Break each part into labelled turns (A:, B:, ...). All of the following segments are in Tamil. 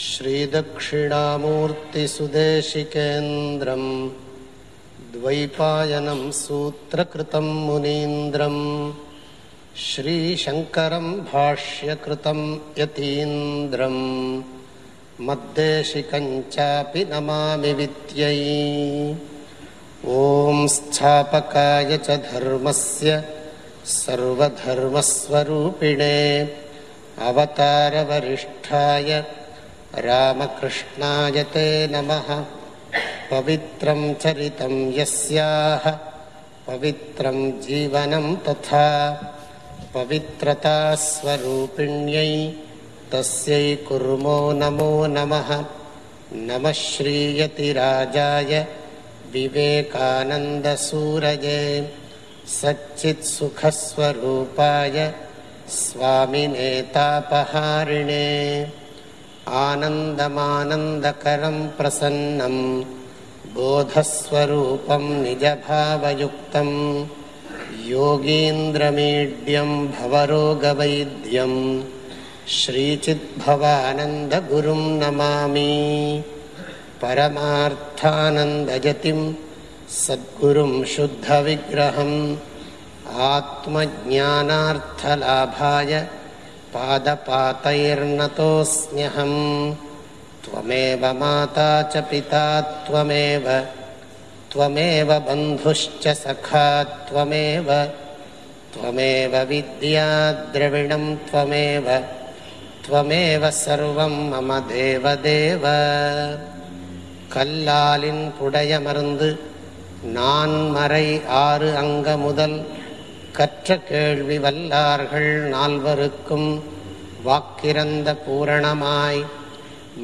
A: श्रीदक्षिणामूर्तिसुदेशिकेन्द्रम् द्वैपायनं सूत्रकृतं मुनीन्द्रम् श्रीशङ्करं भाष्यकृतं यतीन्द्रम् मद्देशिकं चापि नमामि विद्यै ॐ स्थापकाय च धर्मस्य सर्वधर्मस्वरूपिणे अवतारवरिष्ठाय रामकृष्णाय ते नमः पवित्रं चरितं यस्याः पवित्रं जीवनं तथा पवित्रतास्वरूपिण्यै तस्यै कुर्मो नमो नमः नमः श्रीयतिराजाय विवेकानन्दसूरजे सच्चित्सुखस्वरूपाय स्वामिनेतापहारिणे आनन्दमानन्दकरं प्रसन्नं बोधस्वरूपं निजभावयुक्तं योगीन्द्रमीड्यं भवरोगवैद्यं श्रीचिद्भवानन्दगुरुं नमामि परमार्थानन्दजतिं सद्गुरुं शुद्धविग्रहम् आत्मज्ञानार्थलाभाय पादपातैर्नतोऽस्म्यहं त्वमेव माता च पिता त्वमेव त्वमेव बन्धुश्च सखा त्वमेव त्वमेव विद्या द्रविणं त्वमेव त्वमेव सर्वं मम देवदेव கல்லாலின் புடையமர்ந்து நான் மறை ஆறு அங்க முதல் கற்ற கேள்வி வல்லார்கள் நால்வருக்கும் வாக்கிறந்த பூரணமாய்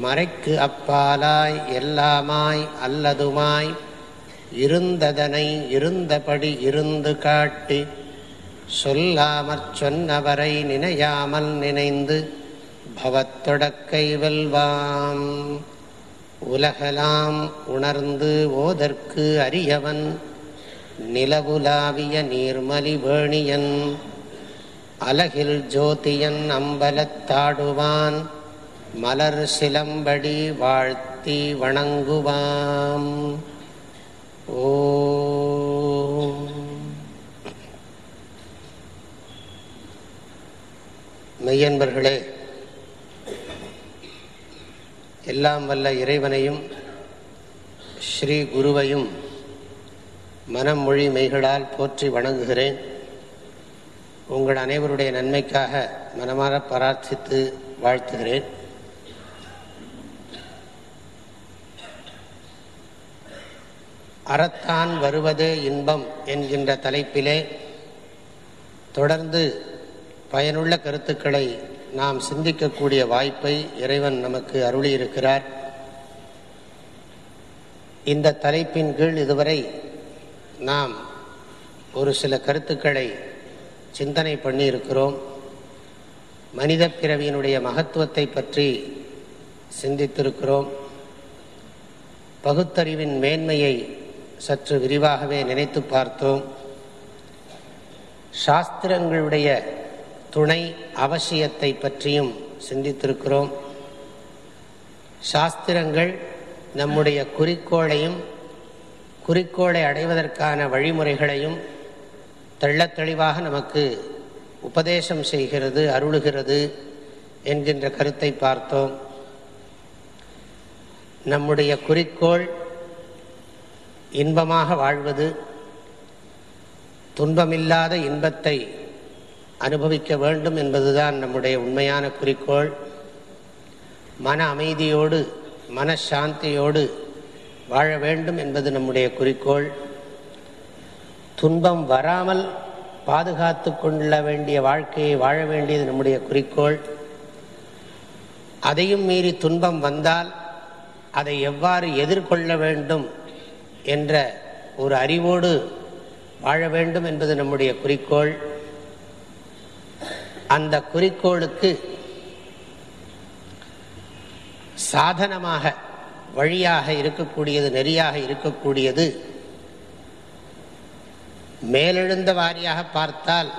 A: மறைக்கு அப்பாலாய் எல்லாமாய் அல்லதுமாய் இருந்ததனை இருந்தபடி இருந்து காட்டி சொல்லாமற் சொன்னவரை நினையாமல் நினைந்து பவத்தொடக்கை வெல்வாம் உலகலாம் உணர்ந்து ஓதற்கு அரியவன் நிலகுலாவிய நீர்மலிவேணியன் அலகில் ஜோதியன் அம்பலத்தாடுவான் மலர் சிலம்படி வாழ்த்தி வணங்குவாம் ஓ மெய்யன்பர்களே எல்லாம் வல்ல இறைவனையும் ஸ்ரீ குருவையும் மனம் மொழி மெய்களால் போற்றி வணங்குகிறேன் உங்கள் அனைவருடைய நன்மைக்காக மனமாக பிரார்த்தித்து வாழ்த்துகிறேன் அறத்தான் வருவதே இன்பம் என்கின்ற தலைப்பிலே தொடர்ந்து பயனுள்ள கருத்துக்களை நாம் சிந்திக்கக்கூடிய வாய்ப்பை இறைவன் நமக்கு அருளியிருக்கிறார் இந்த தலைப்பின் கீழ் இதுவரை நாம் ஒரு சில கருத்துக்களை சிந்தனை பண்ணியிருக்கிறோம் மனித பிறவியினுடைய மகத்துவத்தை பற்றி சிந்தித்திருக்கிறோம் பகுத்தறிவின் மேன்மையை சற்று விரிவாகவே நினைத்து பார்த்தோம் சாஸ்திரங்களுடைய துணை அவசியத்தை பற்றியும் சிந்தித்திருக்கிறோம் சாஸ்திரங்கள் நம்முடைய குறிக்கோளையும் குறிக்கோளை அடைவதற்கான வழிமுறைகளையும் தெள்ளத்தெளிவாக நமக்கு உபதேசம் செய்கிறது அருளுகிறது என்கின்ற கருத்தை பார்த்தோம் நம்முடைய குறிக்கோள் இன்பமாக வாழ்வது துன்பமில்லாத இன்பத்தை அனுபவிக்க வேண்டும் என்பதுதான் நம்முடைய உண்மையான குறிக்கோள் மன அமைதியோடு மனசாந்தியோடு வாழ வேண்டும் என்பது நம்முடைய குறிக்கோள் துன்பம் வராமல் பாதுகாத்து கொள்ள வேண்டிய வாழ்க்கையை வாழ வேண்டியது நம்முடைய குறிக்கோள் அதையும் மீறி துன்பம் வந்தால் அதை எவ்வாறு எதிர்கொள்ள வேண்டும் என்ற ஒரு அறிவோடு வாழ வேண்டும் என்பது நம்முடைய குறிக்கோள் அந்த குறிக்கோளுக்கு சாதனமாக வழியாக இருக்கக்கூடியது நெறியாக இருக்கக்கூடியது மேலெழுந்த வாரியாக பார்த்தால்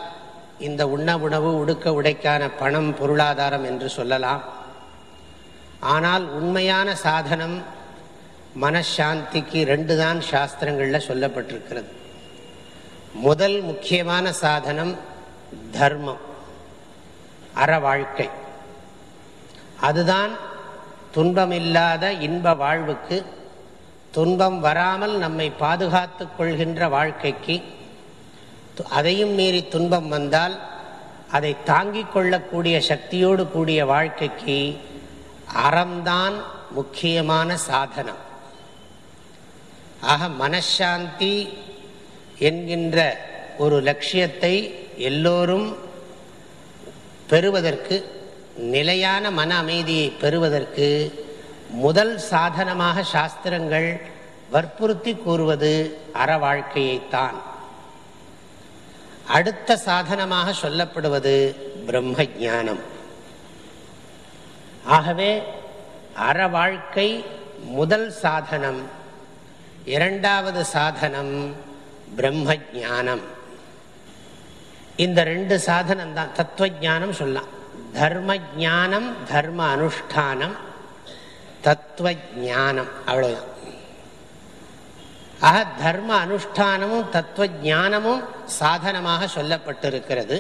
A: இந்த உண்ண உணவு உடுக்க உடைக்கான பணம் பொருளாதாரம் என்று சொல்லலாம் ஆனால் உண்மையான சாதனம் மனசாந்திக்கு ரெண்டு தான் சாஸ்திரங்களில் சொல்லப்பட்டிருக்கிறது முதல் முக்கியமான சாதனம் தர்மம் அற வாழ்க்கை அதுதான் துன்பமில்லாத இன்ப வாழ்வுக்கு துன்பம் வராமல் நம்மை பாதுகாத்து கொள்கின்ற வாழ்க்கைக்கு அதையும் மீறி துன்பம் வந்தால் அதை தாங்கிக் கொள்ளக்கூடிய சக்தியோடு கூடிய வாழ்க்கைக்கு அறம்தான் முக்கியமான சாதனம் ஆக மனசாந்தி என்கின்ற ஒரு லட்சியத்தை எல்லோரும் பெறுவதற்கு நிலையான மன அமைதியை பெறுவதற்கு முதல் சாதனமாக சாஸ்திரங்கள் வற்புறுத்தி கூறுவது அற வாழ்க்கையைத்தான் அடுத்த சாதனமாக சொல்லப்படுவது பிரம்ம ஜானம் ஆகவே அற வாழ்க்கை முதல் சாதனம் இரண்டாவது சாதனம் பிரம்ம ஜானம் இந்த ரெண்டு சாதனம் தான் தத்துவ ஜானம் சொல்லலாம் தர்ம ஜானம் தர்ம அனுஷ்டானம் தத்துவ ஜானம் அவ்வளோதான் ஆக தர்ம அனுஷ்டானமும் தத்துவ ஜானமும் சாதனமாக சொல்லப்பட்டிருக்கிறது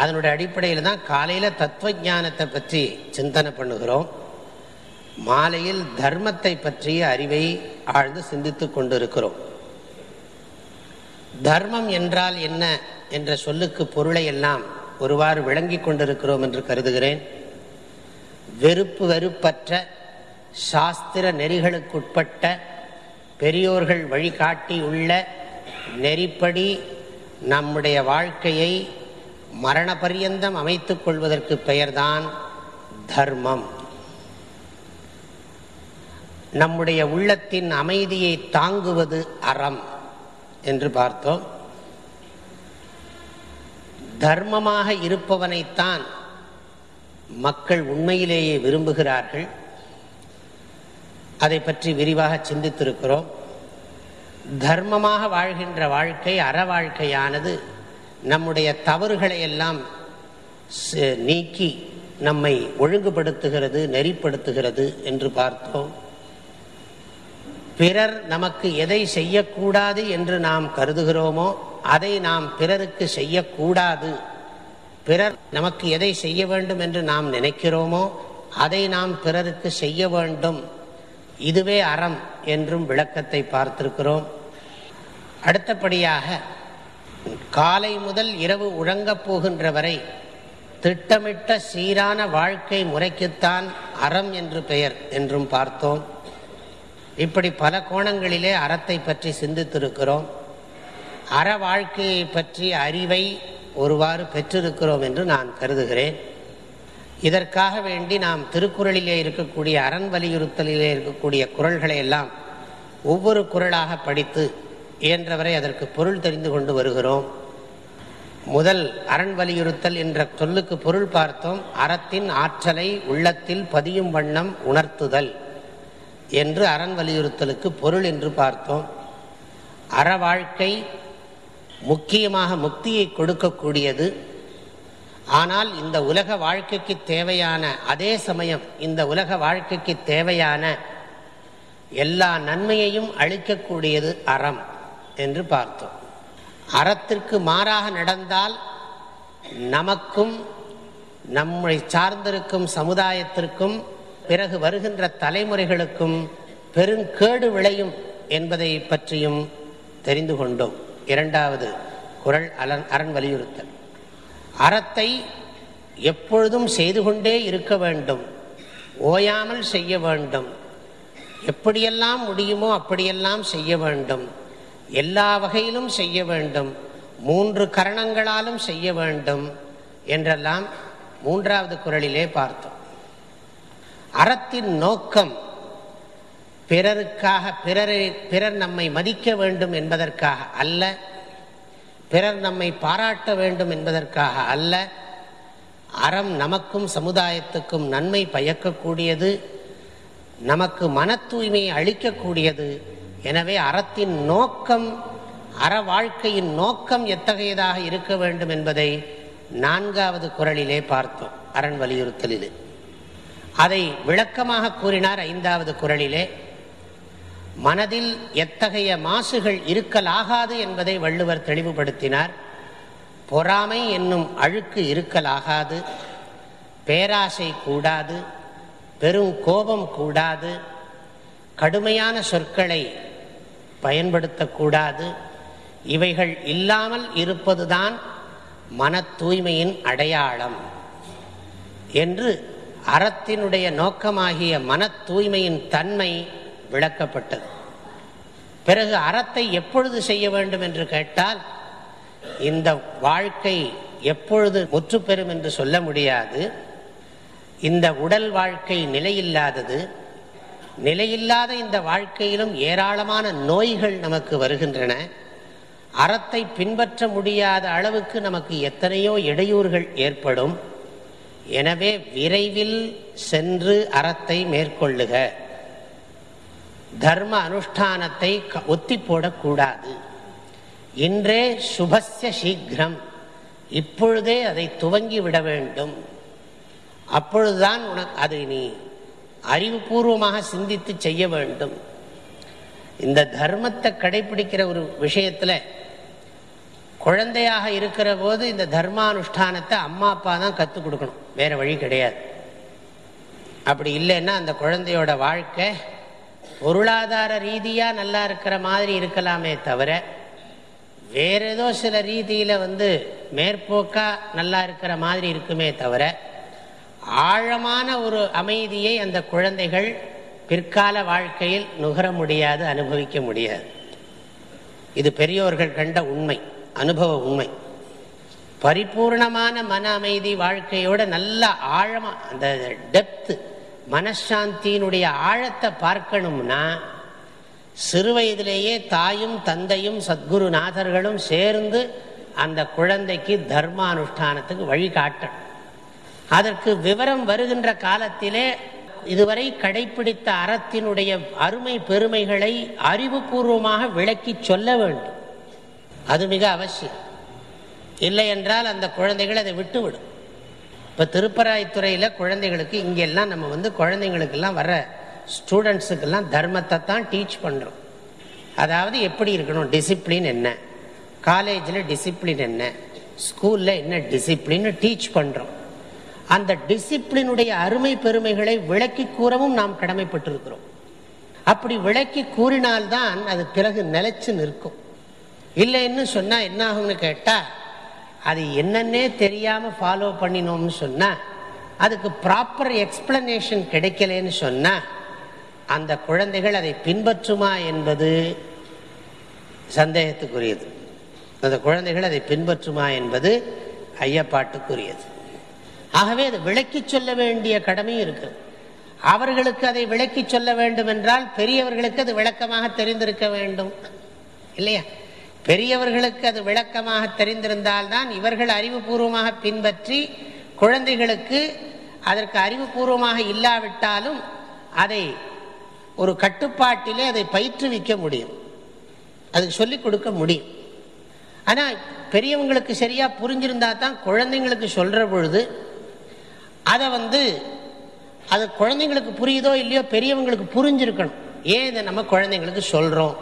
A: அதனுடைய அடிப்படையில் தான் காலையில் தத்துவ ஜானத்தை பற்றி சிந்தனை பண்ணுகிறோம் மாலையில் தர்மத்தை பற்றிய அறிவை ஆழ்ந்து சிந்தித்து கொண்டிருக்கிறோம் தர்மம் என்றால் என்ன என்ற சொல்லுக்கு பொருளை எல்லாம் ஒருவாறு விளங்கி கொண்டிருக்கிறோம் என்று கருதுகிறேன் வெறுப்பு வெறுப்பற்ற சாஸ்திர நெறிகளுக்குட்பட்ட பெரியோர்கள் வழிகாட்டி உள்ள நெறிப்படி நம்முடைய வாழ்க்கையை மரண பரியந்தம் அமைத்துக் கொள்வதற்கு பெயர்தான் தர்மம் நம்முடைய உள்ளத்தின் அமைதியை தாங்குவது அறம் என்று பார்த்தோம் தர்மமாக இருப்பவனைத்தான் மக்கள் உண்மையிலேயே விரும்புகிறார்கள் அதை பற்றி விரிவாக சிந்தித்திருக்கிறோம் தர்மமாக வாழ்கின்ற வாழ்க்கை அற வாழ்க்கையானது நம்முடைய தவறுகளை எல்லாம் நீக்கி நம்மை ஒழுங்குபடுத்துகிறது நெறிப்படுத்துகிறது என்று பார்த்தோம் பிறர் நமக்கு எதை செய்யக்கூடாது என்று நாம் கருதுகிறோமோ அதை நாம் பிறருக்கு செய்யக்கூடாது பிறர் நமக்கு எதை செய்ய வேண்டும் என்று நாம் நினைக்கிறோமோ அதை நாம் பிறருக்கு செய்ய வேண்டும் இதுவே அறம் என்றும் விளக்கத்தை பார்த்திருக்கிறோம் அடுத்தபடியாக காலை முதல் இரவு உழங்கப் போகின்ற வரை திட்டமிட்ட சீரான வாழ்க்கை முறைக்குத்தான் அறம் என்று பெயர் என்றும் பார்த்தோம் இப்படி பல கோணங்களிலே அறத்தை பற்றி சிந்தித்திருக்கிறோம் அற வாழ்க்கையை பற்றி அறிவை ஒருவாறு பெற்றிருக்கிறோம் என்று நான் கருதுகிறேன் இதற்காக வேண்டி நாம் திருக்குறளிலே இருக்கக்கூடிய அரண் வலியுறுத்தலிலே இருக்கக்கூடிய குரல்களை எல்லாம் ஒவ்வொரு குரலாக படித்து இயன்றவரை அதற்கு பொருள் தெரிந்து கொண்டு வருகிறோம் முதல் அரண் வலியுறுத்தல் என்ற சொல்லுக்கு பொருள் பார்த்தோம் அறத்தின் ஆற்றலை உள்ளத்தில் பதியும் வண்ணம் உணர்த்துதல் என்று அறன் வலியுறுத்தலுக்கு பொருள் என்று பார்த்தோம் அற வாழ்க்கை முக்கியமாக முக்தியை கொடுக்கக்கூடியது ஆனால் இந்த உலக வாழ்க்கைக்கு தேவையான அதே சமயம் இந்த உலக வாழ்க்கைக்கு தேவையான எல்லா நன்மையையும் அளிக்கக்கூடியது அறம் என்று பார்த்தோம் அறத்திற்கு மாறாக நடந்தால் நமக்கும் நம்மை சார்ந்திருக்கும் சமுதாயத்திற்கும் பிறகு வருகின்ற தலைமுறைகளுக்கும் பெருங்கேடு விளையும் என்பதை பற்றியும் தெரிந்து கொண்டோம் இரண்டாவது குரல் அலன் அரண் வலியுறுத்தல் அறத்தை எப்பொழுதும் செய்து கொண்டே இருக்க வேண்டும் ஓயாமல் செய்ய வேண்டும் எப்படியெல்லாம் முடியுமோ அப்படியெல்லாம் செய்ய வேண்டும் எல்லா வகையிலும் செய்ய வேண்டும் மூன்று கரணங்களாலும் செய்ய வேண்டும் என்றெல்லாம் மூன்றாவது குரலிலே பார்த்தோம் அறத்தின் நோக்கம் பிறருக்காக பிறரை பிறர் நம்மை மதிக்க வேண்டும் என்பதற்காக அல்ல பிறர் நம்மை பாராட்ட வேண்டும் என்பதற்காக அல்ல அறம் நமக்கும் சமுதாயத்துக்கும் நன்மை பயக்கக்கூடியது நமக்கு மன தூய்மையை அளிக்கக்கூடியது எனவே அறத்தின் நோக்கம் அற வாழ்க்கையின் நோக்கம் எத்தகையதாக இருக்க வேண்டும் என்பதை நான்காவது குரலிலே பார்த்தோம் அரண் வலியுறுத்தலிலே அதை விளக்கமாக கூறினார் ஐந்தாவது குரலிலே மனதில் எத்தகைய மாசுகள் இருக்கலாகாது என்பதை வள்ளுவர் தெளிவுபடுத்தினார் பொறாமை என்னும் அழுக்கு இருக்கலாகாது பேராசை கூடாது பெரும் கோபம் கூடாது கடுமையான சொற்களை பயன்படுத்தக்கூடாது இவைகள் இல்லாமல் இருப்பதுதான் மன தூய்மையின் அடையாளம் என்று அறத்தினுடைய நோக்கமாகிய மன தூய்மையின் தன்மை விளக்கப்பட்டது பிறகு அறத்தை எப்பொழுது செய்ய வேண்டும் என்று கேட்டால் இந்த வாழ்க்கை எப்பொழுது முற்றுப்பெறும் என்று சொல்ல முடியாது இந்த உடல் வாழ்க்கை நிலையில்லாதது நிலையில்லாத இந்த வாழ்க்கையிலும் ஏராளமான நோய்கள் நமக்கு வருகின்றன அறத்தை பின்பற்ற முடியாத அளவுக்கு நமக்கு எத்தனையோ இடையூறுகள் ஏற்படும் எனவே விரைவில் சென்று அறத்தை மேற்கொள்ளுக தர்ம அனுஷ்டானத்தை ஒத்தி போடக்கூடாது இன்றே சுபஸ்ய சீக்கிரம் இப்பொழுதே அதை துவங்கி விட வேண்டும் அப்பொழுதுதான் உனக்கு அது நீ அறிவுபூர்வமாக சிந்தித்து செய்ய வேண்டும் இந்த தர்மத்தை கடைபிடிக்கிற ஒரு விஷயத்தில் குழந்தையாக இருக்கிற போது இந்த தர்மானுஷ்டானத்தை அம்மா அப்பா தான் கற்றுக் கொடுக்கணும் வேறு வழி கிடையாது அப்படி இல்லைன்னா அந்த குழந்தையோட வாழ்க்கை பொருளாதார ரீதியாக நல்லா இருக்கிற மாதிரி இருக்கலாமே தவிர வேறு ஏதோ சில ரீதியில் வந்து மேற்போக்காக நல்லா இருக்கிற மாதிரி இருக்குமே தவிர ஆழமான ஒரு அமைதியை அந்த குழந்தைகள் பிற்கால வாழ்க்கையில் நுகர முடியாது அனுபவிக்க முடியாது இது பெரியோர்கள் கண்ட உண்மை அனுபவ உண்மை பரிபூர்ணமான மன அமைதி வாழ்க்கையோட நல்ல ஆழமாக அந்த டெப்த்து மனசாந்தியினுடைய ஆழத்தை பார்க்கணும்னா சிறு வயதிலேயே தாயும் தந்தையும் சத்குருநாதர்களும் சேர்ந்து அந்த குழந்தைக்கு தர்மானுஷ்டானத்துக்கு வழிகாட்டணும் அதற்கு விவரம் வருகின்ற காலத்திலே இதுவரை கடைபிடித்த அறத்தினுடைய அருமை பெருமைகளை அறிவுபூர்வமாக விளக்கி சொல்ல வேண்டும் அது மிக அவசியம் இல்லை என்றால் அந்த குழந்தைகள் அதை விட்டுவிடும் இப்போ திருப்பராய்த்துறையில் குழந்தைகளுக்கு இங்கெல்லாம் நம்ம வந்து குழந்தைங்களுக்கெல்லாம் வர ஸ்டூடெண்ட்ஸுக்கெல்லாம் தர்மத்தை தான் டீச் பண்ணுறோம் அதாவது எப்படி இருக்கணும் டிசிப்ளின் என்ன காலேஜில் டிசிப்ளின் என்ன ஸ்கூலில் என்ன டிசிப்ளின்னு டீச் பண்ணுறோம் அந்த டிசிப்ளினுடைய அருமை பெருமைகளை விளக்கி கூறவும் நாம் கடமைப்பட்டிருக்கிறோம் அப்படி விளக்கி கூறினால்தான் அது பிறகு நிலைச்சு நிற்கும் இல்லைன்னு சொன்னால் என்ன ஆகும்னு கேட்டால் அது என்னன்னே தெரியாமல் ஃபாலோ பண்ணினோம்னு சொன்னால் அதுக்கு ப்ராப்பர் எக்ஸ்பிளனேஷன் கிடைக்கலன்னு சொன்னால் அந்த குழந்தைகள் அதை பின்பற்றுமா என்பது சந்தேகத்துக்குரியது அந்த குழந்தைகள் அதை பின்பற்றுமா என்பது ஐயப்பாட்டுக்குரியது ஆகவே அது விளக்கி சொல்ல வேண்டிய கடமையும் இருக்குது அவர்களுக்கு அதை விளக்கி சொல்ல வேண்டும் என்றால் பெரியவர்களுக்கு அது விளக்கமாக தெரிந்திருக்க வேண்டும் இல்லையா பெரியவர்களுக்கு அது விளக்கமாக தெரிந்திருந்தால்தான் இவர்கள் அறிவுபூர்வமாக பின்பற்றி குழந்தைகளுக்கு அதற்கு அறிவுபூர்வமாக இல்லாவிட்டாலும் அதை ஒரு கட்டுப்பாட்டிலே அதை பயிற்றுவிக்க முடியும் அது சொல்லிக் கொடுக்க முடியும் ஆனால் பெரியவங்களுக்கு சரியாக புரிஞ்சிருந்தால் தான் குழந்தைங்களுக்கு சொல்கிற பொழுது அதை வந்து அது குழந்தைங்களுக்கு புரியுதோ இல்லையோ பெரியவங்களுக்கு புரிஞ்சிருக்கணும் ஏன் இதை நம்ம குழந்தைங்களுக்கு சொல்கிறோம்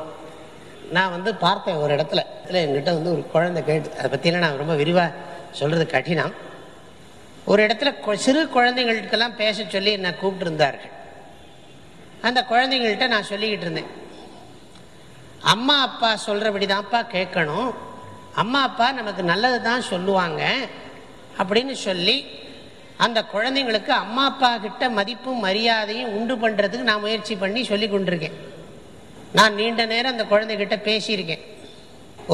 A: நான் வந்து பார்த்தேன் ஒரு இடத்துல இதில் எங்கிட்ட வந்து ஒரு குழந்தை கேட்டு அதை பற்றிலாம் நான் ரொம்ப விரிவாக சொல்கிறது கடினம் ஒரு இடத்துல சிறு குழந்தைங்களுக்கெல்லாம் பேச சொல்லி என்னை கூப்பிட்டுருந்தார்கள் அந்த குழந்தைங்கள்ட்ட நான் சொல்லிக்கிட்டு இருந்தேன் அம்மா அப்பா சொல்கிறபடி தான்ப்பா கேட்கணும் அம்மா அப்பா நமக்கு நல்லது தான் சொல்லுவாங்க அப்படின்னு சொல்லி அந்த குழந்தைங்களுக்கு அம்மா அப்பா கிட்ட மதிப்பும் மரியாதையும் உண்டு பண்ணுறதுக்கு நான் முயற்சி பண்ணி சொல்லி கொண்டிருக்கேன் நான் நீண்ட நேரம் அந்த குழந்தைகிட்ட பேசியிருக்கேன்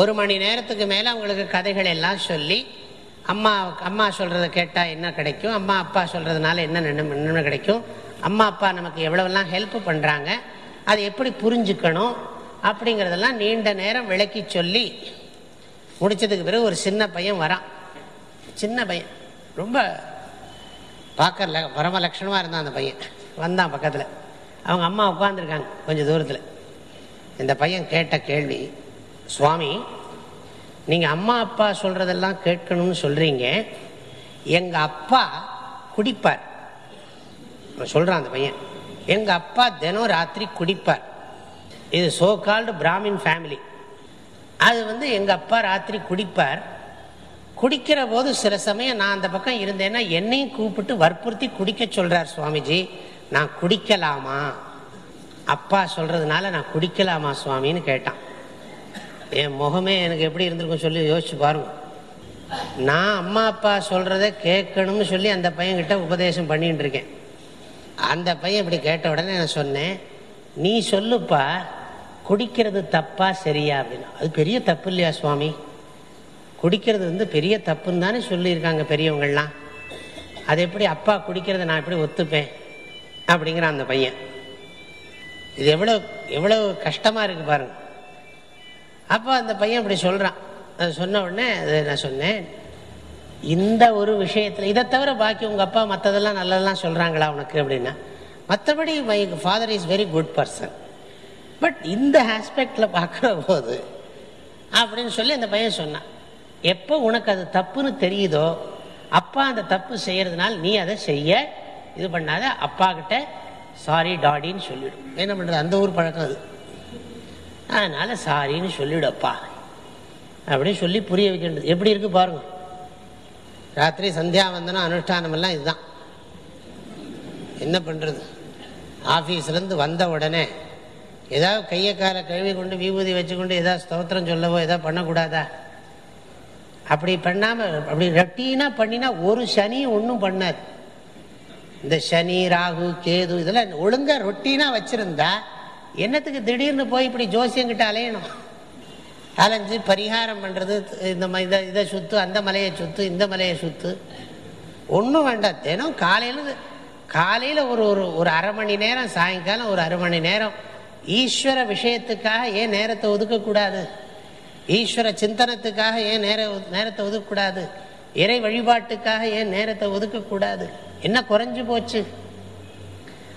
A: ஒரு மணி நேரத்துக்கு மேலே அவங்களுக்கு கதைகள் எல்லாம் சொல்லி அம்மா அம்மா சொல்கிறத கேட்டால் என்ன கிடைக்கும் அம்மா அப்பா சொல்கிறதுனால என்ன நின்று கிடைக்கும் அம்மா அப்பா நமக்கு எவ்வளவெல்லாம் ஹெல்ப் பண்ணுறாங்க அது எப்படி புரிஞ்சுக்கணும் அப்படிங்கிறதெல்லாம் நீண்ட நேரம் விளக்கி சொல்லி முடித்ததுக்கு பிறகு ஒரு சின்ன பையன் வரான் சின்ன பையன் ரொம்ப பார்க்க பரம லட்சணமாக இருந்தான் அந்த பையன் வந்தான் பக்கத்தில் அவங்க அம்மா உட்காந்துருக்காங்க கொஞ்சம் தூரத்தில் இந்த பையன் கேட்ட கேள்வி சுவாமி நீங்கள் அம்மா அப்பா சொல்கிறதெல்லாம் கேட்கணும்னு சொல்கிறீங்க எங்கள் அப்பா குடிப்பார் சொல்கிறான் அந்த பையன் எங்கள் அப்பா தினம் ராத்திரி குடிப்பார் இது சோ கால்டு பிராமின் ஃபேமிலி அது வந்து எங்கள் அப்பா ராத்திரி குடிப்பார் குடிக்கிற போது சில சமயம் நான் அந்த பக்கம் இருந்தேன்னா என்னையும் கூப்பிட்டு வற்புறுத்தி குடிக்க சொல்கிறார் சுவாமிஜி நான் குடிக்கலாமா அப்பா சொல்கிறதுனால நான் குடிக்கலாமா சுவாமின்னு கேட்டான் என் முகமே எனக்கு எப்படி இருந்திருக்கும் சொல்லி யோசிச்சு பாருங்க நான் அம்மா அப்பா சொல்கிறத கேட்கணும்னு சொல்லி அந்த பையன்கிட்ட உபதேசம் பண்ணிட்டு இருக்கேன் அந்த பையன் இப்படி கேட்ட உடனே நான் சொன்னேன் நீ சொல்லுப்பா குடிக்கிறது தப்பா சரியா அப்படின்னா அது பெரிய தப்பு இல்லையா சுவாமி குடிக்கிறது வந்து பெரிய தப்புன்னு தானே சொல்லியிருக்காங்க பெரியவங்கள்லாம் அது எப்படி அப்பா குடிக்கிறத நான் எப்படி ஒத்துப்பேன் அப்படிங்கிற அந்த பையன் இது எவ்வளோ எவ்வளோ கஷ்டமாக இருக்குது பாருங்க அப்போ அந்த பையன் அப்படி சொல்கிறான் அது சொன்ன உடனே அது நான் சொன்னேன் இந்த ஒரு விஷயத்தில் இதை தவிர பாக்கி உங்கள் அப்பா மற்றதெல்லாம் நல்லதெல்லாம் சொல்கிறாங்களா உனக்கு அப்படின்னா மற்றபடி my father is very good person but இந்த ஆஸ்பெக்டில் பார்க்குற போது அப்படின்னு சொல்லி அந்த பையன் சொன்னான் எப்போ உனக்கு அது தப்புன்னு தெரியுதோ அப்பா அந்த தப்பு செய்கிறதுனால நீ அதை செய்ய இது பண்ணாத அப்பா கிட்ட சாரி டாடின்னு சொல்லிவிடும் என்ன பண்ணுறது அந்த ஊர் பழக்கம் அது அதனால் சாரின்னு சொல்லிவிடப்பா அப்படின்னு சொல்லி புரிய வைக்கின்றது எப்படி இருக்கு பாருங்கள் ராத்திரி சந்தியா அனுஷ்டானம் அனுஷ்டானமெல்லாம் இதுதான் என்ன பண்ணுறது ஆஃபீஸ்லேருந்து வந்த உடனே ஏதாவது கையை காலை கழுவி கொண்டு விபூதி வச்சுக்கொண்டு ஏதாவது ஸ்தோத்திரம் சொல்லவோ ஏதாவது பண்ணக்கூடாதா அப்படி பண்ணாமல் அப்படி ரட்டீனாக பண்ணினா ஒரு சனியும் ஒன்றும் பண்ணாது இந்த சனி ராகு கேது இதெல்லாம் ஒழுங்கா ரொட்டீனாக வச்சுருந்தா என்னத்துக்கு திடீர்னு போய் இப்படி ஜோசியங்கிட்ட அலையணும் அலைஞ்சு பரிகாரம் பண்ணுறது இந்த இதை இதை சுற்று அந்த மலையை சுற்று இந்த மலையை சுற்று ஒன்றும் வேண்டாம் தினம் காலையில் காலையில் ஒரு ஒரு ஒரு அரை மணி நேரம் சாயங்காலம் ஒரு அரை மணி நேரம் ஈஸ்வர விஷயத்துக்காக ஏன் நேரத்தை ஒதுக்கக்கூடாது ஈஸ்வர சிந்தனத்துக்காக ஏன் நேர நேரத்தை ஒதுக்கக்கூடாது இறை வழிபாட்டுக்காக ஏன் நேரத்தை ஒதுக்கக்கூடாது என்ன குறைஞ்சு போச்சு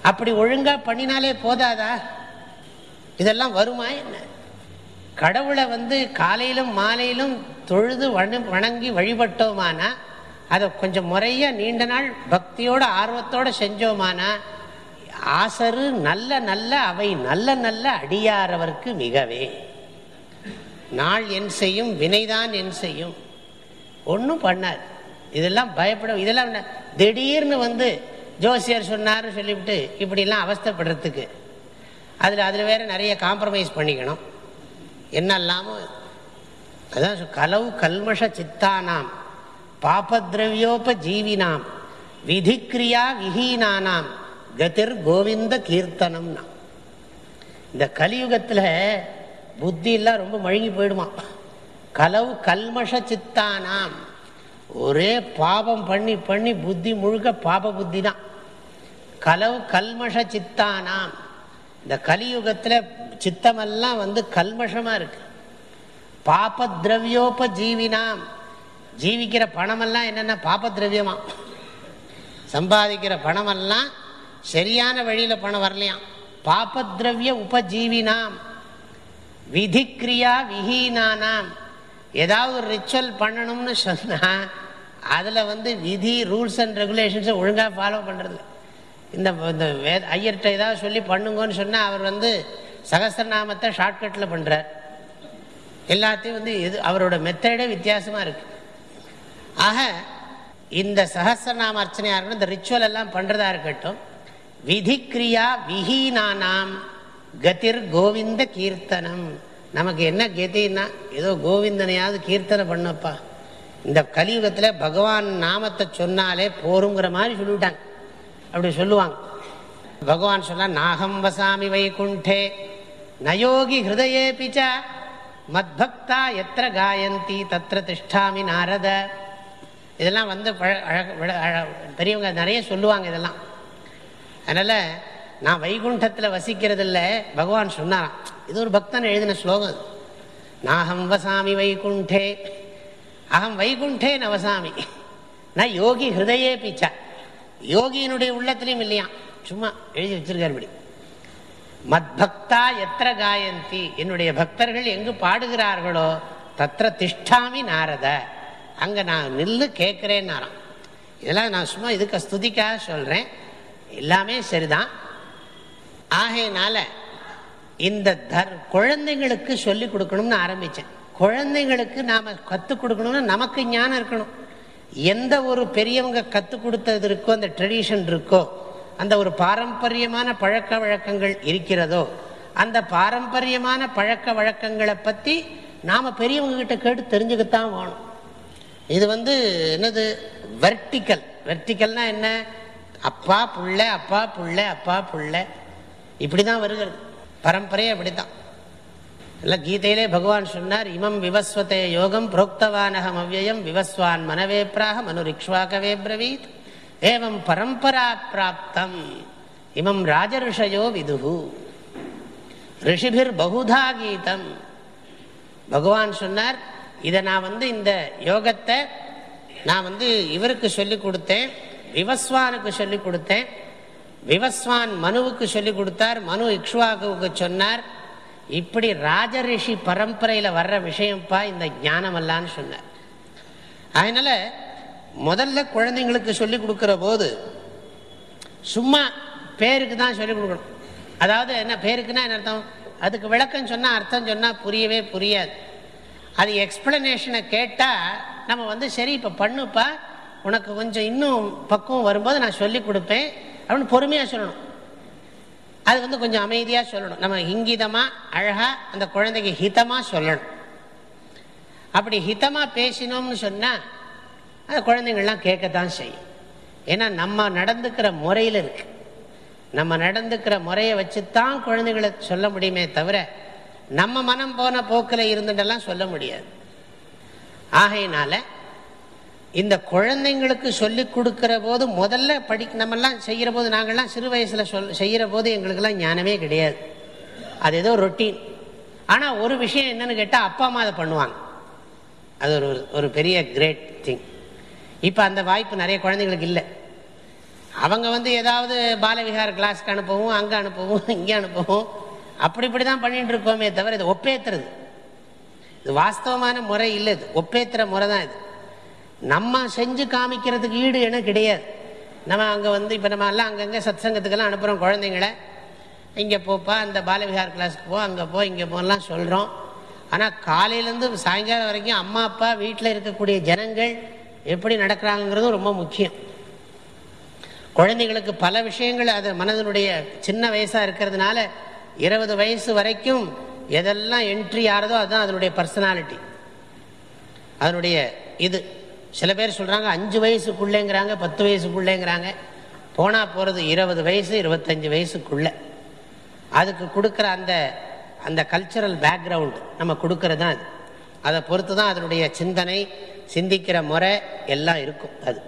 A: அப்படி ஒழுங்கா பண்ணினாலே போதாதா இதெல்லாம் வருமா என்ன கடவுளை வந்து காலையிலும் மாலையிலும் தொழுது வணங்கி வழிபட்டோமானா அதை கொஞ்சம் முறையாக நீண்ட நாள் பக்தியோட ஆர்வத்தோட செஞ்சோமானா ஆசரு நல்ல நல்ல அவை நல்ல நல்ல அடியாரவர்க்கு மிகவே நாள் என் செய்யும் வினைதான் என் செய்யும் ஒன்றும் பண்ணார் இதெல்லாம் பயப்படும் இதெல்லாம் திடீர்னு வந்து ஜோசியர் சொன்னார்னு சொல்லிவிட்டு இப்படிலாம் அவஸ்தப்படுறதுக்கு அதில் அதில் வேறு நிறைய காம்ப்ரமைஸ் பண்ணிக்கணும் என்ன இல்லாமல் அதான் கலவு கல்மஷ சித்தானாம் பாபத்ரவியோப ஜீவினாம் கிரியா விஹீனானாம் கதிர் கோவிந்த கீர்த்தனம்னா இந்த கலியுகத்தில் புத்தியெல்லாம் ரொம்ப மழுங்கி போயிடுமா கலவு கல்மஷ சித்தானாம் ஒரே பாபம் பண்ணி பண்ணி புத்தி முழுக்க பாப புத்தி தான் கலவு கல்மஷ சித்தானாம் இந்த கலியுகத்தில் சித்தமெல்லாம் வந்து கல்மஷமாக இருக்கு பாப திரவியோப ஜீவினாம் ஜீவிக்கிற பணமெல்லாம் என்னென்ன பாப திரவியமாக சம்பாதிக்கிற பணமெல்லாம் சரியான வழியில் பணம் வரலையாம் திரவிய உபஜீவினாம் விதிக்கிரியா விஹீனானாம் ஏதாவது ஒரு ரிச்சுவல் பண்ணணும்னு சொன்னால் அதில் வந்து விதி ரூல்ஸ் அண்ட் ரெகுலேஷன்ஸை ஒழுங்காக ஃபாலோ பண்ணுறது இந்த இந்த வே ஐயர்கிட்ட ஏதாவது சொல்லி பண்ணுங்கன்னு சொன்னால் அவர் வந்து சகசரநாமத்தை ஷார்ட்கட்டில் பண்ணுறார் எல்லாத்தையும் வந்து இது அவரோட மெத்தடே வித்தியாசமாக இருக்குது ஆக இந்த சகசரநாம அர்ச்சனையாக இருக்கணும் இந்த ரிச்சுவல் எல்லாம் பண்ணுறதா இருக்கட்டும் கிரியா விஹீனானாம் கதிர் கோவிந்த கீர்த்தனம் நமக்கு என்ன கதின்னா ஏதோ கோவிந்தனையாவது கீர்த்தனை பண்ணப்பா இந்த கலியுகத்தில் பகவான் நாமத்தை சொன்னாலே போருங்கிற மாதிரி சொல்லிவிட்டாங்க அப்படி சொல்லுவாங்க பகவான் சொன்னால் நாகம் வசாமி வைகுண்டே நயோகி ஹிருதயே பிச்சா மத்பக்தா எத்திர காயந்தி தத்திர திஷ்டாமி நாரத இதெல்லாம் வந்து பெரியவங்க நிறைய சொல்லுவாங்க இதெல்லாம் அதனால் நான் வைகுண்டத்தில் வசிக்கிறது இல்லை பகவான் சொன்னாராம் இது ஒரு பக்தன் எழுதின ஸ்லோகம் நாகம் வசாமி வைகுண்டே அகம் வைகுண்டே நவசாமி நான் யோகி ஹிருதயே பீச்சா யோகியினுடைய உள்ளத்திலையும் இல்லையா சும்மா எழுதி வச்சிருக்கார் இப்படி மத் பக்தா எத்திர காயந்தி என்னுடைய பக்தர்கள் எங்கு பாடுகிறார்களோ தத்திர திஷ்டாமி நாரத அங்கே நான் நில்லு நாரம் இதெல்லாம் நான் சும்மா இதுக்கு ஸ்துதிக்காக சொல்கிறேன் எல்லாமே சரிதான் ஆகையினால இந்த தர் குழந்தைங்களுக்கு சொல்லி கொடுக்கணும்னு ஆரம்பித்தேன் குழந்தைங்களுக்கு நாம் கற்றுக் கொடுக்கணும்னா நமக்கு ஞானம் இருக்கணும் எந்த ஒரு பெரியவங்க கற்றுக் கொடுத்தது இருக்கோ அந்த ட்ரெடிஷன் இருக்கோ அந்த ஒரு பாரம்பரியமான பழக்க வழக்கங்கள் இருக்கிறதோ அந்த பாரம்பரியமான பழக்க வழக்கங்களை பற்றி நாம் பெரியவங்ககிட்ட கேட்டு தெரிஞ்சுக்கத்தான் வேணும் இது வந்து என்னது வெர்டிக்கல் வெர்டிக்கல்னா என்ன அப்பா புள்ள அப்பா புள்ள அப்பா புள்ள இப்படி தான் வருகிறது பரம்பரையே அப்படி தான் எல்லாம் கீதையிலே பகவான் சொன்னார் இமம் விவஸ்வத்தே யோகம் புரோக்தவானகம் அவ்வயம் விவஸ்வான் பிராக மனு ரிக்ஷ்வாகவே பிரவீத் ஏவம் பரம்பரா பிராப்தம் இமம் ராஜரிஷயோ விதுகு ரிஷிபிர் பகுதா கீதம் பகவான் சொன்னார் இதை நான் வந்து இந்த யோகத்தை நான் வந்து இவருக்கு சொல்லிக் கொடுத்தேன் விவஸ்வானுக்கு சொல்லிக் கொடுத்தேன் விவஸ்வான் மனுவுக்கு சொல்லிக் கொடுத்தார் மனு இக்ஷ்வாகுவுக்கு சொன்னார் இப்படி ராஜ ரிஷி பரம்பரையில் வர்ற விஷயம்ப்பா இந்த ஞானமல்லான்னு சொன்னார் அதனால் முதல்ல குழந்தைங்களுக்கு சொல்லிக் கொடுக்குற போது சும்மா பேருக்கு தான் சொல்லிக் கொடுக்கணும் அதாவது என்ன பேருக்குன்னா என்ன அர்த்தம் அதுக்கு விளக்கம் சொன்னால் அர்த்தம் சொன்னால் புரியவே புரியாது அது எக்ஸ்பிளனேஷனை கேட்டால் நம்ம வந்து சரி இப்போ பண்ணுப்பா உனக்கு கொஞ்சம் இன்னும் பக்குவம் வரும்போது நான் சொல்லி கொடுப்பேன் அப்படின்னு பொறுமையாக சொல்லணும் அது வந்து கொஞ்சம் அமைதியாக சொல்லணும் நம்ம இங்கிதமாக அழகாக அந்த குழந்தைக்கு ஹிதமாக சொல்லணும் அப்படி ஹிதமாக பேசினோம்னு சொன்னால் அந்த குழந்தைங்கள்லாம் கேட்க தான் செய்யும் ஏன்னா நம்ம நடந்துக்கிற முறையில் இருக்கு நம்ம நடந்துக்கிற முறையை வச்சு தான் குழந்தைகளை சொல்ல முடியுமே தவிர நம்ம மனம் போன போக்கில் இருந்துட்டெல்லாம் சொல்ல முடியாது ஆகையினால இந்த குழந்தைங்களுக்கு சொல்லி கொடுக்குற போது முதல்ல படி நம்மெல்லாம் செய்கிற போது நாங்கள்லாம் சிறு வயசில் சொல் செய்கிற போது எங்களுக்கெல்லாம் ஞானமே கிடையாது அது ஏதோ ரொட்டீன் ஆனால் ஒரு விஷயம் என்னன்னு கேட்டால் அப்பா அம்மா அதை பண்ணுவாங்க அது ஒரு ஒரு பெரிய கிரேட் திங் இப்போ அந்த வாய்ப்பு நிறைய குழந்தைங்களுக்கு இல்லை அவங்க வந்து ஏதாவது பாலவிகார கிளாஸ்க்கு அனுப்பவும் அங்கே அனுப்பவும் இங்கே அனுப்பவும் அப்படி இப்படி தான் பண்ணிட்டு இருக்கோமே தவிர இது ஒப்பேத்துறது இது வாஸ்தவமான முறை இல்லை இது ஒப்பேத்துற முறை தான் இது நம்ம செஞ்சு காமிக்கிறதுக்கு ஈடு என கிடையாது நம்ம அங்கே வந்து இப்போ நம்ம எல்லாம் அங்கங்கே சத் சங்கத்துக்கெல்லாம் அனுப்புகிறோம் குழந்தைங்கள இங்கே போப்பா அந்த பாலவிகார் கிளாஸுக்கு போ அங்கே போ இங்கே போகலாம் சொல்கிறோம் ஆனால் காலையிலேருந்து சாயங்காலம் வரைக்கும் அம்மா அப்பா வீட்டில் இருக்கக்கூடிய ஜனங்கள் எப்படி நடக்கிறாங்கிறதும் ரொம்ப முக்கியம் குழந்தைங்களுக்கு பல விஷயங்கள் அது மனதனுடைய சின்ன வயசாக இருக்கிறதுனால இருபது வயசு வரைக்கும் எதெல்லாம் என்ட்ரி ஆகிறதோ அதுதான் அதனுடைய பர்சனாலிட்டி அதனுடைய இது சில பேர் சொல்கிறாங்க அஞ்சு வயசுக்குள்ளேங்கிறாங்க பத்து வயசுக்குள்ளேங்கிறாங்க போனால் போகிறது இருபது வயசு இருபத்தஞ்சி வயசுக்குள்ளே அதுக்கு கொடுக்குற அந்த அந்த கல்ச்சரல் பேக்ரவுண்டு நம்ம கொடுக்கறது தான் அது அதை பொறுத்து தான் அதனுடைய சிந்தனை சிந்திக்கிற முறை எல்லாம் இருக்கும் அது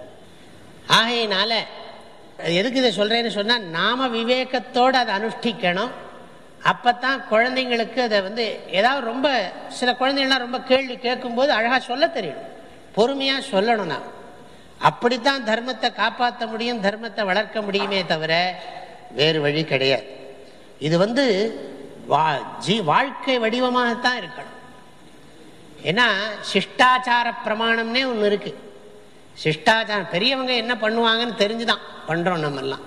A: ஆகையினால எதுக்கு இதை சொல்கிறேன்னு சொன்னால் நாம விவேகத்தோடு அதை அனுஷ்டிக்கணும் அப்போ தான் குழந்தைங்களுக்கு அதை வந்து ஏதாவது ரொம்ப சில குழந்தைங்கள்லாம் ரொம்ப கேள்வி கேட்கும்போது அழகாக சொல்ல தெரியணும் பொறுமையாக சொல்லணும் நான் அப்படித்தான் தர்மத்தை காப்பாற்ற முடியும் தர்மத்தை வளர்க்க முடியுமே தவிர வேறு வழி கிடையாது இது வந்து வா ஜி வாழ்க்கை வடிவமாகத்தான் இருக்கணும் ஏன்னா சிஷ்டாச்சார பிரமாணம்னே ஒன்று இருக்குது சிஷ்டாச்சாரம் பெரியவங்க என்ன பண்ணுவாங்கன்னு தெரிஞ்சு தான் பண்ணுறோம் நம்மெல்லாம்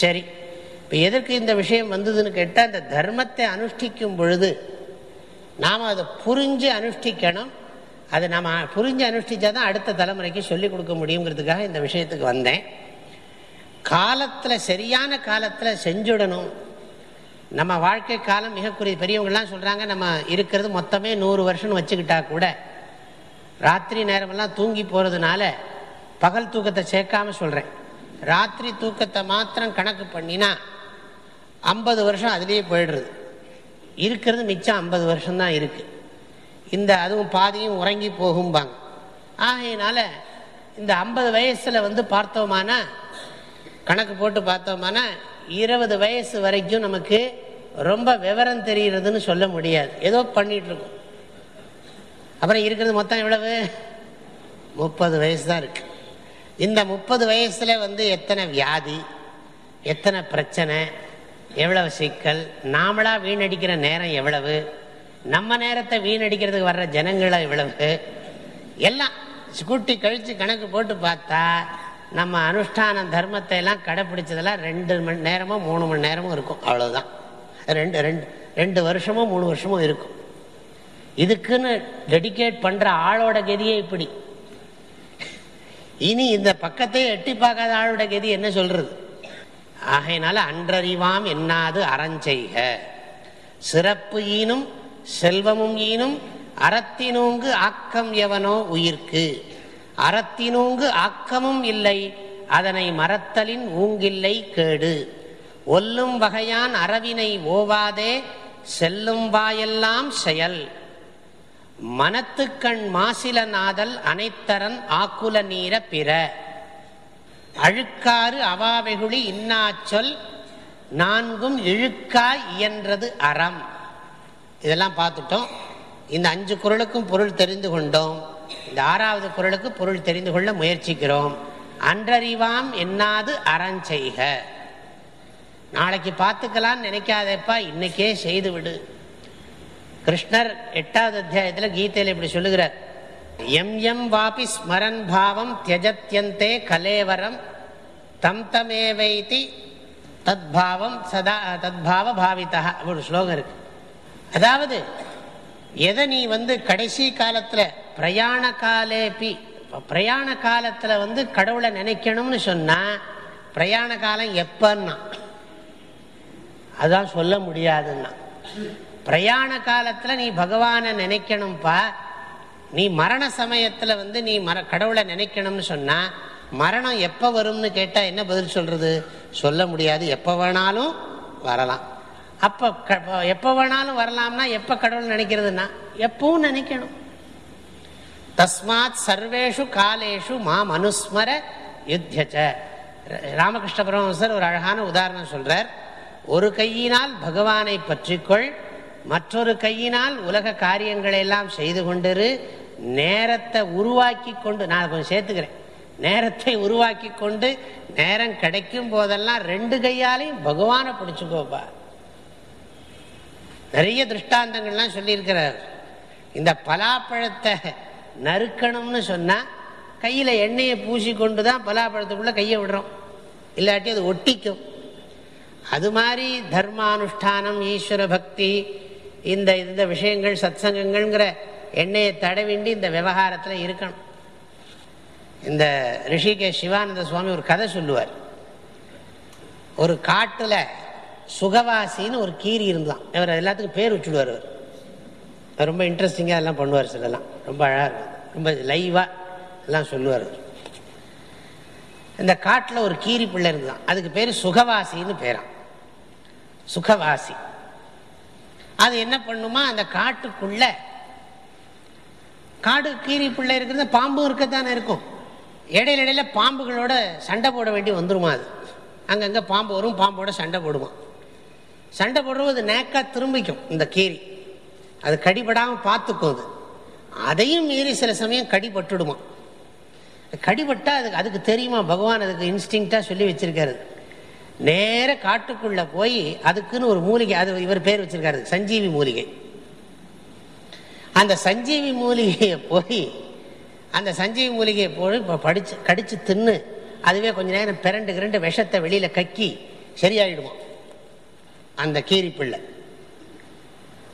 A: சரி இப்போ எதற்கு இந்த விஷயம் வந்ததுன்னு கேட்டால் இந்த தர்மத்தை அனுஷ்டிக்கும் பொழுது நாம் அதை புரிஞ்சு அனுஷ்டிக்கணும் அதை நாம் புரிஞ்சு அனுஷ்டிச்சா தான் அடுத்த தலைமுறைக்கு சொல்லிக் கொடுக்க முடியுங்கிறதுக்காக இந்த விஷயத்துக்கு வந்தேன் காலத்தில் சரியான காலத்தில் செஞ்சுடணும் நம்ம வாழ்க்கை காலம் மிக குறி பெரியவங்கள்லாம் சொல்கிறாங்க நம்ம இருக்கிறது மொத்தமே நூறு வருஷம்னு வச்சுக்கிட்டா கூட ராத்திரி நேரமெல்லாம் தூங்கி போகிறதுனால பகல் தூக்கத்தை சேர்க்காமல் சொல்கிறேன் ராத்திரி தூக்கத்தை மாத்திரம் கணக்கு பண்ணினா ஐம்பது வருஷம் அதுலேயே போயிடுறது இருக்கிறது மிச்சம் ஐம்பது வருஷம்தான் இருக்குது இந்த அதுவும் பாதியும் உறங்கி போகும்பாங்க ஆகையினால இந்த ஐம்பது வயசில் வந்து பார்த்தோமானா கணக்கு போட்டு பார்த்தோமானா இருபது வயசு வரைக்கும் நமக்கு ரொம்ப விவரம் தெரிகிறதுன்னு சொல்ல முடியாது ஏதோ பண்ணிகிட்ருக்கோம் அப்புறம் இருக்கிறது மொத்தம் எவ்வளவு முப்பது வயசு தான் இருக்கு இந்த முப்பது வயசில் வந்து எத்தனை வியாதி எத்தனை பிரச்சனை எவ்வளவு சிக்கல் நாமளாக வீணடிக்கிற நேரம் எவ்வளவு நம்ம நேரத்தை வீணடிக்கிறதுக்கு வர்ற ஜனங்களை இவ்வளவு எல்லாம் கூட்டி கழிச்சு கணக்கு போட்டு பார்த்தா நம்ம அனுஷ்டான தர்மத்தை எல்லாம் கடைப்பிடிச்சதெல்லாம் ரெண்டு மணி நேரமோ மூணு மணி நேரமும் இருக்கும் அவ்வளோதான் ரெண்டு ரெண்டு ரெண்டு வருஷமோ மூணு வருஷமோ இருக்கும் இதுக்குன்னு டெடிகேட் பண்ணுற ஆளோட கதியே இப்படி இனி இந்த பக்கத்தையே எட்டி பார்க்காத ஆளோட கதி என்ன சொல்றது ஆகையினால அன்றறிவாம் என்னாது அறஞ்செய்க சிறப்பு ஈனும் செல்வமும் ஈனும் அறத்தினூங்கு ஆக்கம் எவனோ உயிர்க்கு அறத்தினூங்கு ஆக்கமும் இல்லை அதனை மறத்தலின் ஊங்கில்லை கேடு ஒல்லும் வகையான் அறவினை ஓவாதே செல்லும் வாயெல்லாம் செயல் மனத்துக்கண் மாசில நாதல் அனைத்தரன் ஆக்குல நீர பிற அழுக்காறு அவாவெகுளி இன்னாச்சொல் நான்கும் இழுக்காய் இயன்றது அறம் இதெல்லாம் பார்த்துட்டோம் இந்த அஞ்சு குரலுக்கும் பொருள் தெரிந்து கொண்டோம் இந்த ஆறாவது குரலுக்கு பொருள் தெரிந்து கொள்ள முயற்சிக்கிறோம் அன்றறிவாம் என்னாது அறஞ்செய்க நாளைக்கு பார்த்துக்கலாம்னு நினைக்காதேப்பா இன்னைக்கே செய்து விடு கிருஷ்ணர் எட்டாவது அத்தியாயத்தில் கீதையில் இப்படி சொல்லுகிறார் எம் எம் வாபி ஸ்மரன் பாவம் தியஜத்தியந்தே கலேவரம் தம் தமேவைத்தி தத்பாவம் சதா தத்பாவ பாவித்தா அப்படி ஸ்லோகம் இருக்குது அதாவது எதை நீ வந்து கடைசி காலத்தில் பிரயாண காலேபி பிரயாண காலத்தில் வந்து கடவுளை நினைக்கணும்னு சொன்னால் பிரயாண காலம் எப்பன்னா அதுதான் சொல்ல முடியாதுன்னா பிரயாண காலத்தில் நீ பகவானை நினைக்கணும்ப்பா நீ மரண சமயத்தில் வந்து நீ மர கடவுளை நினைக்கணும்னு சொன்னால் மரணம் எப்போ வரும்னு கேட்டால் என்ன பதில் சொல்கிறது சொல்ல முடியாது எப்போ வேணாலும் வரலாம் அப்போ எப்போ வேணாலும் வரலாம்னா எப்போ கடவுள் நினைக்கிறதுனா எப்பவும் நினைக்கணும் தஸ்மாத் சர்வேஷு காலேஷு மாம் அனுஸ்மர யுத்தச்ச ராமகிருஷ்ண பரமசர் ஒரு அழகான உதாரணம் சொல்றார் ஒரு கையினால் பகவானை பற்றிக்கொள் மற்றொரு கையினால் உலக காரியங்களை எல்லாம் செய்து கொண்டிரு நேரத்தை உருவாக்கி கொண்டு நான் கொஞ்சம் சேர்த்துக்கிறேன் நேரத்தை உருவாக்கி கொண்டு நேரம் கிடைக்கும் போதெல்லாம் ரெண்டு கையாலையும் பகவானை பிடிச்சிக்கோப்பா நிறைய திருஷ்டாந்தங்கள்லாம் சொல்லியிருக்கிறார் இந்த பலாப்பழத்தை நறுக்கணும்னு சொன்னால் கையில் எண்ணெயை பூசி கொண்டு தான் பலாப்பழத்துக்குள்ளே கையை விடுறோம் இல்லாட்டி அது ஒட்டிக்கும் அது மாதிரி தர்மானுஷ்டானம் ஈஸ்வர பக்தி இந்த இந்த விஷயங்கள் சத் சங்கங்கள்ங்கிற எண்ணெயை தடவிண்டி இந்த விவகாரத்தில் இருக்கணும் இந்த ரிஷிகே சிவானந்த சுவாமி ஒரு கதை சொல்லுவார் ஒரு காட்டில் சுகவாசின்னு ஒரு கீரி இருந்தான் இவர் எல்லாத்துக்கும் பேர் வச்சுடுவார் அவர் ரொம்ப இன்ட்ரெஸ்டிங்காக எல்லாம் பண்ணுவார் சிலலாம் ரொம்ப அழகாக இருக்கும் ரொம்ப லைவாக எல்லாம் சொல்லுவார் இந்த காட்டில் ஒரு கீரி பிள்ளை இருந்தான் அதுக்கு பேர் சுகவாசின்னு பேரான் சுகவாசி அது என்ன பண்ணுமா அந்த காட்டுக்குள்ள காடு கீரி பிள்ளை இருக்கிறது பாம்பும் இருக்கத்தானே இருக்கும் இடையில இடையில பாம்புகளோட சண்டை போட வேண்டி வந்துருமா அது அங்கங்கே பாம்பு வரும் பாம்போட சண்டை போடுவான் சண்டை போடுறது நேக்கா திரும்பிக்கும் இந்த கீரி அது கடிபடாமல் பார்த்துக்கும் அது அதையும் மீறி சில சமயம் கடிபட்டுடுமா கடிபட்டால் அதுக்கு அதுக்கு தெரியுமா பகவான் அதுக்கு இன்ஸ்டிங்டாக சொல்லி வச்சிருக்காரு நேர காட்டுக்குள்ளே போய் அதுக்குன்னு ஒரு மூலிகை அது இவர் பேர் வச்சிருக்காரு சஞ்சீவி மூலிகை அந்த சஞ்சீவி மூலிகையை போய் அந்த சஞ்சீவி மூலிகையை போய் படிச்சு கடிச்சு தின்னு அதுவே கொஞ்ச நேரம் பிறண்டு கிரண்டு விஷத்தை வெளியில் கக்கி சரியாயிடுவான் அந்த கீரி பிள்ளை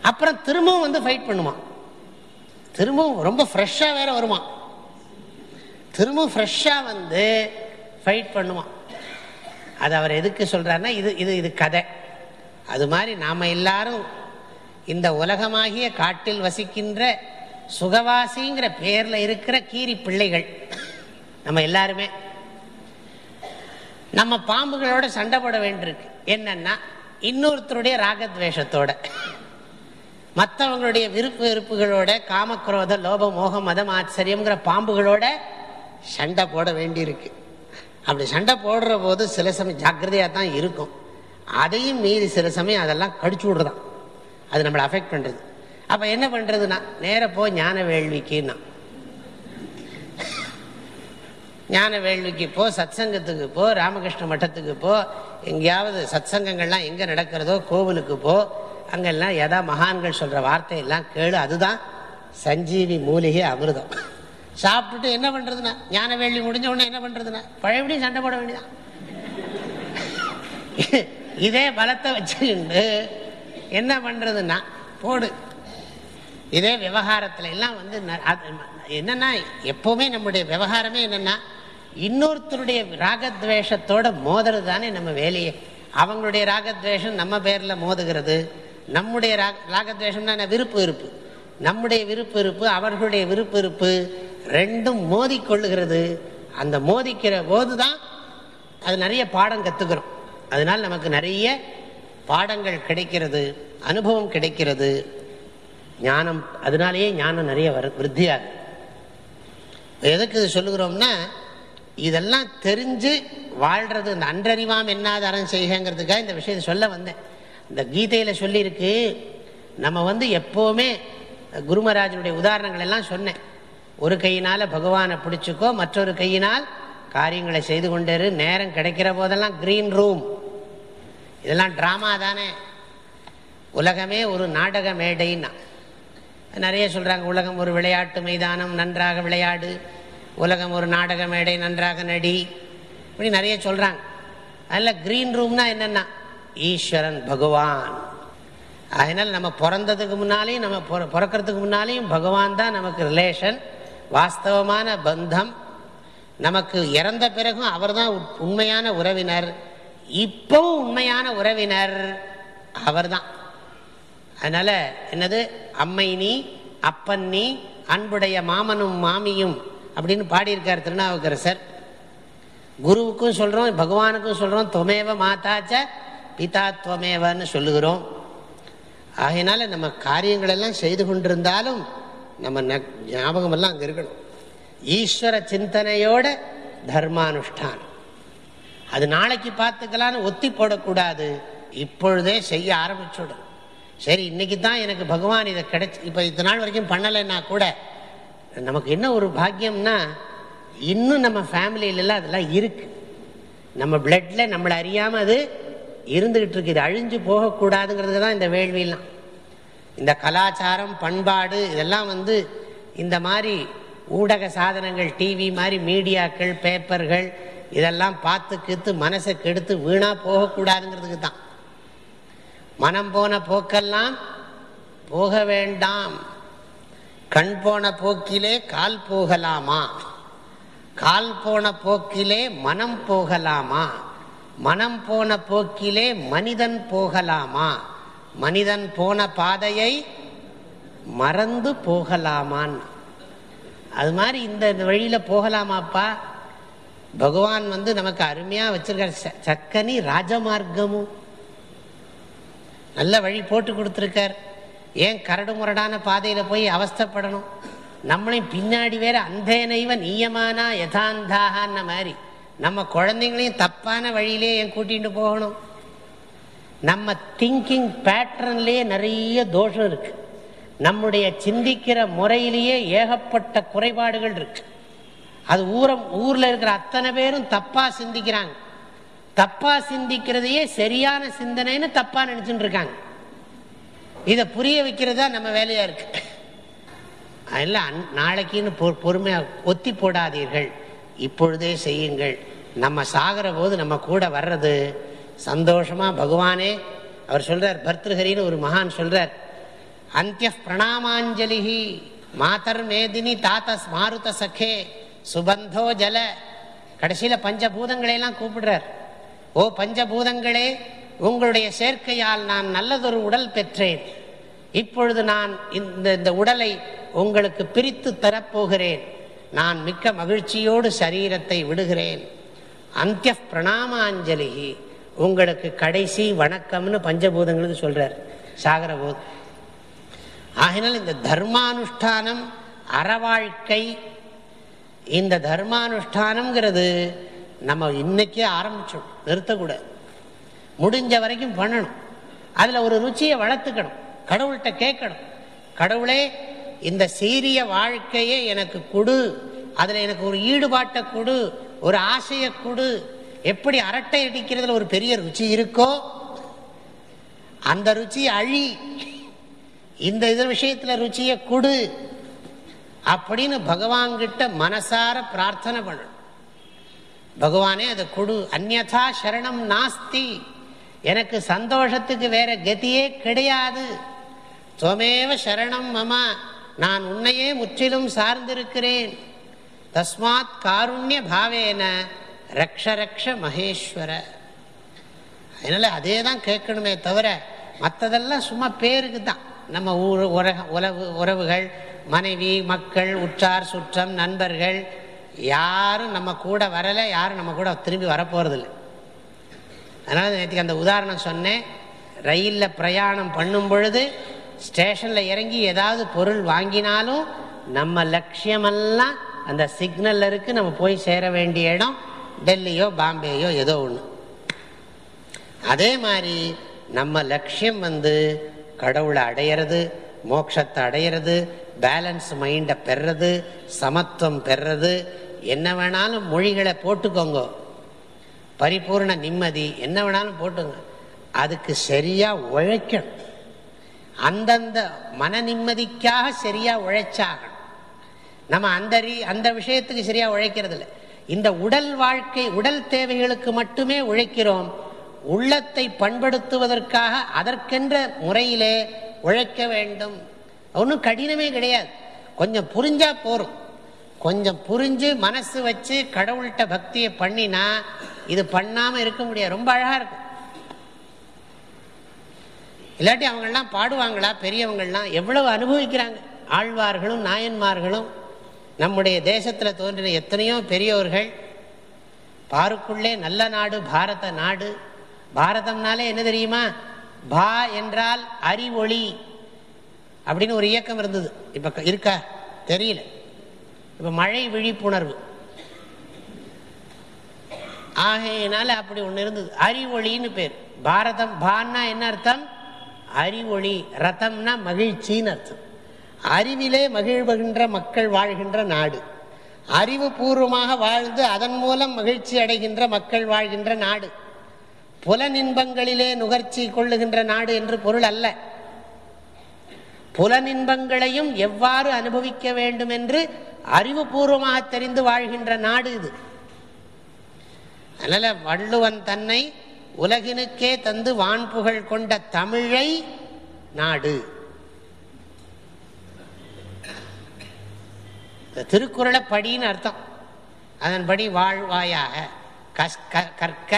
A: அப்புறம் திரும்பவும் வந்து ஃபைட் பண்ணுவான் திரும்பவும் ரொம்ப ஃப்ரெஷ்ஷாக வேற வருவான் திரும்பவும் ஃப்ரெஷ்ஷாக வந்து ஃபைட் பண்ணுவான் அது அவர் எதுக்கு சொல்கிறாருன்னா இது இது இது கதை அது மாதிரி நாம் எல்லாரும் இந்த உலகமாகிய காட்டில் வசிக்கின்ற சுகவாசிங்கிற பேரில் இருக்கிற கீரி பிள்ளைகள் நம்ம எல்லாருமே நம்ம பாம்புகளோட சண்டை போட வேண்டியிருக்கு என்னன்னா இன்னொருத்தருடைய ராகத்வேஷத்தோட மற்றவங்களுடைய விருப்பு வெறுப்புகளோட காமக்ரோத லோப மோக மதம் ஆச்சரியம்ங்கிற பாம்புகளோட சண்டை போட வேண்டியிருக்கு அப்படி சண்டை போடுற போது சில சமயம் ஜாக்கிரதையாக தான் இருக்கும் அதையும் மீறி சில சமயம் அதெல்லாம் கடிச்சு விடுறதான் அது நம்மளை அஃபெக்ட் பண்ணுறது அப்போ என்ன பண்ணுறதுன்னா நேராக போ ஞான வேள்விக்குன்னா ஞான வேள்விக்கு போ சத் சங்கத்துக்கு போ ராமகிருஷ்ண மட்டத்துக்கு போ எங்கேயாவது சத் சங்கங்கள்லாம் எங்கே நடக்கிறதோ கோவிலுக்கு போ அங்கெல்லாம் எதா மகான்கள் சொல்கிற வார்த்தையெல்லாம் கேளு அதுதான் சஞ்சீவி மூலிகை அமிர்தம் சாப்பிட்டுட்டு என்ன பண்ணுறதுண்ணா ஞான வேள்வி முடிஞ்ச உடனே என்ன பண்ணுறதுனா பழையபடியும் சண்டை போட வேண்டியதான் இதே பலத்தை வச்சுக்கிண்டு என்ன பண்ணுறதுன்னா போடு இதே விவகாரத்துல எல்லாம் வந்து என்னன்னா எப்போவுமே நம்முடைய விவகாரமே என்னென்னா இன்னொருத்தருடைய ராகத்வேஷத்தோட மோதுறது தானே நம்ம வேலையே அவங்களுடைய ராகத்வேஷம் நம்ம பேரில் மோதுகிறது நம்முடைய ராக தான் விருப்பு இருப்பு நம்முடைய விருப்பு இருப்பு அவர்களுடைய விருப்பு இருப்பு ரெண்டும் மோதிக்கொள்ளுகிறது அந்த மோதிக்கிற போது தான் அது நிறைய பாடம் கற்றுக்கிறோம் அதனால் நமக்கு நிறைய பாடங்கள் கிடைக்கிறது அனுபவம் கிடைக்கிறது ஞானம் அதனாலேயே ஞானம் நிறைய வர விருத்தியாகும் எதுக்கு சொல்லுகிறோம்னா இதெல்லாம் தெரிஞ்சு வாழ்கிறது இந்த அன்றறிவாம் என்னாத அறம் செய்கிறதுக்காக இந்த விஷயத்த சொல்ல வந்தேன் இந்த கீதையில் சொல்லியிருக்கு நம்ம வந்து எப்போவுமே குருமராஜனுடைய உதாரணங்கள் எல்லாம் சொன்னேன் ஒரு கையினால் பகவானை பிடிச்சிக்கோ மற்றொரு கையினால் காரியங்களை செய்து கொண்டேரு நேரம் கிடைக்கிற போதெல்லாம் க்ரீன் ரூம் இதெல்லாம் ட்ராமா தானே உலகமே ஒரு நாடக மேடைன்னா நிறைய சொல்கிறாங்க உலகம் ஒரு விளையாட்டு மைதானம் நன்றாக விளையாடு உலகம் ஒரு நாடக மேடை நன்றாக நடி இப்படி நிறைய சொல்கிறாங்க அதில் க்ரீன் ரூம்னா என்னென்னா ஈஸ்வரன் பகவான் அதனால் நம்ம பிறந்ததுக்கு முன்னாலேயும் நம்ம பிறக்கிறதுக்கு முன்னாலேயும் பகவான் தான் நமக்கு ரிலேஷன் வாஸ்தவமான பந்தம் நமக்கு இறந்த பிறகும் அவர் தான் உண்மையான உறவினர் இப்பவும் உண்மையான உறவினர் அவர் தான் அதனால் என்னது அம்மை நீ அப்பன் நீ அன்புடைய மாமனும் மாமியும் அப்படின்னு பாடியிருக்கார் திருநாவுக்கரசர் குருவுக்கும் சொல்கிறோம் பகவானுக்கும் சொல்கிறோம் துவமேவ மாதாச்ச பிதா துவமேவன்னு சொல்லுகிறோம் ஆகையினால நம்ம காரியங்களெல்லாம் செய்து கொண்டிருந்தாலும் நம்ம ஞாபகமெல்லாம் அங்கே இருக்கணும் ஈஸ்வர சிந்தனையோட தர்மானுஷ்டானம் அது நாளைக்கு பார்த்துக்கலான்னு ஒத்தி போடக்கூடாது இப்பொழுதே செய்ய ஆரம்பிச்சுடும் சரி இன்னைக்கு தான் எனக்கு பகவான் இதை கிடைச்சி இப்போ இத்தனை நாள் வரைக்கும் பண்ணலைன்னா கூட நமக்கு என்ன ஒரு பாக்கியம்னா இன்னும் நம்ம ஃபேமிலியிலலாம் அதெல்லாம் இருக்கு நம்ம பிளட்ல நம்மளை அறியாமல் அது இருந்துகிட்டு இருக்கு இது அழிஞ்சு போகக்கூடாதுங்கிறது தான் இந்த வேள்வியெல்லாம் இந்த கலாச்சாரம் பண்பாடு இதெல்லாம் வந்து இந்த மாதிரி ஊடக சாதனங்கள் டிவி மாதிரி மீடியாக்கள் பேப்பர்கள் இதெல்லாம் பார்த்து கித்து மனசை கெடுத்து வீணாக போகக்கூடாதுங்கிறதுக்கு தான் மனம் போன போக்கெல்லாம் போக வேண்டாம் கண் போன போக்கிலே கால் போகலாமா கால் போன போக்கிலே மனம் போகலாமா மனம் போன போக்கிலே மனிதன் போகலாமா மனிதன் போன பாதையை மறந்து போகலாமான் அது மாதிரி இந்த வழியில் போகலாமாப்பா பகவான் வந்து நமக்கு அருமையாக வச்சிருக்கார் சக்கனி ராஜமார்க்கமும் நல்ல வழி போட்டு கொடுத்துருக்கார் ஏன் கரடு முரடான பாதையில் போய் அவஸ்தப்படணும் நம்மளையும் பின்னாடி வேற அந்தேனைவ நீயமானா யதாந்தாகான மாதிரி நம்ம குழந்தைங்களையும் தப்பான வழியிலே ஏன் கூட்டிகிட்டு போகணும் நம்ம திங்கிங் பேட்டர்ன்லேயே நிறைய தோஷம் இருக்கு நம்முடைய சிந்திக்கிற முறையிலேயே ஏகப்பட்ட குறைபாடுகள் இருக்கு அது ஊரம் ஊரில் இருக்கிற அத்தனை பேரும் தப்பாக சிந்திக்கிறாங்க தப்பாக சிந்திக்கிறதையே சரியான சிந்தனைன்னு தப்பாக நினச்சிட்டு இருக்காங்க இதை புரிய வைக்கிறதா நம்ம வேலையாக இருக்கு அதெல்லாம் நாளைக்குன்னு பொ பொறுமையாக ஒத்தி போடாதீர்கள் இப்பொழுதே செய்யுங்கள் நம்ம சாகிற போது நம்ம கூட வர்றது சந்தோஷமாக பகவானே அவர் சொல்கிறார் பர்திருஹரின்னு ஒரு மகான் சொல்கிறார் அந்திய பிரணாமாஞ்சலி மாதர் மேதினி தாத்த மாருத சகே சுபந்தோ ஜல கடைசியில் பஞ்சபூதங்களையெல்லாம் கூப்பிடுறார் ஓ பஞ்சபூதங்களே உங்களுடைய சேர்க்கையால் நான் நல்லதொரு உடல் பெற்றேன் இப்பொழுது நான் இந்த இந்த உடலை உங்களுக்கு பிரித்து தரப்போகிறேன் நான் மிக்க மகிழ்ச்சியோடு சரீரத்தை விடுகிறேன் அந்திய பிரணாமாஞ்சலி உங்களுக்கு கடைசி வணக்கம்னு பஞ்சபூதங்களுக்கு சொல்றார் சாகரபூத் ஆகினால் இந்த தர்மானுஷ்டானம் அறவாழ்க்கை இந்த தர்மானுஷ்டானம்ங்கிறது நம்ம இன்னைக்கே ஆரம்பிச்சோம் நிறுத்தக்கூடாது முடிஞ்ச வரைக்கும் பண்ணணும் அதில் ஒரு ருச்சியை வளர்த்துக்கணும் கடவுள்கிட்ட கேட்கணும் கடவுளே இந்த சீரிய வாழ்க்கையே எனக்கு கொடு அதில் எனக்கு ஒரு ஈடுபாட்டை கொடு ஒரு ஆசையை கொடு எப்படி அரட்டை அடிக்கிறதுல ஒரு பெரிய ருச்சி இருக்கோ அந்த ருச்சி அழி இந்த இது விஷயத்தில் ருச்சியை கொடு அப்படின்னு பகவான்கிட்ட மனசார பிரார்த்தனை பண்ணணும் பகவானே அதை கொடு அந்நா சரணம் நாஸ்தி எனக்கு சந்தோஷத்துக்கு வேற கதியே கிடையாது சுவமேவ சரணம் மமா நான் உன்னையே முற்றிலும் சார்ந்திருக்கிறேன் தஸ்மாத் காருண்ய பாவேன ரக்ஷ ரக்ஷ மகேஸ்வர அதனால் அதே தான் கேட்கணுமே தவிர மற்றதெல்லாம் சும்மா பேருக்கு தான் நம்ம ஊர் உரக உறவு உறவுகள் மனைவி மக்கள் உற்றார் சுற்றம் நண்பர்கள் யாரும் நம்ம கூட வரலை யாரும் நம்ம கூட திரும்பி வரப்போகிறதில்லை அதனால் நேற்றுக்கு அந்த உதாரணம் சொன்னேன் ரயிலில் பிரயாணம் பண்ணும் பொழுது ஸ்டேஷனில் இறங்கி ஏதாவது பொருள் வாங்கினாலும் நம்ம லட்சியமெல்லாம் அந்த சிக்னலில் இருக்குது நம்ம போய் சேர வேண்டிய இடம் டெல்லியோ பாம்பேயோ ஏதோ ஒன்று அதே மாதிரி நம்ம லட்சியம் வந்து கடவுளை அடையிறது மோட்சத்தை அடையிறது பேலன்ஸ் மைண்டை பெறது சமத்துவம் பெறது என்ன வேணாலும் மொழிகளை போட்டுக்கோங்க பரிபூர்ண நிம்மதி என்ன வேணாலும் போட்டுங்க அதுக்கு சரியாக உழைக்கணும் அந்தந்த மன நிம்மதிக்காக சரியாக உழைச்சாகணும் நம்ம அந்த அந்த விஷயத்துக்கு சரியாக உழைக்கிறது இல்லை இந்த உடல் வாழ்க்கை உடல் தேவைகளுக்கு மட்டுமே உழைக்கிறோம் உள்ளத்தை பண்படுத்துவதற்காக அதற்கென்ற முறையிலே உழைக்க வேண்டும் ஒன்றும் கடினமே கிடையாது கொஞ்சம் புரிஞ்சா போறோம் கொஞ்சம் புரிஞ்சு மனசு வச்சு கடவுள்கிட்ட பக்தியை பண்ணினா இது பண்ணாமல் இருக்க முடியாது ரொம்ப அழகாக இருக்கும் இல்லாட்டி அவங்கெல்லாம் பாடுவாங்களா பெரியவங்கள்லாம் எவ்வளவு அனுபவிக்கிறாங்க ஆழ்வார்களும் நாயன்மார்களும் நம்முடைய தேசத்தில் தோன்றின எத்தனையோ பெரியவர்கள் பாருக்குள்ளே நல்ல நாடு பாரத நாடு பாரதம்னாலே என்ன தெரியுமா பா என்றால் அறிவொளி அப்படின்னு ஒரு இயக்கம் இருந்தது இப்போ இருக்கா தெரியல இப்போ மழை விழிப்புணர்வு ஆகையினால அப்படி ஒன்று இருந்தது அறிவொளின்னு பேர் பாரதம் பான்னா என்ன அர்த்தம் அறிவொளி ரத்தம்னா மகிழ்ச்சின்னு அர்த்தம் அறிவிலே மகிழ்வுகின்ற மக்கள் வாழ்கின்ற நாடு அறிவு பூர்வமாக வாழ்ந்து அதன் மூலம் மகிழ்ச்சி அடைகின்ற மக்கள் வாழ்கின்ற நாடு புல நின்பங்களிலே நுகர்ச்சி கொள்ளுகின்ற நாடு என்று பொருள் அல்ல புல நின்பங்களையும் எவ்வாறு அனுபவிக்க வேண்டும் என்று அறிவுபூர்வமாக தெரிந்து வாழ்கின்ற நாடு இது அதனால் வள்ளுவன் தன்னை உலகினுக்கே தந்து வான்புகழ் கொண்ட தமிழை நாடு திருக்குறளை படின்னு அர்த்தம் அதன்படி வாழ்வாயாக கற்க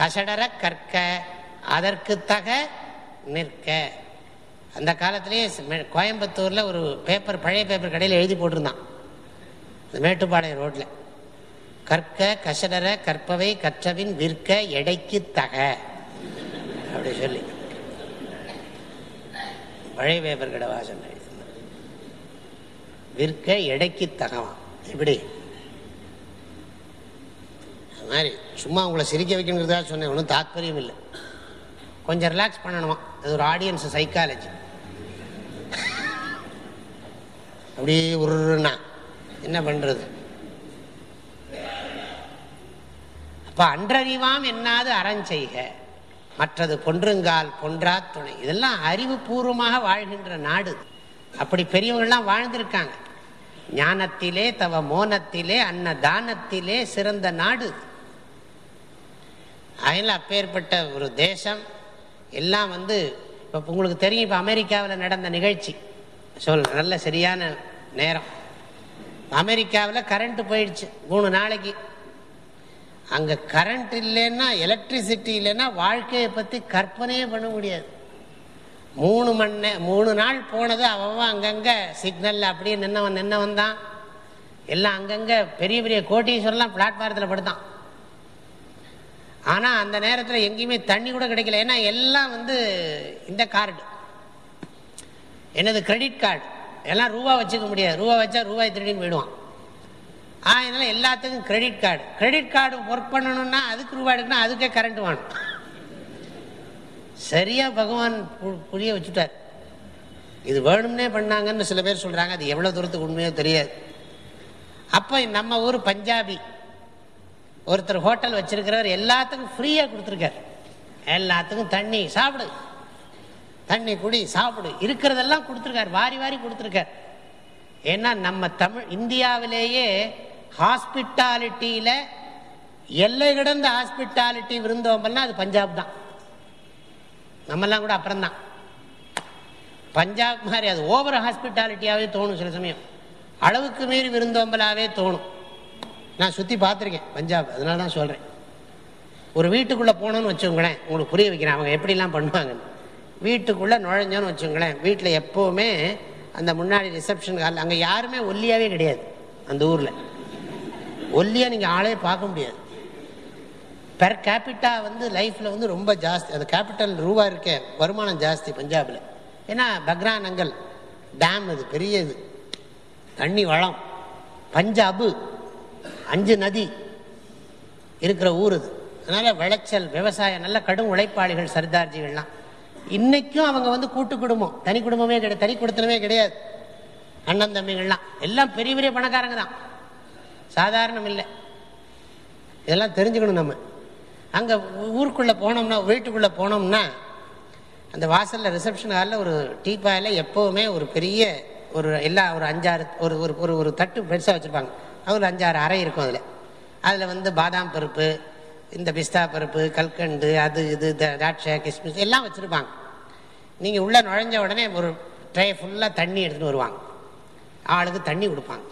A: கசடர கற்க அதற்கு தக நிற்க அந்த காலத்திலேயே கோயம்புத்தூரில் ஒரு பேப்பர் பழைய பேப்பர் கடையில் எழுதி போட்டிருந்தான் மேட்டுப்பாளையம் ரோட்டில் கற்க கசடர கற்பவை கற்றவின் விற்க எடைக்கு தக அப்படி சொல்லி பழைய பேப்பர் கடை வாசல் விற்க எடைக்கு தகவான் எப்படி அது மாதிரி சும்மா உங்களை சிரிக்க வைக்கணுங்கிறதா சொன்னேன் ஒன்றும் தாத்பரியம் இல்லை கொஞ்சம் ரிலாக்ஸ் பண்ணணுமா அது ஒரு ஆடியன்ஸ் சைக்காலஜி அப்படியே உருன்னா என்ன பண்றது அப்போ அன்றறிவாம் என்னாது அறஞ்செய்க மற்றது பொன்றுங்கால் கொன்றா துணை இதெல்லாம் பூர்வமாக வாழ்கின்ற நாடு அப்படி பெரியவங்கள்லாம் வாழ்ந்திருக்காங்க ஞானத்திலே தவ மோனத்திலே அன்ன தானத்திலே சிறந்த நாடு அதில் அப்பேற்பட்ட ஒரு தேசம் எல்லாம் வந்து இப்போ உங்களுக்கு தெரியும் இப்போ அமெரிக்காவில் நடந்த நிகழ்ச்சி சொல் நல்ல சரியான நேரம் அமெரிக்காவில் கரண்ட் போயிடுச்சு மூணு நாளைக்கு அங்கே கரண்ட் இல்லைன்னா எலக்ட்ரிசிட்டி இல்லைன்னா வாழ்க்கையை பற்றி கற்பனையே பண்ண முடியாது மூணு மணி மூணு நாள் போனது அவன் அங்கங்கே சிக்னலில் அப்படியே நின்னவன் நின்னவன் தான் எல்லாம் அங்கங்கே பெரிய பெரிய கோட்டீஸ்வரெலாம் பிளாட்ஃபாரத்தில் படுத்தான் ஆனால் அந்த நேரத்தில் எங்கேயுமே தண்ணி கூட கிடைக்கல ஏன்னா எல்லாம் வந்து இந்த கார்டு என்னது கிரெடிட் கார்டு எல்லாம் ரூபா வச்சுக்க முடியாது ரூபா வச்சா ரூபாய் திருடின்னு போயிடுவான் அதனால எல்லாத்துக்கும் credit card credit card work பண்ணணும்னா அதுக்கு ரூபா எடுக்கணும் அதுக்கே கரண்ட் வேணும் சரியாக பகவான் புரிய வச்சுட்டார் இது வேணும்னே பண்ணாங்கன்னு சில பேர் சொல்கிறாங்க அது எவ்வளோ தூரத்துக்கு உண்மையோ தெரியாது அப்போ நம்ம ஊர் பஞ்சாபி ஒருத்தர் ஹோட்டல் வச்சிருக்கிறவர் எல்லாத்துக்கும் ஃப்ரீயாக கொடுத்துருக்கார் எல்லாத்துக்கும் தண்ணி சாப்பிடு தண்ணி குடி சாப்பிடு இருக்கிறதெல்லாம் கொடுத்துருக்கார் வாரி வாரி கொடுத்துருக்கார் ஏன்னா நம்ம தமிழ் இந்தியாவிலேயே ஹாஸ்பிட்டாலிட்டியில் எல்லை கிடந்த ஹாஸ்பிட்டாலிட்டி விருந்தோம்பல்னா அது பஞ்சாப் தான் நம்மெல்லாம் கூட அப்புறம்தான் பஞ்சாப் மாதிரி அது ஓவர் ஹாஸ்பிட்டாலிட்டியாகவே தோணும் சில சமயம் அளவுக்கு மீறி விருந்தோம்பலாகவே தோணும் நான் சுற்றி பார்த்துருக்கேன் பஞ்சாப் அதனால தான் சொல்கிறேன் ஒரு வீட்டுக்குள்ளே போனோன்னு வச்சுக்கோங்களேன் உங்களுக்கு புரிய வைக்கிறேன் அவங்க எப்படிலாம் பண்ணுவாங்கன்னு வீட்டுக்குள்ளே நுழைஞ்சோன்னு வச்சுங்களேன் வீட்டில் எப்போவுமே அந்த முன்னாடி ரிசப்ஷன் ஹால் அங்கே யாருமே ஒல்லியாகவே கிடையாது அந்த ஊரில் ஒல்லியாக நீங்கள் ஆளே பார்க்க முடியாது பெர் கேபிட்டா வந்து லைஃப்பில் வந்து ரொம்ப ஜாஸ்தி அந்த கேபிட்டல் ரூபா இருக்க வருமானம் ஜாஸ்தி பஞ்சாபில் ஏன்னா நங்கல் டேம் அது பெரிய இது தண்ணி வளம் பஞ்சாபு அஞ்சு நதி இருக்கிற ஊர் இது அதனால் விளைச்சல் விவசாயம் நல்ல கடும் உழைப்பாளிகள் சர்தார்ஜிகள்லாம் இன்னைக்கும் அவங்க வந்து கூட்டு குடும்பம் தனி குடும்பமே கிடையாது தனி குடுத்தனமே கிடையாது அண்ணன் தம்பிகள்லாம் எல்லாம் பெரிய பெரிய பணக்காரங்க தான் சாதாரணம் இல்லை இதெல்லாம் தெரிஞ்சுக்கணும் நம்ம அங்கே ஊருக்குள்ளே போனோம்னா வீட்டுக்குள்ளே போனோம்னா அந்த வாசலில் ரிசப்ஷன் ஹாலில் ஒரு டீப்பாயில் எப்போவுமே ஒரு பெரிய ஒரு எல்லா ஒரு அஞ்சாறு ஒரு ஒரு ஒரு தட்டு பெருசாக வச்சுருப்பாங்க ஒரு அஞ்சாறு அறை இருக்கும் அதில் அதில் வந்து பாதாம் பருப்பு இந்த பிஸ்தா பருப்பு கல்கண்டு அது இது திராட்சை கிஸ்மிஸ் எல்லாம் வச்சுருப்பாங்க நீங்கள் உள்ளே நுழைஞ்ச உடனே ஒரு ட்ரே ஃபுல்லாக தண்ணி எடுத்துகிட்டு வருவாங்க ஆளுக்கு தண்ணி கொடுப்பாங்க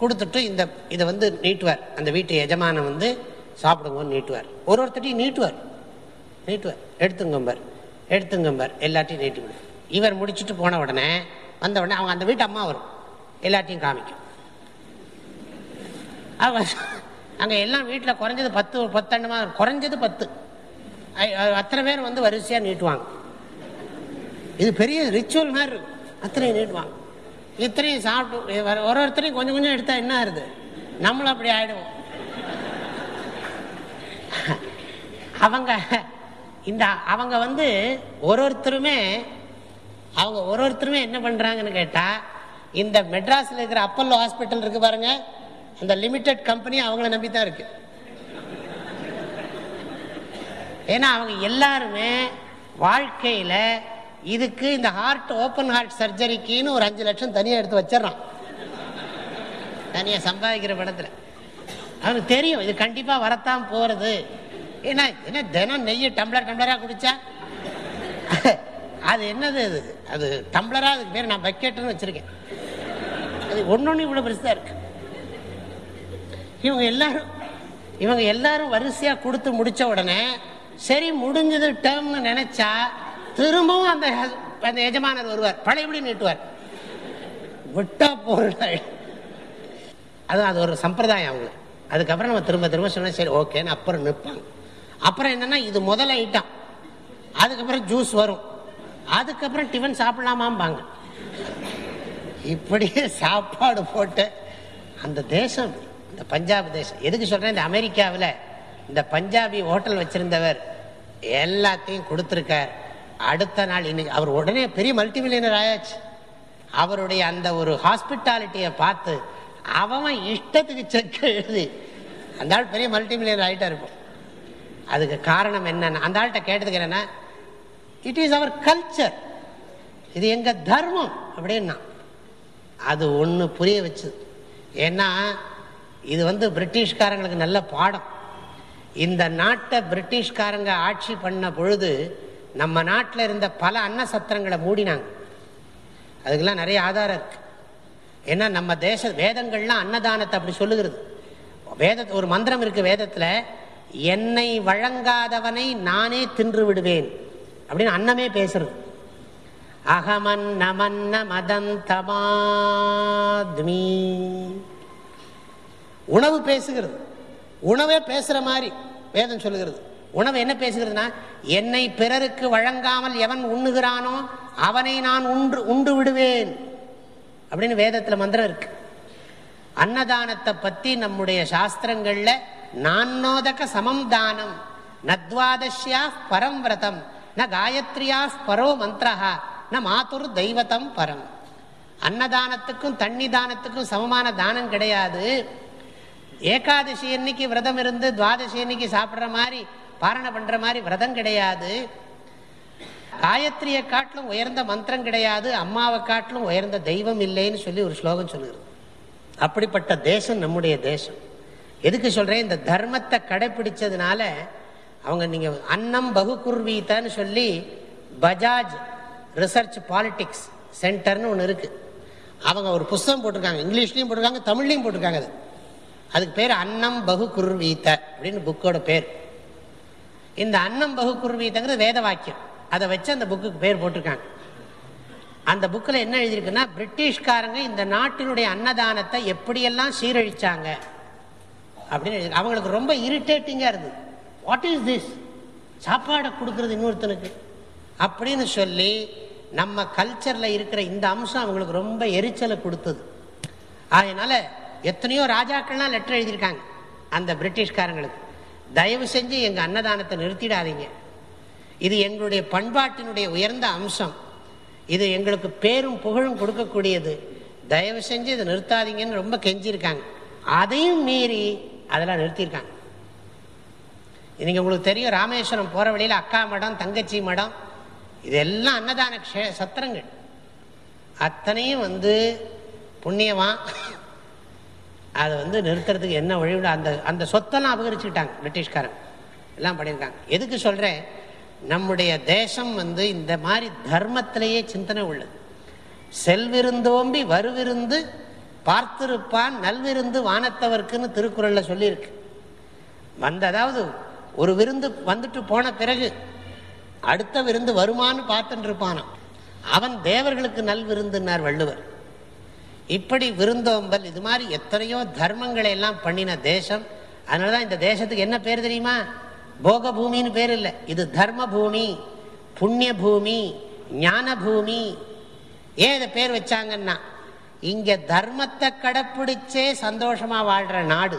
A: கொடுத்துட்டு இந்த இதை வந்து நீட்டுவார் அந்த வீட்டு எஜமானம் வந்து சாப்பிடுங்கன்னு நீட்டுவார் ஒரு ஒருத்தட்டையும் நீட்டுவார் நீட்டுவார் எடுத்துங்கம்பர் எடுத்துங்கம்பர் எல்லாத்தையும் நீட்டி விடுவார் இவர் முடிச்சுட்டு போன உடனே வந்த உடனே அவங்க அந்த வீட்டு அம்மா வரும் எல்லாத்தையும் காமிக்கும் அவர் அங்கே எல்லாம் வீட்டில் குறைஞ்சது பத்து பத்தண்டமா குறைஞ்சது பத்து அத்தனை பேர் வந்து வரிசையாக நீட்டுவாங்க இது பெரிய ரிச்சுவல் மாதிரி இருக்கும் அத்தனையும் நீட்டுவாங்க இத்தனையும் சாப்பிட்டு ஒரு ஒருத்தரையும் கொஞ்சம் கொஞ்சம் எடுத்தா என்ன ஆறுது நம்மளும் அப்படி ஆயிடுவோம் அவங்க இந்த அவங்க வந்து ஒரு ஒருத்தருமே அவங்க ஒரு ஒருத்தருமே என்ன பண்ணுறாங்கன்னு கேட்டால் இந்த மெட்ராஸில் இருக்கிற அப்பல்லோ ஹாஸ்பிட்டல் இருக்குது பாருங்கள் அந்த லிமிடெட் கம்பெனி அவங்கள நம்பி தான் இருக்கு ஏன்னா அவங்க எல்லாருமே வாழ்க்கையில் இதுக்கு இந்த ஹார்ட் ஓப்பன் ஹார்ட் சர்ஜரிக்குன்னு ஒரு அஞ்சு லட்சம் தனியாக எடுத்து வச்சிடறான் தனியாக சம்பாதிக்கிற படத்தில் அவனுக்கு தெரியும் இது கண்டிப்பாக வரத்தான் போகிறது ஏன்னா என்ன தினம் நெய்யை டம்ளர் டம்ளராக குடித்தா அது என்னது அது அது டம்ளராக அதுக்கு பேர் நான் பக்கெட்டுன்னு வச்சுருக்கேன் அது ஒன்று ஒன்று இவ்வளோ பெருசாக இருக்குது இவங்க எல்லாரும் இவங்க எல்லாரும் வரிசையாக கொடுத்து முடித்த உடனே சரி முடிஞ்சது டேர்ம்னு நினச்சா திரும்பவும் அந்த அந்த எஜமானர் வருவார் பழையபடி நீட்டுவார் விட்டா போறாள் அது அது ஒரு சம்பிரதாயம் அவங்க அதுக்கப்புறம் நம்ம திரும்ப திரும்ப சொன்னா சரி ஓகேன்னு அப்புறம் நிற்பாங்க அப்புறம் என்னன்னா இது முதல் ஐட்டம் அதுக்கப்புறம் ஜூஸ் வரும் அதுக்கப்புறம் டிஃபன் சாப்பிடலாமாம்பாங்க இப்படியே சாப்பாடு போட்டு அந்த தேசம் இந்த பஞ்சாப் தேசம் எதுக்கு சொல்கிறேன் இந்த அமெரிக்காவில் இந்த பஞ்சாபி ஹோட்டல் வச்சுருந்தவர் எல்லாத்தையும் கொடுத்துருக்கார் அடுத்த நாள் இன்னைக்கு அவர் உடனே பெரிய மல்டிமில்லியனர் ஆயாச்சு அவருடைய அந்த ஒரு ஹாஸ்பிட்டாலிட்டியை பார்த்து அவன் இஷ்டத்துக்கு செக் எழுதி அந்த ஆள் பெரிய மல்டிமில்லியனர் ஆகிட்டா இருக்கும் அதுக்கு காரணம் என்னன்னு அந்த ஆள்கிட்ட கேட்டதுக்கு இட் இஸ் அவர் கல்ச்சர் இது எங்கள் தர்மம் அப்படின்னா அது ஒன்று புரிய வச்சுது ஏன்னா இது வந்து பிரிட்டிஷ்காரங்களுக்கு நல்ல பாடம் இந்த நாட்டை பிரிட்டிஷ்காரங்க ஆட்சி பண்ண பொழுது நம்ம நாட்டில் இருந்த பல அன்ன சத்திரங்களை மூடினாங்க அதுக்கெல்லாம் நிறைய ஆதாரம் இருக்கு ஏன்னா நம்ம தேச வேதங்கள்லாம் அன்னதானத்தை அப்படி சொல்லுகிறது வேத ஒரு மந்திரம் இருக்கு வேதத்தில் என்னை வழங்காதவனை நானே தின்று விடுவேன் அப்படின்னு அன்னமே பேசுறது அகமன் நமன்ன மதம் தமாத்மி உணவு பேசுகிறது உணவே பேசுகிற மாதிரி வேதம் சொல்லுகிறது உணவு என்ன பேசுகிறதுனா என்னை பிறருக்கு வழங்காமல் எவன் உண்ணுகிறானோ அவனை நான் உண்டு உண்டு விடுவேன் அப்படின்னு வேதத்தில் மந்திரம் இருக்கு அன்னதானத்தை பற்றி நம்முடைய சாஸ்திரங்களில் நான்னோதக சமம் தானம் நத்வாதஷ்யா பரம் விரதம் ந காயத்ரியா பரோ மந்திரஹா ந மாத்துர் தெய்வத்தம் பரம் அன்னதானத்துக்கும் தண்ணி தானத்துக்கும் சமமான தானம் கிடையாது ஏகாதசி அன்னைக்கு விரதம் இருந்து துவாதசி அன்னைக்கு சாப்பிட்ற மாதிரி பாரணம் பண்ணுற மாதிரி விரதம் கிடையாது காயத்ரிய காட்டிலும் உயர்ந்த மந்திரம் கிடையாது அம்மாவை காட்டிலும் உயர்ந்த தெய்வம் இல்லைன்னு சொல்லி ஒரு ஸ்லோகம் சொல்லுறது அப்படிப்பட்ட தேசம் நம்முடைய தேசம் எதுக்கு சொல்கிறேன் இந்த தர்மத்தை கடைபிடிச்சதுனால அவங்க நீங்கள் அன்னம் பகு சொல்லி பஜாஜ் ரிசர்ச் பாலிட்டிக்ஸ் சென்டர்னு ஒன்று இருக்குது அவங்க ஒரு புஸ்தகம் போட்டிருக்காங்க இங்கிலீஷ்லையும் போட்டிருக்காங்க தமிழ்லையும் போட்டிருக்காங்க அதுக்கு பேர் அன்னம் பகு குர்வீத்த அப்படின்னு புக்கோட பேர் இந்த அன்னம் பகு குர்வீத்தங்கிறது வேத வாக்கியம் அதை வச்சு அந்த புக்கு பேர் போட்டிருக்காங்க அந்த புக்கில் என்ன எழுதியிருக்குன்னா பிரிட்டிஷ்காரங்க இந்த நாட்டினுடைய அன்னதானத்தை எப்படியெல்லாம் சீரழிச்சாங்க அப்படின்னு அவங்களுக்கு ரொம்ப இரிட்டேட்டிங்காக இருக்குது வாட் இஸ் திஸ் சாப்பாடை கொடுக்கறது இன்னொருத்தனுக்கு அப்படின்னு சொல்லி நம்ம கல்ச்சரில் இருக்கிற இந்த அம்சம் அவங்களுக்கு ரொம்ப எரிச்சலை கொடுத்தது அதனால் எத்தனையோ ராஜாக்கள்லாம் லெட்டர் எழுதியிருக்காங்க அந்த பிரிட்டிஷ்காரங்களுக்கு தயவு செஞ்சு எங்கள் அன்னதானத்தை நிறுத்திடாதீங்க இது எங்களுடைய பண்பாட்டினுடைய உயர்ந்த அம்சம் இது எங்களுக்கு பேரும் புகழும் கொடுக்கக்கூடியது தயவு செஞ்சு இதை நிறுத்தாதீங்கன்னு ரொம்ப கெஞ்சிருக்காங்க அதையும் மீறி அதெல்லாம் நிறுத்தியிருக்காங்க நீங்கள் உங்களுக்கு தெரியும் ராமேஸ்வரம் போகிற வழியில் அக்கா மடம் தங்கச்சி மடம் இதெல்லாம் அன்னதான சத்திரங்கள் அத்தனையும் வந்து புண்ணியமாக அதை வந்து நிறுத்துறதுக்கு என்ன வழிவிட அந்த அந்த சொத்தெல்லாம் அபகரிச்சுக்கிட்டாங்க பிரிட்டிஷ்காரன் எல்லாம் பண்ணியிருக்காங்க எதுக்கு சொல்கிறேன் நம்முடைய தேசம் வந்து இந்த மாதிரி தர்மத்திலேயே சிந்தனை உள்ளது செல்விருந்தோம்பி வருவிருந்து பார்த்திருப்பான் நல்விருந்து வானத்தவர்க்குன்னு திருக்குறளில் சொல்லியிருக்கு வந்த அதாவது ஒரு விருந்து வந்துட்டு போன பிறகு அடுத்த விருந்து வருமானு பார்த்துட்டு இருப்பானான் அவன் தேவர்களுக்கு நல்விருந்துன்னார் வள்ளுவர் இப்படி விருந்தோம்பல் இது மாதிரி எத்தனையோ தர்மங்களை எல்லாம் பண்ணின தேசம் அதனாலதான் தான் இந்த தேசத்துக்கு என்ன பேர் தெரியுமா போக பூமின்னு பேர் இல்லை இது தர்ம பூமி புண்ணிய பூமி ஞான பூமி ஏன் இதை பேர் வச்சாங்கன்னா இங்கே தர்மத்தை கடைப்பிடிச்சே சந்தோஷமாக வாழ்கிற நாடு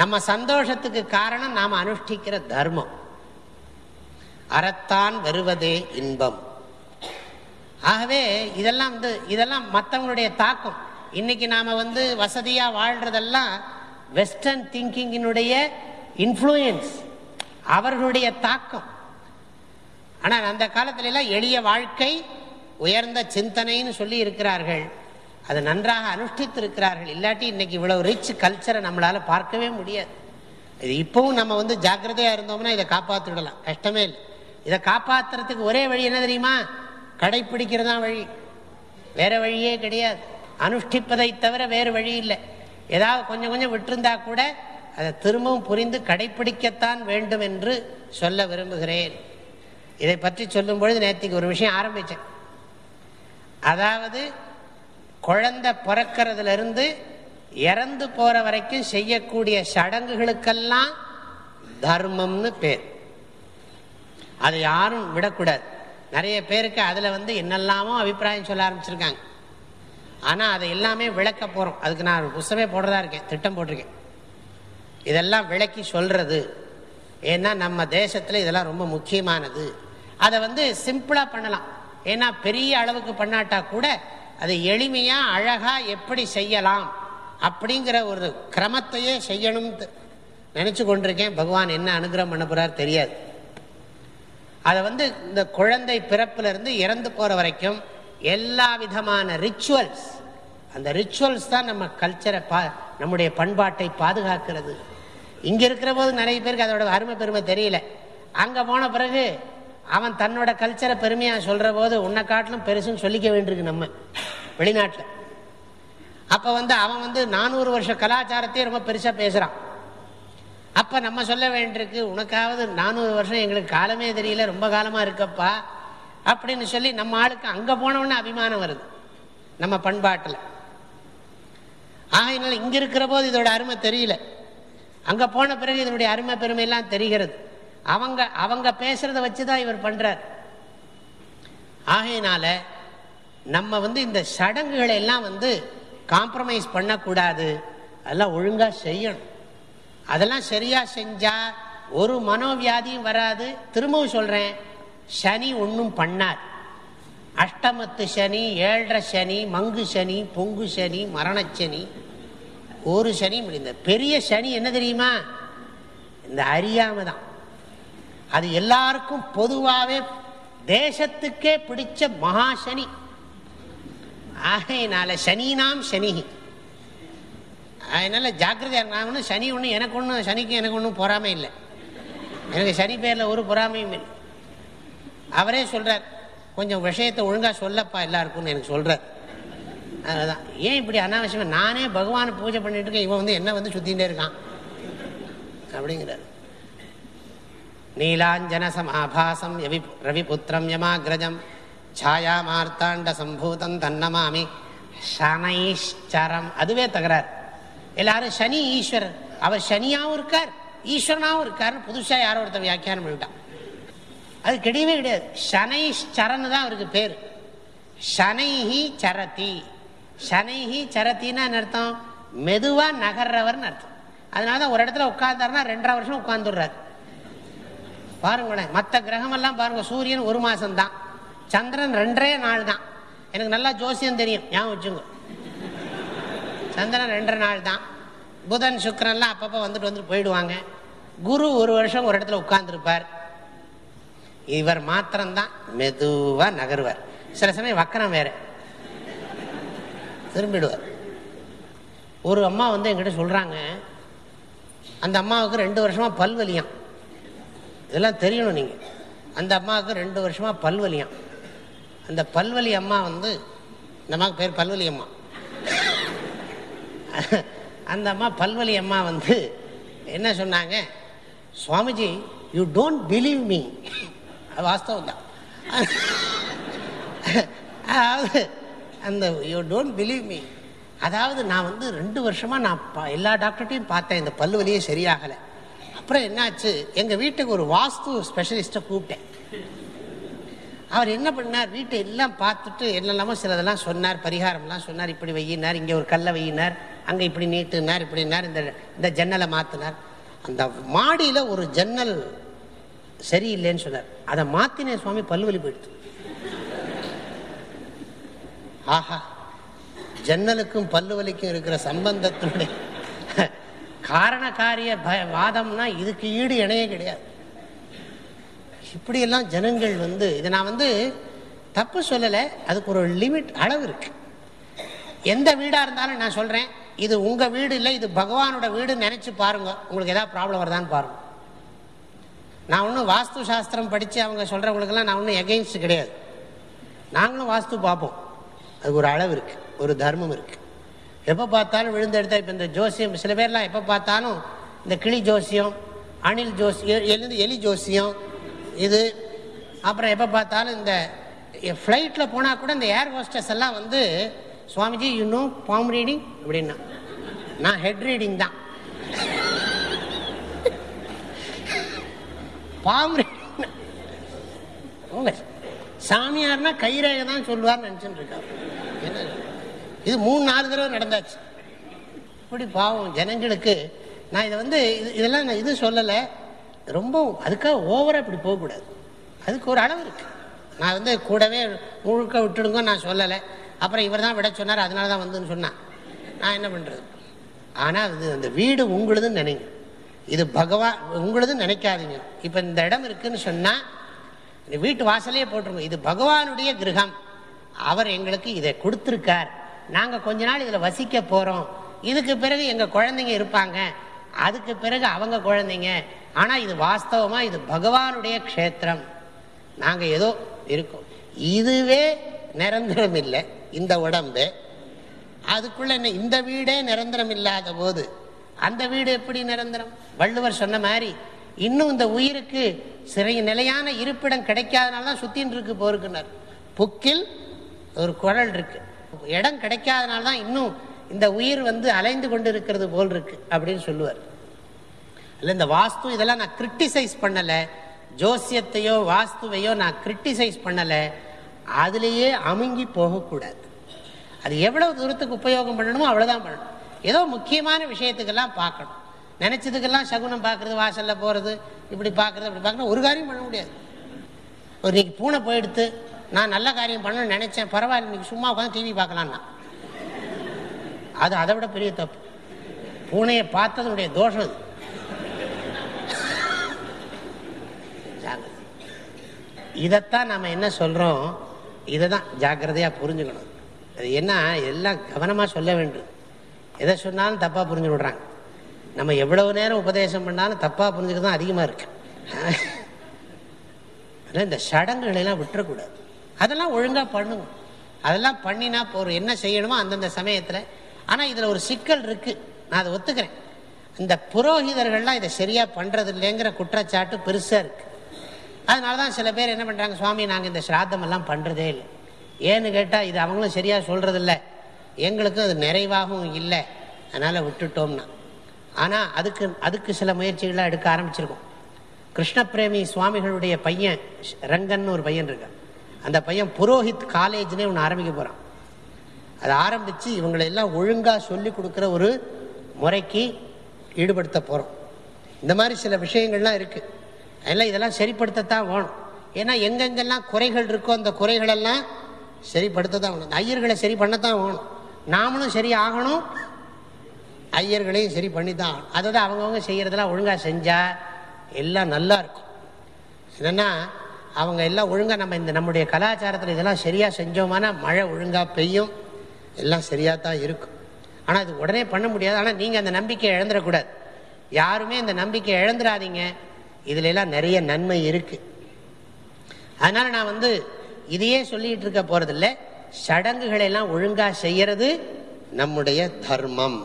A: நம்ம சந்தோஷத்துக்கு காரணம் நாம் அனுஷ்டிக்கிற தர்மம் அறத்தான் வருவதே இன்பம் ஆகவே இதெல்லாம் வந்து இதெல்லாம் மற்றவங்களுடைய தாக்கம் இன்னைக்கு நாம் வந்து வசதியாக வாழ்கிறதெல்லாம் வெஸ்டர்ன் திங்கிங்கினுடைய இன்ஃப்ளூயன்ஸ் அவர்களுடைய தாக்கம் ஆனால் அந்த காலத்திலலாம் எளிய வாழ்க்கை உயர்ந்த சிந்தனைன்னு சொல்லி இருக்கிறார்கள் அது நன்றாக அனுஷ்டித்து இருக்கிறார்கள் இல்லாட்டி இன்னைக்கு இவ்வளவு ரிச் கல்ச்சரை நம்மளால் பார்க்கவே முடியாது இது இப்போவும் நம்ம வந்து ஜாக்கிரதையாக இருந்தோம்னா இதை காப்பாற்றிடலாம் கஷ்டமே இல்லை இதை காப்பாற்றுறதுக்கு ஒரே வழி என்ன தெரியுமா கடைப்பிடிக்கிறதா வழி வேற வழியே கிடையாது அனுஷ்டிப்பதை தவிர வேறு வழி இல்லை ஏதாவது கொஞ்சம் கொஞ்சம் விட்டுருந்தா கூட அதை திரும்பவும் புரிந்து கடைப்பிடிக்கத்தான் வேண்டும் என்று சொல்ல விரும்புகிறேன் இதை பற்றி சொல்லும் பொழுது நேற்றுக்கு ஒரு விஷயம் ஆரம்பித்தேன் அதாவது குழந்தை பிறக்கிறதுலேருந்து இறந்து போகிற வரைக்கும் செய்யக்கூடிய சடங்குகளுக்கெல்லாம் தர்மம்னு பேர் அதை யாரும் விடக்கூடாது நிறைய பேருக்கு அதில் வந்து என்னெல்லாமோ அபிப்பிராயம் சொல்ல ஆரம்பிச்சிருக்காங்க ஆனால் அதை எல்லாமே விளக்க போகிறோம் அதுக்கு நான் புஸ்தமே போடுறதா இருக்கேன் திட்டம் போட்டிருக்கேன் இதெல்லாம் விளக்கி சொல்கிறது ஏன்னா நம்ம தேசத்தில் இதெல்லாம் ரொம்ப முக்கியமானது அதை வந்து சிம்பிளாக பண்ணலாம் ஏன்னா பெரிய அளவுக்கு பண்ணாட்டா கூட அதை எளிமையாக அழகாக எப்படி செய்யலாம் அப்படிங்கிற ஒரு கிரமத்தையே செய்யணும்னு நினச்சி கொண்டிருக்கேன் பகவான் என்ன அனுகிரகம் பண்ண போகிறார் தெரியாது அதை வந்து இந்த குழந்தை பிறப்பிலிருந்து இறந்து போகிற வரைக்கும் எல்லா விதமான ரிச்சுவல்ஸ் அந்த ரிச்சுவல்ஸ் தான் நம்ம கல்ச்சரை பா நம்முடைய பண்பாட்டை பாதுகாக்கிறது இங்கே இருக்கிற போது நிறைய பேருக்கு அதோட அருமை பெருமை தெரியல அங்கே போன பிறகு அவன் தன்னோட கல்ச்சரை பெருமையாக சொல்கிற போது உன்னை காட்டிலும் பெருசுன்னு சொல்லிக்க வேண்டியிருக்கு நம்ம வெளிநாட்டில் அப்போ வந்து அவன் வந்து நானூறு வருஷ கலாச்சாரத்தையும் ரொம்ப பெருசாக பேசுகிறான் அப்போ நம்ம சொல்ல வேண்டியிருக்கு உனக்காவது நானூறு வருஷம் எங்களுக்கு காலமே தெரியல ரொம்ப காலமாக இருக்கப்பா அப்படின்னு சொல்லி நம்ம ஆளுக்கு அங்கே போனவுடனே அபிமானம் வருது நம்ம பண்பாட்டில் ஆகையினால இங்கே இருக்கிற போது இதோட அருமை தெரியல அங்கே போன பிறகு இதனுடைய அருமை பெருமையெல்லாம் தெரிகிறது அவங்க அவங்க பேசுகிறத வச்சு தான் இவர் பண்ணுறார் ஆகையினால நம்ம வந்து இந்த சடங்குகளை எல்லாம் வந்து காம்ப்ரமைஸ் பண்ணக்கூடாது அதெல்லாம் ஒழுங்காக செய்யணும் அதெல்லாம் சரியா செஞ்சா ஒரு மனோவியாதியும் வராது திரும்பவும் சொல்றேன் சனி ஒன்றும் பண்ணார் அஷ்டமத்து சனி ஏழரை சனி மங்கு சனி பொங்கு சனி மரணச்சனி ஒரு சனி முடிந்த பெரிய சனி என்ன தெரியுமா இந்த அறியாம தான் அது எல்லாருக்கும் பொதுவாகவே தேசத்துக்கே பிடிச்ச மகா சனி ஆகையினால சனி நாம் சனி அதனால் ஜாக்கிரதையாக நான் ஒன்றும் சனி ஒன்றும் எனக்கு ஒன்றும் சனிக்கு எனக்கு ஒன்றும் பொறாமை இல்லை எனக்கு சனி பேரில் ஒரு பொறாமையும் இல்லை அவரே சொல்கிறார் கொஞ்சம் விஷயத்தை ஒழுங்காக சொல்லப்பா எல்லாருக்கும்னு எனக்கு சொல்கிறார் அதுதான் ஏன் இப்படி அனாவசியமாக நானே பகவானை பூஜை பண்ணிட்டு இருக்கேன் இவன் வந்து என்ன வந்து சுற்றிகிட்டே இருக்கான் அப்படிங்கிறார் நீலாஞ்சன சமாபாசம் எவி ரவிபுத்திரம் யமாகிரஜம் ಛಾಯಾ ಮಾರ್ತಾಂಡ ಸಂಭೂತಂ ತನ್ನಮಾಮಿ ಶನೈಶ್ಚರಂ அதுவே ತಗರಾರು எல்லாரும் சனி ஈஸ்வரன் அவர் சனியாகவும் இருக்கார் ஈஸ்வரனாகவும் இருக்காருன்னு புதுசாக யாரோ ஒருத்தர் வியாக்கியானம் பண்ணிவிட்டான் அது கிடையவே கிடையாது சனை சரன் தான் அவருக்கு பேர் சனைஹி சரதி சனைஹி சரத்தின்னா அர்த்தம் மெதுவாக நகர்றவர்னு அர்த்தம் அதனால தான் ஒரு இடத்துல உட்கார்ந்தாருன்னா ரெண்டரை வருஷம் உட்காந்துடுறாரு பாருங்களேன் மற்ற கிரகமெல்லாம் பாருங்கள் சூரியன் ஒரு மாதம்தான் சந்திரன் ரெண்டரே நாள் தான் எனக்கு நல்லா ஜோசியம் தெரியும் ஏன் வச்சுங்க சந்திரன் ரெண்டு நாள் தான் புதன் சுக்கரன்லாம் அப்பப்போ வந்துட்டு வந்துட்டு போயிடுவாங்க குரு ஒரு வருஷம் ஒரு இடத்துல உட்கார்ந்துருப்பார் இவர் மாத்திரம்தான் மெதுவாக நகருவார் சில சமயம் வக்கரம் வேறு திரும்பிடுவார் ஒரு அம்மா வந்து என்கிட்ட சொல்கிறாங்க அந்த அம்மாவுக்கு ரெண்டு வருஷமாக பல்வலியாம் இதெல்லாம் தெரியணும் நீங்கள் அந்த அம்மாவுக்கு ரெண்டு வருஷமாக பல்வலியாம் அந்த பல்வலி அம்மா வந்து இந்த அம்மாவுக்கு பேர் பல்வலி அம்மா அந்த அம்மா பல்வலி அம்மா வந்து என்ன சொன்னாங்க Swamiji you don't believe me வாஸ்தவம் தான் அந்த யூ டோன்ட் பிலீவ் மீ அதாவது நான் வந்து ரெண்டு வருஷமாக நான் எல்லா டாக்டர்கிட்டையும் பார்த்தேன் இந்த பல்வலியே சரியாகலை அப்புறம் என்னாச்சு எங்கள் வீட்டுக்கு ஒரு வாஸ்து ஸ்பெஷலிஸ்ட்டை கூப்பிட்டேன் அவர் என்ன பண்ணார் வீட்டை எல்லாம் பார்த்துட்டு என்னெல்லாமோ சிலதெல்லாம் சொன்னார் பரிகாரம்லாம் சொன்னார் இப்படி வையினார் இங்கே ஒரு கல்லை வையினார் அங்கே இப்படி நீட்டுனார் இப்படினார் இந்த இந்த ஜன்னலை மாற்றினார் அந்த மாடியில் ஒரு ஜன்னல் சரியில்லைன்னு சொன்னார் அதை மாற்றினே சுவாமி பல்லுவலி போயிடுது ஆஹா ஜன்னலுக்கும் பல்லுவலிக்கும் இருக்கிற சம்பந்தத்தினுடைய காரண காரிய வாதம்னா இதுக்கு ஈடு இணையே கிடையாது இப்படியெல்லாம் ஜனங்கள் வந்து இதை நான் வந்து தப்பு சொல்லலை அதுக்கு ஒரு லிமிட் அளவு இருக்கு எந்த வீடாக இருந்தாலும் நான் சொல்கிறேன் இது உங்கள் வீடு இல்லை இது பகவானோட வீடுன்னு நினச்சி பாருங்கள் உங்களுக்கு எதாவது ப்ராப்ளம் வருதான்னு பாருங்கள் நான் ஒன்றும் வாஸ்து சாஸ்திரம் படித்து அவங்க சொல்கிறவங்களுக்கெல்லாம் நான் ஒன்றும் எகெயின்ஸ்ட் கிடையாது நாங்களும் வாஸ்து பார்ப்போம் அதுக்கு ஒரு அளவு இருக்குது ஒரு தர்மம் இருக்குது எப்போ பார்த்தாலும் விழுந்து எடுத்தால் இப்போ இந்த ஜோசியம் சில பேர்லாம் எப்போ பார்த்தாலும் இந்த கிளி ஜோசியம் அணில் ஜோசியம் எலி ஜோசியம் இது அப்புறம் எப்போ பார்த்தாலும் இந்த ஃப்ளைட்டில் போனால் கூட இந்த ஏர் ஹோஸ்டர்ஸ் எல்லாம் வந்து சுவாமிஜி இன்னும் நோ பாம் ரீடிங் அப்படின்னா நான் ஹெட் ரீடிங் தான் பாம் ரீடிங் சாமியார்னா கைரேகை தான் சொல்லுவார் நினச்சிட்டு என்ன இது மூணு நாலு தடவை நடந்தாச்சு இப்படி பாவம் ஜனங்களுக்கு நான் இதை வந்து இதெல்லாம் நான் இது சொல்லலை ரொம்ப அதுக்காக ஓவராக இப்படி போகக்கூடாது அதுக்கு ஒரு அளவு இருக்குது நான் வந்து கூடவே முழுக்க விட்டுடுங்க நான் சொல்லலை அப்புறம் இவர் தான் விட சொன்னார் அதனால தான் வந்துன்னு சொன்னான் நான் என்ன பண்ணுறது ஆனால் இது அந்த வீடு உங்களுதுன்னு நினைங்க இது பகவான் உங்களுதுன்னு நினைக்காதீங்க இப்போ இந்த இடம் இருக்குன்னு சொன்னால் இந்த வீட்டு வாசலையே போட்டிருக்கோம் இது பகவானுடைய கிரகம் அவர் எங்களுக்கு இதை கொடுத்துருக்கார் நாங்கள் கொஞ்ச நாள் இதில் வசிக்க போகிறோம் இதுக்கு பிறகு எங்கள் குழந்தைங்க இருப்பாங்க அதுக்கு பிறகு அவங்க குழந்தைங்க ஆனால் இது வாஸ்தவமாக இது பகவானுடைய க்ஷேத்திரம் நாங்கள் ஏதோ இருக்கோம் இதுவே நிரந்தரம் இல்லை இந்த உடம்பு அதுக்குள்ள என்ன இந்த வீடே நிரந்தரம் இல்லாத போது அந்த வீடு எப்படி நிரந்தரம் வள்ளுவர் சொன்ன மாதிரி இன்னும் இந்த உயிருக்கு சிறை நிலையான இருப்பிடம் கிடைக்காதனால தான் சுத்தின்னு இருக்கு போருக்குனர் புக்கில் ஒரு குரல் இருக்கு இடம் கிடைக்காதனால தான் இன்னும் இந்த உயிர் வந்து அலைந்து கொண்டு இருக்கிறது போல் இருக்கு அப்படின்னு சொல்லுவார் இல்லை இந்த வாஸ்து இதெல்லாம் நான் கிரிட்டிசைஸ் பண்ணலை ஜோசியத்தையோ வாஸ்துவையோ நான் கிரிட்டிசைஸ் பண்ணலை அதுலேயே அமுங்கி போகக்கூடாது அது எவ்வளவு தூரத்துக்கு உபயோகம் பண்ணணுமோ அவ்வளோதான் பண்ணணும் ஏதோ முக்கியமான விஷயத்துக்கெல்லாம் பார்க்கணும் நினச்சதுக்கெல்லாம் சகுனம் பார்க்குறது வாசலில் போகிறது இப்படி பார்க்குறது அப்படி பார்க்கணும் ஒரு காரியம் பண்ண முடியாது ஒரு இன்னைக்கு பூனை போயிடுத்து நான் நல்ல காரியம் பண்ணணும்னு நினச்சேன் பரவாயில்ல இன்னைக்கு சும்மா உட்காந்து டிவி பார்க்கலான்னா அது அதை விட பெரிய தப்பு பூனையை பார்த்ததுடைய தோஷம் அது இதைத்தான் நம்ம என்ன சொல்கிறோம் இதை தான் ஜாக்கிரதையாக புரிஞ்சுக்கணும் அது என்ன எல்லாம் கவனமாக சொல்ல வேண்டும் எதை சொன்னாலும் தப்பாக புரிஞ்சு விடுறாங்க நம்ம எவ்வளவு நேரம் உபதேசம் பண்ணாலும் தப்பாக புரிஞ்சுக்க தான் அதிகமாக இருக்கு அதனால் இந்த சடங்குகளெல்லாம் விட்டுறக்கூடாது அதெல்லாம் ஒழுங்காக பண்ணுங்க அதெல்லாம் பண்ணினா போகிற என்ன செய்யணுமோ அந்தந்த சமயத்தில் ஆனால் இதில் ஒரு சிக்கல் இருக்குது நான் அதை ஒத்துக்கிறேன் இந்த புரோகிதர்கள்லாம் இதை சரியாக பண்ணுறது இல்லைங்கிற குற்றச்சாட்டு பெருசாக இருக்குது அதனால தான் சில பேர் என்ன பண்ணுறாங்க சுவாமி நாங்கள் இந்த ஸ்ராத்தமெல்லாம் பண்ணுறதே இல்லை ஏன்னு கேட்டால் இது அவங்களும் சரியாக சொல்கிறதில்ல எங்களுக்கும் அது நிறைவாகவும் இல்லை அதனால் விட்டுட்டோம்னா ஆனால் அதுக்கு அதுக்கு சில முயற்சிகளாக எடுக்க ஆரம்பிச்சிருக்கோம் கிருஷ்ணபிரேமி சுவாமிகளுடைய பையன் ரங்கன் ஒரு பையன் இருக்கான் அந்த பையன் புரோஹித் காலேஜ்னே ஒன்று ஆரம்பிக்க போகிறான் அதை ஆரம்பித்து இவங்களெல்லாம் ஒழுங்காக சொல்லி கொடுக்குற ஒரு முறைக்கு ஈடுபடுத்த போகிறோம் இந்த மாதிரி சில விஷயங்கள்லாம் இருக்குது அதெல்லாம் இதெல்லாம் சரிப்படுத்தத்தான் வேணும் ஏன்னா எங்கெங்கெல்லாம் குறைகள் இருக்கோ அந்த குறைகளெல்லாம் சரிப்படுத்த தான் வேணும் ஐயர்களை சரி பண்ணத்தான் வேணும் நாமளும் சரி ஆகணும் ஐயர்களையும் சரி பண்ணி தான் ஆகணும் அதை தான் அவங்கவுங்க செய்கிறதெல்லாம் ஒழுங்காக செஞ்சால் எல்லாம் நல்லா இருக்கும் என்னென்னா அவங்க எல்லாம் ஒழுங்காக நம்ம இந்த நம்முடைய கலாச்சாரத்தில் இதெல்லாம் சரியாக செஞ்சோமானா மழை ஒழுங்காக பெய்யும் எல்லாம் சரியாக தான் இருக்கும் ஆனால் அது உடனே பண்ண முடியாது ஆனால் நீங்கள் அந்த நம்பிக்கையை இழந்துடக்கூடாது யாருமே அந்த நம்பிக்கையை இழந்துடாதீங்க இதுல எல்லாம் நிறைய நன்மை இருக்கு அதனால நான் வந்து இதையே சொல்லிட்டு இருக்க போறதில்ல சடங்குகளை எல்லாம் ஒழுங்கா செய்யறது நம்முடைய தர்மம்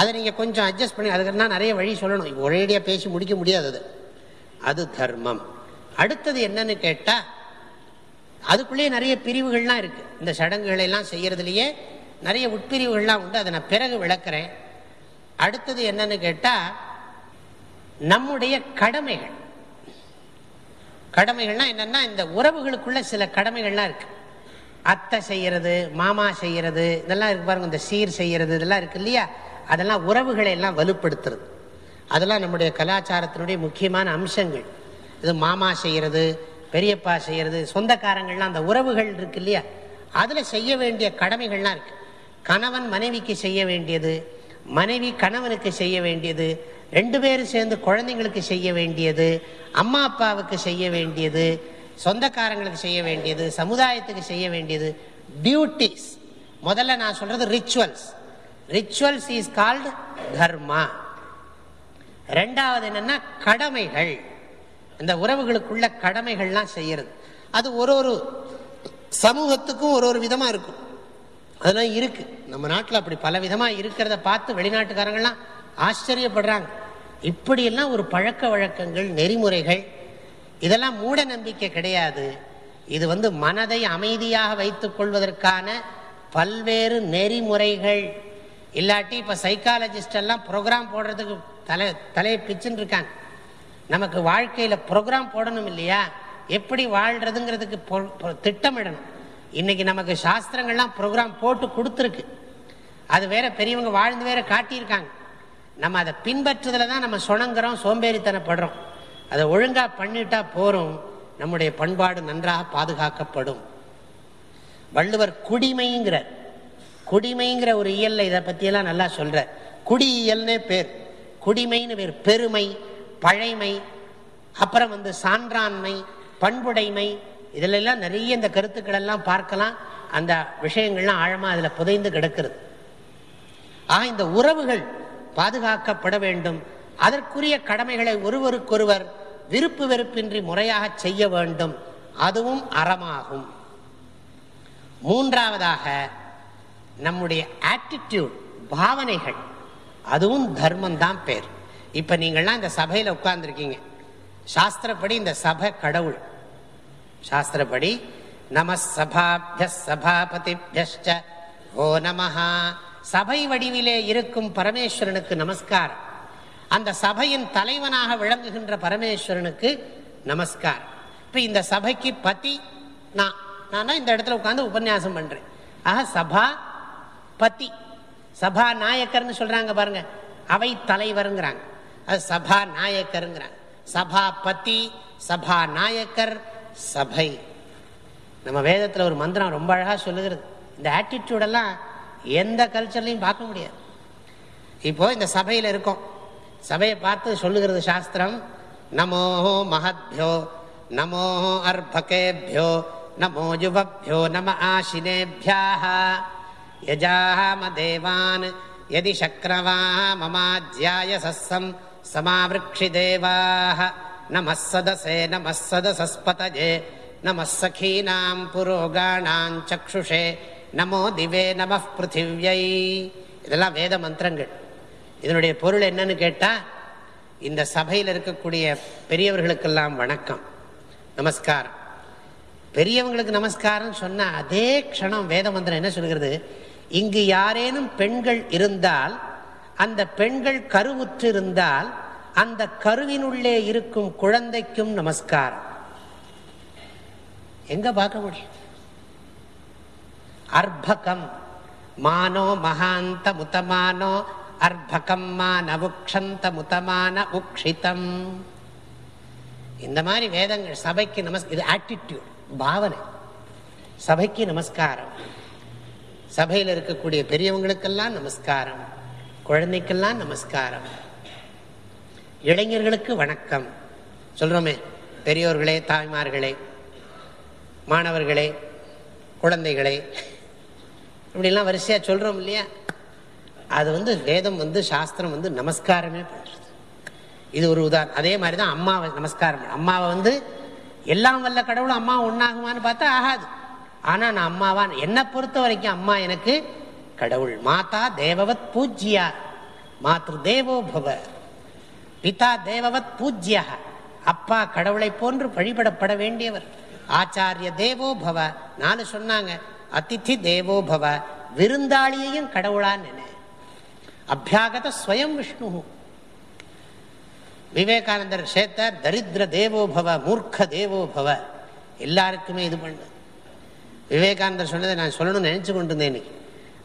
A: அதை நீங்க கொஞ்சம் அட்ஜஸ்ட் பண்ணி அதுக்குன்னா நிறைய வழி சொல்லணும் ஒரேடியா பேசி முடிக்க முடியாது அது அது தர்மம் அடுத்தது என்னன்னு கேட்டால் அதுக்குள்ளேயே நிறைய பிரிவுகள்லாம் இருக்கு இந்த சடங்குகளை எல்லாம் செய்யறதுலயே நிறைய உட்பிரிவுகள்லாம் உண்டு அதை நான் பிறகு விளக்குறேன் அடுத்தது என்னன்னு கேட்டா நம்முடைய கடமைகள் கடமைகள்னா என்னன்னா இந்த உறவுகளுக்குள்ள சில கடமைகள்லாம் இருக்கு அத்தை செய்யறது மாமா செய்யறது இதெல்லாம் இருக்கு பாருங்க இந்த சீர் செய்யறது இதெல்லாம் இருக்கு இல்லையா அதெல்லாம் உறவுகளை எல்லாம் வலுப்படுத்துறது அதெல்லாம் நம்முடைய கலாச்சாரத்தினுடைய முக்கியமான அம்சங்கள் இது மாமா செய்யறது பெரியப்பா செய்யறது சொந்தக்காரங்கள்லாம் அந்த உறவுகள் இருக்கு இல்லையா அதில் செய்ய வேண்டிய கடமைகள்லாம் இருக்கு கணவன் மனைவிக்கு செய்ய வேண்டியது மனைவி கணவனுக்கு செய்ய வேண்டியது ரெண்டு பேரும் சேர்ந்து குழந்தைங்களுக்கு செய்ய வேண்டியது அம்மா அப்பாவுக்கு செய்ய வேண்டியது சொந்தக்காரங்களுக்கு செய்ய வேண்டியது சமுதாயத்துக்கு செய்ய வேண்டியது டியூட்டிஸ் முதல்ல நான் சொல்றது rituals rituals is called dharma ரெண்டாவது என்னன்னா கடமைகள் இந்த உறவுகளுக்குள்ள கடமைகள்லாம் செய்யறது அது ஒரு ஒரு சமூகத்துக்கும் ஒரு ஒரு விதமாக இருக்கும் அதெல்லாம் இருக்கு நம்ம நாட்டில் அப்படி பல விதமாக இருக்கிறத பார்த்து வெளிநாட்டுக்காரங்கள்லாம் ஆச்சரியப்படுறாங்க இப்படியெல்லாம் ஒரு பழக்க வழக்கங்கள் நெறிமுறைகள் இதெல்லாம் மூட நம்பிக்கை கிடையாது இது வந்து மனதை அமைதியாக வைத்துக் கொள்வதற்கான பல்வேறு நெறிமுறைகள் இல்லாட்டி இப்போ சைக்காலஜிஸ்டெல்லாம் ப்ரோக்ராம் போடுறதுக்கு தலை தலையை பிச்சுன்னு இருக்காங்க நமக்கு வாழ்க்கையில் ப்ரோக்ராம் போடணும் இல்லையா எப்படி வாழ்கிறதுங்கிறதுக்கு திட்டமிடணும் இன்னைக்கு நமக்கு சாஸ்திரங்கள்லாம் ப்ரோக்ராம் போட்டு கொடுத்துருக்கு அது வேற பெரியவங்க வாழ்ந்து வேற காட்டியிருக்காங்க நம்ம அதை பின்பற்றுறதுல தான் நம்ம சுணங்குறோம் சோம்பேறித்தனப்படுறோம் அதை ஒழுங்காக பண்ணிட்டா போகிறோம் நம்முடைய பண்பாடு நன்றாக பாதுகாக்கப்படும் வள்ளுவர் குடிமைங்கிற குடிமைங்கிற ஒரு இயல்ல இதை பற்றியெல்லாம் நல்லா சொல்கிறார் குடியியல்னே பேர் குடிமைன்னு பேர் பெருமை பழைமை அப்புறம் வந்து சான்றாண்மை பண்புடைமை எல்லாம் நிறைய இந்த கருத்துக்கள் எல்லாம் பார்க்கலாம் அந்த விஷயங்கள்லாம் ஆழமாக அதில் புதைந்து கிடக்கிறது ஆக இந்த உறவுகள் பாதுகாக்கப்பட வேண்டும் அதற்குரிய கடமைகளை ஒருவருக்கொருவர் விருப்பு வெறுப்பின்றி முறையாக செய்ய வேண்டும் அதுவும் அறமாகும் மூன்றாவதாக நம்முடைய ஆட்டிடியூட் பாவனைகள் அதுவும் தர்மம் தான் பேர் இப்போ நீங்கள்லாம் இந்த சபையில் உட்கார்ந்துருக்கீங்க சாஸ்திரப்படி இந்த சபை கடவுள் சாஸ்திரப்படி நம சபாபிய சபாபதி ஓ நமஹா சபை வடிவிலே இருக்கும் பரமேஸ்வரனுக்கு நமஸ்காரம் அந்த சபையின் தலைவனாக விளங்குகின்ற பரமேஸ்வரனுக்கு நமஸ்கார் இப்போ இந்த சபைக்கு பதி நான் நான் இந்த இடத்துல உட்காந்து உபன்யாசம் பண்ணுறேன் ஆக சபா பதி சபா நாயக்கர்னு சொல்கிறாங்க பாருங்க அவை தலைவருங்கிறாங்க அது சபா நாயக்கருங்கிறாங்க சபாபதி சபா நாயக்கர் சபை நம்ம வேதத்தில் ஒரு மந்திரம் ரொம்ப அழகாக சொல்லுகிறது இந்த ஆட்டிடியூடெல்லாம் எந்த கல்ச்சர்லையும் பார்க்க முடியாது இப்போது இந்த சபையில் இருக்கோம் சபையை பார்த்து சொல்லுகிறது சாஸ்திரம் நமோ மகத்யோ நமோ அர்பகேபியோ நமோ யுவபியோ நம ஆசினேபியாக யஜாம தேவான் எதி சக்கரவா மமாத்யாய சசம் समावृक्षिदेवाः नमः सदसे नमः सदसस्पतये नमः सखीनाम् पुरोगाणाम् சக்ஷுஷே நமோ திவே நம பிருத்திவியை இதெல்லாம் வேத மந்திரங்கள் இதனுடைய பொருள் என்னன்னு கேட்டால் இந்த சபையில் இருக்கக்கூடிய பெரியவர்களுக்கெல்லாம் வணக்கம் நமஸ்காரம் பெரியவங்களுக்கு நமஸ்காரம் சொன்னால் அதே க்ஷணம் வேத மந்திரம் என்ன சொல்கிறது இங்கு யாரேனும் பெண்கள் இருந்தால் அந்த பெண்கள் கருவுற்றிருந்தால் அந்த கருவினுள்ளே இருக்கும் குழந்தைக்கும் நமஸ்காரம் எங்க பார்க்க முடியும் அர்பகம் மானோ மகாந்த முத்தமானோ அர்பகம் மான உக்ஷந்த முத்தமான உக்ஷிதம் இந்த மாதிரி வேதங்கள் சபைக்கு நமஸ் இது ஆட்டிடியூட் பாவனை சபைக்கு நமஸ்காரம் சபையில் இருக்கக்கூடிய பெரியவங்களுக்கெல்லாம் நமஸ்காரம் குழந்தைக்கெல்லாம் நமஸ்காரம் இளைஞர்களுக்கு வணக்கம் சொல்கிறோமே பெரியோர்களே தாய்மார்களே மாணவர்களே குழந்தைகளே இப்படிலாம் வரிசையாக சொல்கிறோம் இல்லையா அது வந்து வேதம் வந்து சாஸ்திரம் வந்து நமஸ்காரமே பண்ணுறது இது ஒரு உதாரணம் அதே மாதிரி தான் அம்மாவை நமஸ்காரம் அம்மாவை வந்து எல்லாம் வல்ல கடவுளும் அம்மா ஒன்றாகுமான்னு பார்த்தா ஆகாது ஆனால் நான் அம்மாவான் என்னை பொறுத்த வரைக்கும் அம்மா எனக்கு கடவுள் மாதா தேவவத் பூஜ்யா மாத்ரு தேவோ பவ பிதா தேவவத் பூஜ்யா அப்பா கடவுளை போன்று வழிபடப்பட வேண்டியவர் ஆச்சாரிய தேவோ பவ நாலு சொன்னாங்க அதிதி தேவோ பவ விருந்தாளியையும் கடவுளா அபியாகத ஸ்வயம் விஷ்ணு விவேகானந்தர் சேத்த தரித்திர தேவோ பவ மூர்க்க தேவோ பவ எல்லாருக்குமே இது பண்ணு விவேகானந்தர் சொன்னதை நான் சொல்லணும்னு நினைச்சு கொண்டிருந்தேன்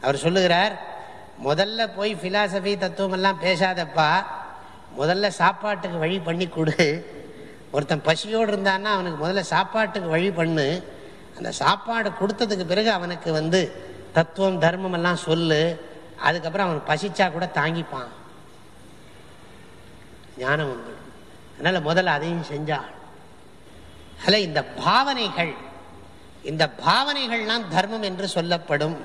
A: அவர் சொல்லுகிறார் முதல்ல போய் ஃபிலாசபி தத்துவமெல்லாம் பேசாதப்பா முதல்ல சாப்பாட்டுக்கு வழி பண்ணி கொடு ஒருத்தன் பசியோடு இருந்தான்னா அவனுக்கு முதல்ல சாப்பாட்டுக்கு வழி பண்ணு அந்த சாப்பாடு கொடுத்ததுக்கு பிறகு அவனுக்கு வந்து தத்துவம் தர்மம் எல்லாம் சொல்லு அதுக்கப்புறம் அவன் பசிச்சா கூட தாங்கிப்பான் ஞானம் வந்து அதனால் முதல்ல அதையும் செஞ்சான் அதில் இந்த பாவனைகள் இந்த பாவனைகள்லாம் தர்மம் என்று சொல்லப்படும்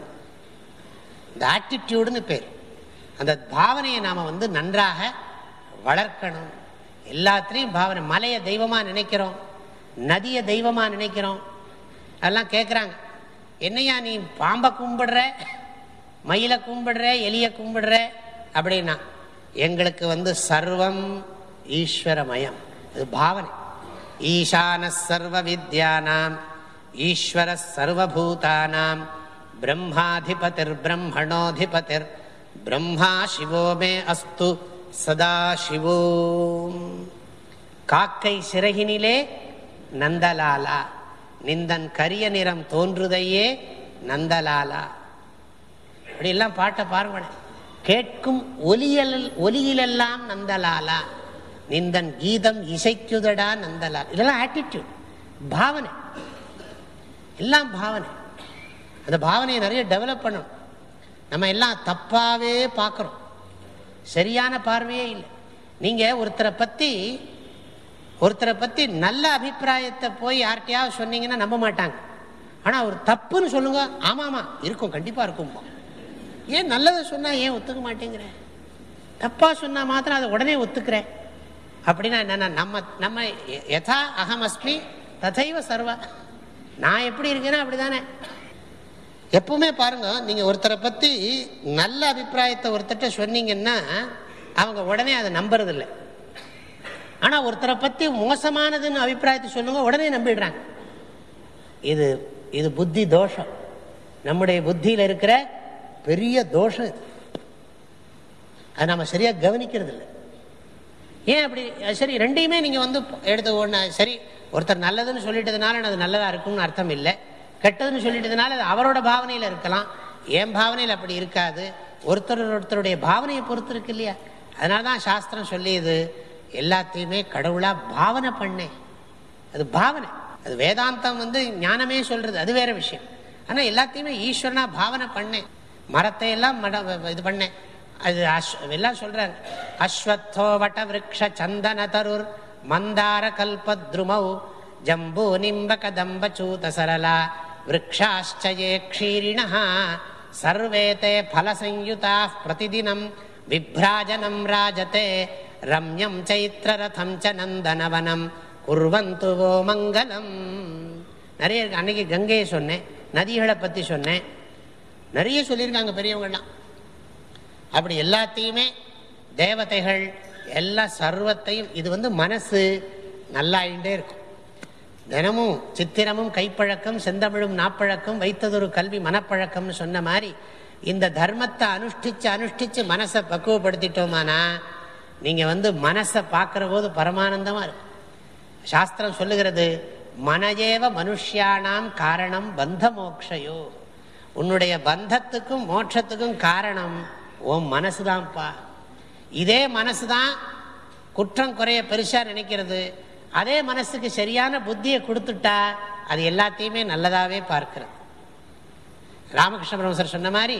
A: இந்த ஆட்டிடியூடுன்னு பேர் அந்த பாவனையை நாம் வந்து நன்றாக வளர்க்கணும் எல்லாத்துலேயும் பாவனை மலையை தெய்வமாக நினைக்கிறோம் நதியை தெய்வமாக நினைக்கிறோம் அதெல்லாம் கேட்குறாங்க என்னையா நீ பாம்பை கும்பிடுற மயிலை கும்பிடுற எலியை கும்பிடுற அப்படின்னா எங்களுக்கு வந்து சர்வம் ஈஸ்வரமயம் இது பாவனை ஈசான சர்வ வித்யானாம் ஈஸ்வர சர்வபூதானாம் பிரம்மாதிபதிர் ब्रह्मा शिवो मे அஸ்து சதா சிவோ காக்கை சிறகினிலே நந்தலாலா நிந்தன் கரிய நிறம் தோன்றுதையே நந்தலாலா எல்லாம் பாட்டை பாருங்களேன் கேட்கும் ஒலியல் ஒலியிலெல்லாம் நந்தலாலா நிந்தன் கீதம் இசைக்குதடா நந்தலால் இதெல்லாம் ஆட்டிடியூட் பாவனை எல்லாம் பாவனை அந்த பாவனையை நிறைய டெவலப் பண்ணணும் நம்ம எல்லாம் தப்பாகவே பார்க்குறோம் சரியான பார்வையே இல்லை நீங்கள் ஒருத்தரை பற்றி ஒருத்தரை பற்றி நல்ல அபிப்பிராயத்தை போய் யார்கிட்டையாவது சொன்னீங்கன்னா நம்ப மாட்டாங்க ஆனால் ஒரு தப்புன்னு சொல்லுங்க ஆமாம்மா இருக்கும் கண்டிப்பாக இருக்கும் ஏன் நல்லதை சொன்னால் ஏன் ஒத்துக்க மாட்டேங்கிற தப்பாக சொன்னால் மாத்திரம் அதை உடனே ஒத்துக்கிறேன் அப்படின்னா என்னென்னா நம்ம நம்ம எதா அகம் அஸ்மி ததைவ சர்வா நான் எப்படி இருக்கேன்னா அப்படி தானே எப்பவுமே பாருங்க நீங்கள் ஒருத்தரை பற்றி நல்ல அபிப்பிராயத்தை ஒருத்தர்கிட்ட சொன்னீங்கன்னா அவங்க உடனே அதை நம்புறதில்லை ஆனால் ஒருத்தரை பற்றி மோசமானதுன்னு அபிப்பிராயத்தை சொல்லுங்க உடனே நம்பிடுறாங்க இது இது புத்தி தோஷம் நம்முடைய புத்தியில் இருக்கிற பெரிய தோஷம் இது அது நம்ம சரியாக கவனிக்கிறது இல்லை ஏன் அப்படி சரி ரெண்டையுமே நீங்கள் வந்து எடுத்து ஒன்று சரி ஒருத்தர் நல்லதுன்னு சொல்லிட்டதுனால அது நல்லதாக இருக்கும்னு அர்த்தம் இல்லை கெட்டதுன்னு சொல்லிட்டதுனால அது அவரோட பாவனையில் இருக்கலாம் என் பாவனையில் அப்படி இருக்காது ஒருத்தர் ஒருத்தருடைய பாவனையை பொறுத்து இருக்கு இல்லையா அதனால தான் சாஸ்திரம் சொல்லியது எல்லாத்தையுமே கடவுளாக பாவனை பண்ணேன் அது பாவனை அது வேதாந்தம் வந்து ஞானமே சொல்கிறது அது வேறு விஷயம் ஆனால் எல்லாத்தையுமே ஈஸ்வரனா பாவனை பண்ணேன் மரத்தை எல்லாம் மட இது பண்ணேன் அது அஸ் எல்லாம் சொல்கிறாங்க அஸ்வத்தோ வட்ட விரக்ஷ சந்தன தருர் மந்தார கல்பத்ருமௌ ஜம்பு நிம்ப கதம்ப சூத சரலா விரக்ஷாச்சயே க்ஷீரிண சர்வே தே பிரதிதினம் விப்ராஜனம் ராஜதே ரம்யம் சைத்திரரதம் ச நந்தனவனம் குர்வந்து ஓ மங்களம் நிறைய அன்னைக்கு கங்கையை சொன்னேன் நதிகளை பற்றி சொன்னேன் நிறைய சொல்லியிருக்காங்க பெரியவங்கள்லாம் அப்படி எல்லாத்தையுமே தேவதைகள் எல்லா சர்வத்தையும் இது வந்து மனசு நல்லாயிண்டே இருக்கும் தினமும் சித்திரமும் கைப்பழக்கம் செந்தமிழும் நாப்பழக்கம் வைத்ததொரு கல்வி மனப்பழக்கம்னு சொன்ன மாதிரி இந்த தர்மத்தை அனுஷ்டிச்சு அனுஷ்டிச்சு மனசை பக்குவப்படுத்திட்டோமானா நீங்கள் வந்து மனசை பார்க்கற போது பரமானந்தமா இருக்கு சாஸ்திரம் சொல்லுகிறது மனஜேவ மனுஷியானாம் காரணம் பந்த மோக்ஷயோ உன்னுடைய பந்தத்துக்கும் மோட்சத்துக்கும் காரணம் ஓம் மனசுதான்ப்பா இதே மனசு தான் குற்றம் குறைய பெருசாக நினைக்கிறது அதே மனசுக்கு சரியான புத்தியை கொடுத்துட்டா அது எல்லாத்தையுமே நல்லதாகவே பார்க்கிறது ராமகிருஷ்ண பிரமசர் சொன்ன மாதிரி